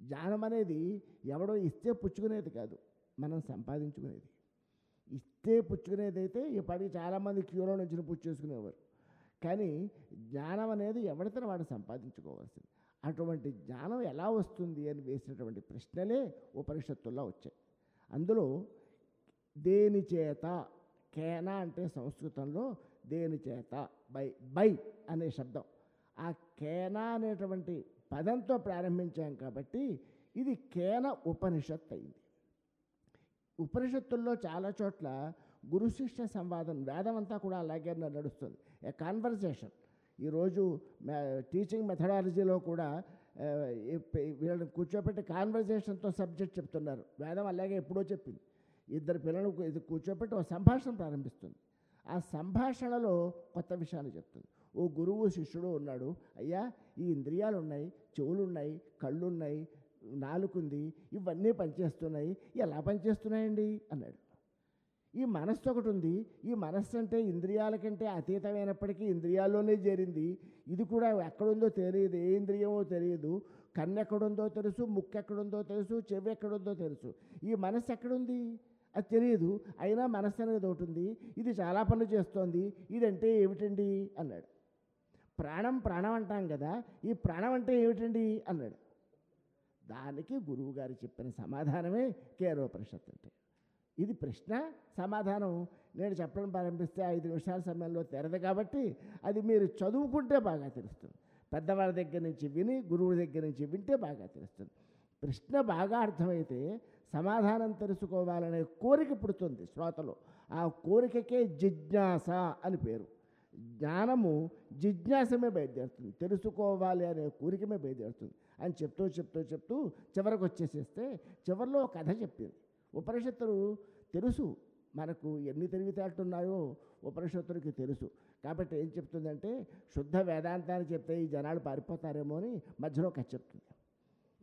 జ్ఞానం అనేది ఎవడో ఇస్తే పుచ్చుకునేది కాదు. మనం సంపాదించుకునేది. ఇస్తే పుచ్చుకునేది అయితే ఇప్పటికి చాలామంది క్యూలో నుంచి పుచ్చేసుకునేవారు. కానీ జ్ఞానం అనేది ఎవడితే వాడు సంపాదించుకోవాల్సింది. అటువంటి జ్ఞానం ఎలా వస్తుంది అని వేసినటువంటి ప్రశ్నలే ఉపనిషత్తుల్లో వచ్చాయి. అందులో దేని చేత కేన అంటే సంస్కృతంలో దేని చేత బై బై అనే శబ్దం. ఆ కేన అనేటువంటి పదంతో ప్రారంభించాం కాబట్టి ఇది కేన ఉపనిషత్ అయింది. ఉపనిషత్తుల్లో చాలా చోట్ల గురు శిష్య సంవాదం వేదం అంతా కూడా అలాగే నడుస్తుంది. ఏ కాన్వర్జేషన్ ఈరోజు టీచింగ్ మెథడాలజీలో కూడా వీళ్ళని కూర్చోబెట్టి కాన్వర్జేషన్తో సబ్జెక్ట్ చెప్తున్నారు. వేదం అలాగే ఎప్పుడో చెప్పింది. ఇద్దరు పిల్లలు ఇది కూర్చోబెట్టి ఒక సంభాషణ ప్రారంభిస్తుంది. ఆ సంభాషణలో కొత్త విషయాలు చెప్తుంది. ఓ గురువు శిష్యుడు ఉన్నాడు. అయ్యా ఈ ఇంద్రియాలు ఉన్నాయి చెవులు ఉన్నాయి కళ్ళు ఉన్నాయి నాలుగుంది ఇవన్నీ పనిచేస్తున్నాయి. ఎలా పనిచేస్తున్నాయండి? అన్నాడు. ఈ మనస్సు ఒకటి ఉంది. ఈ మనస్సు అంటే ఇంద్రియాల కంటే అతీతమైనప్పటికీ ఇంద్రియాల్లోనే చేరింది. ఇది కూడా ఎక్కడుందో తెలియదు. ఏ ఇంద్రియమో తెలియదు. కన్ను ఎక్కడుందో తెలుసు. ముక్కు ఎక్కడుందో తెలుసు. చెవి ఎక్కడుందో తెలుసు. ఈ మనస్సు ఎక్కడుంది? అది తెలియదు. అయినా మనస్సు అనేది ఒకటి ఉంది. ఇది చాలా పనులు చేస్తోంది. ఇదంటే ఏమిటండి? అన్నాడు. ప్రాణం ప్రాణం అంటాం కదా. ఈ ప్రాణం అంటే ఏమిటండి? అన్నాడు. దానికి గురువుగారు చెప్పిన సమాధానమే కేరోపనిషత్తు అంటే. ఇది ప్రశ్న సమాధానం. నేను చెప్పడం ప్రారంభిస్తే ఐదు నిమిషాల సమయంలో తెరదు కాబట్టి అది మీరు చదువుకుంటే బాగా తెలుస్తుంది. పెద్దవాళ్ళ దగ్గర నుంచి విని గురువుల దగ్గర నుంచి వింటే బాగా తెలుస్తుంది. ప్రశ్న బాగా అర్థమైతే సమాధానం తెలుసుకోవాలనే కోరిక పుడుతుంది శ్రోతలో. ఆ కోరికకే జిజ్ఞాస అని పేరు. జ్ఞానము జిజ్ఞాసమే బయలుదేరుతుంది. తెలుసుకోవాలి అనే కోరికమే బయలుదేరుతుంది. అని చెప్తూ చెప్తూ చెప్తూ చివరికి వచ్చేసేస్తే చివరిలో కథ చెప్పింది. ఉపనిషత్తులు తెలుసు. మనకు ఎన్ని తెలివితేటలు ఉన్నాయో ఉపనిషత్తులకి తెలుసు. కాబట్టి ఏం చెప్తుందంటే శుద్ధ వేదాంతాన్ని చెప్తే ఈ జనాలు పారిపోతారేమో అని మధ్యలో కథ చెప్తుంది.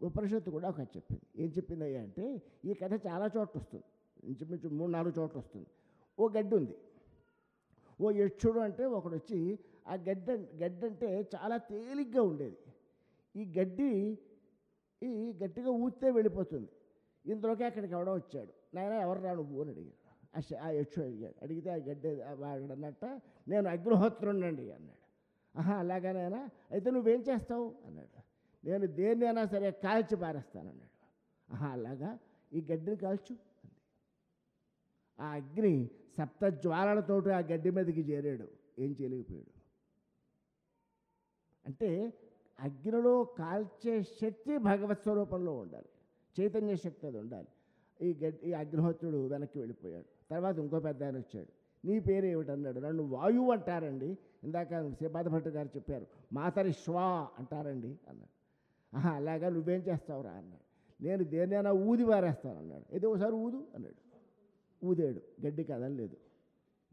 ఉపనిషత్తు కూడా ఒక చెప్పింది. ఏం చెప్పింది అంటే ఈ కథ చాలా చోట్ల వస్తుంది. ఇంచుమించు మూడు నాలుగు చోట్ల వస్తుంది. ఓ గడ్డి ఉంది. ఓ యక్షుడు అంటే ఒకడు వచ్చి ఆ గడ్డ గడ్డి అంటే చాలా తేలిగ్గా ఉండేది. ఈ గడ్డి ఈ గట్టిగా ఊస్తే వెళ్ళిపోతుంది. ఇందులోకి అక్కడికి ఎవడో వచ్చాడు. నాయన ఎవరు రా నువ్వు? అని అడిగాడు. ఆ యక్షు అడిగాడు. అడిగితే ఆ గడ్డి వాడు అన్నట్ట నేను అగ్నిహోత్రుండండి అన్నాడు ఆహా అలాగానైనా అయితే నువ్వేం చేస్తావు? అన్నాడు. నేను దేన్నైనా సరే కాల్చి పారేస్తానన్నాడు ఆహా అలాగా? ఈ గడ్డిని కాల్చు అంది. ఆ అగ్ని సప్త జ్వాలలతో ఆ గడ్డి మీదకి చేరాడు. ఏం చేయలేకపోయాడు. అంటే అగ్నిలో కాల్చే శక్తి భగవత్ స్వరూపంలో ఉండాలి. చైతన్య శక్తి అది ఉండాలి. ఈ గడ్డి ఈ అగ్నిహోత్రుడు వెనక్కి వెళ్ళిపోయాడు. తర్వాత ఇంకో పెద్ద ఆయన వచ్చాడు. నీ పేరు ఏమిటన్నాడు? నన్ను వాయువు అంటారండి. ఇందాక శ్రీపాద భట్టు గారు చెప్పారు. మాతరి శ్వా అంటారండి అన్నాడు. ఆహా అలాగా నువ్వేం చేస్తావురా అన్నాడు. నేను దేనైనా ఊది పారేస్తాను అన్నాడు ఏదో ఒకసారి ఊదు అన్నాడు. ఊదాడు. గడ్డి కదలలేదు.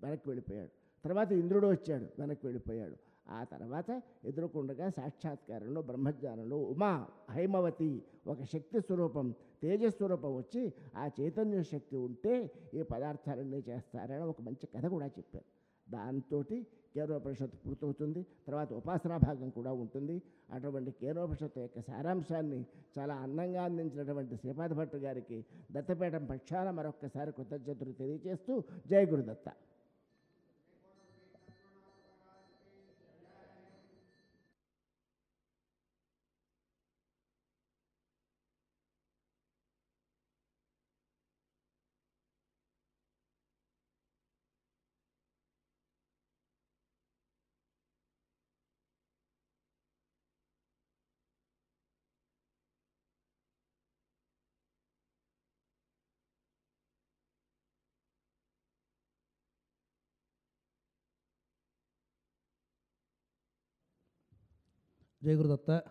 వెనక్కి వెళ్ళిపోయాడు. తర్వాత ఇంద్రుడు వచ్చాడు. వెనక్కి వెళ్ళిపోయాడు. ఆ తర్వాత ఎదురుకుండగా సాక్షాత్కారంలో బ్రహ్మజ్ఞానంలో ఉమా హైమవతి ఒక శక్తి స్వరూపం తేజస్వరూపం వచ్చి ఆ చైతన్య శక్తి ఉంటే ఈ పదార్థాలన్నీ చేస్తారని ఒక మంచి కథ కూడా చెప్పారు. దాంతో కేరోపనిషత్తు పూర్తవుతుంది. తర్వాత ఉపాసనా భాగం కూడా ఉంటుంది. అటువంటి కేరోపనిషత్తు యొక్క సారాంశాన్ని చాలా అందంగా అందించినటువంటి శ్రీపాద భట్టు గారికి దత్తపీఠం పక్షాన మరొక్కసారి కృతజ్ఞతలు తెలియజేస్తూ జయ Gurudatta. Jai Datta.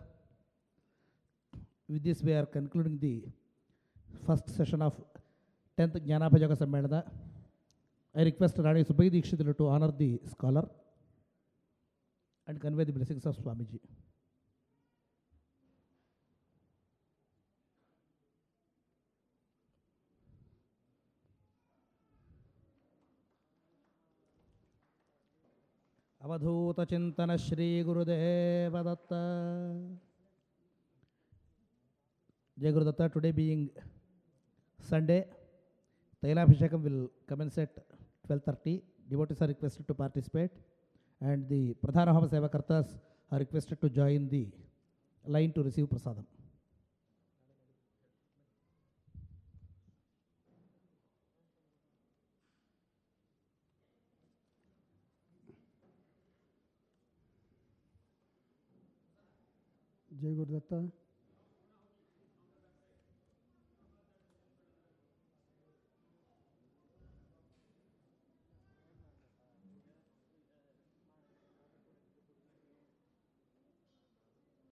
With this, we are concluding the first session of 10th Jnanabhajaga Sammelana. I request Rani Subhai Dikshitulu to honor the scholar and convey the blessings of Swamiji. అవధూతచింతన శ్రీగురుదేవదత్త జయగురుదత్త టుడే బీయింగ్ సండే. తైలాభిషేకం will commence at twelve thirty. Devotees are requested to participate. And the ప్రధాన హోమ సేవకర్తస్ are requested to join the line to receive prasadam. जय गुरुदत्ता।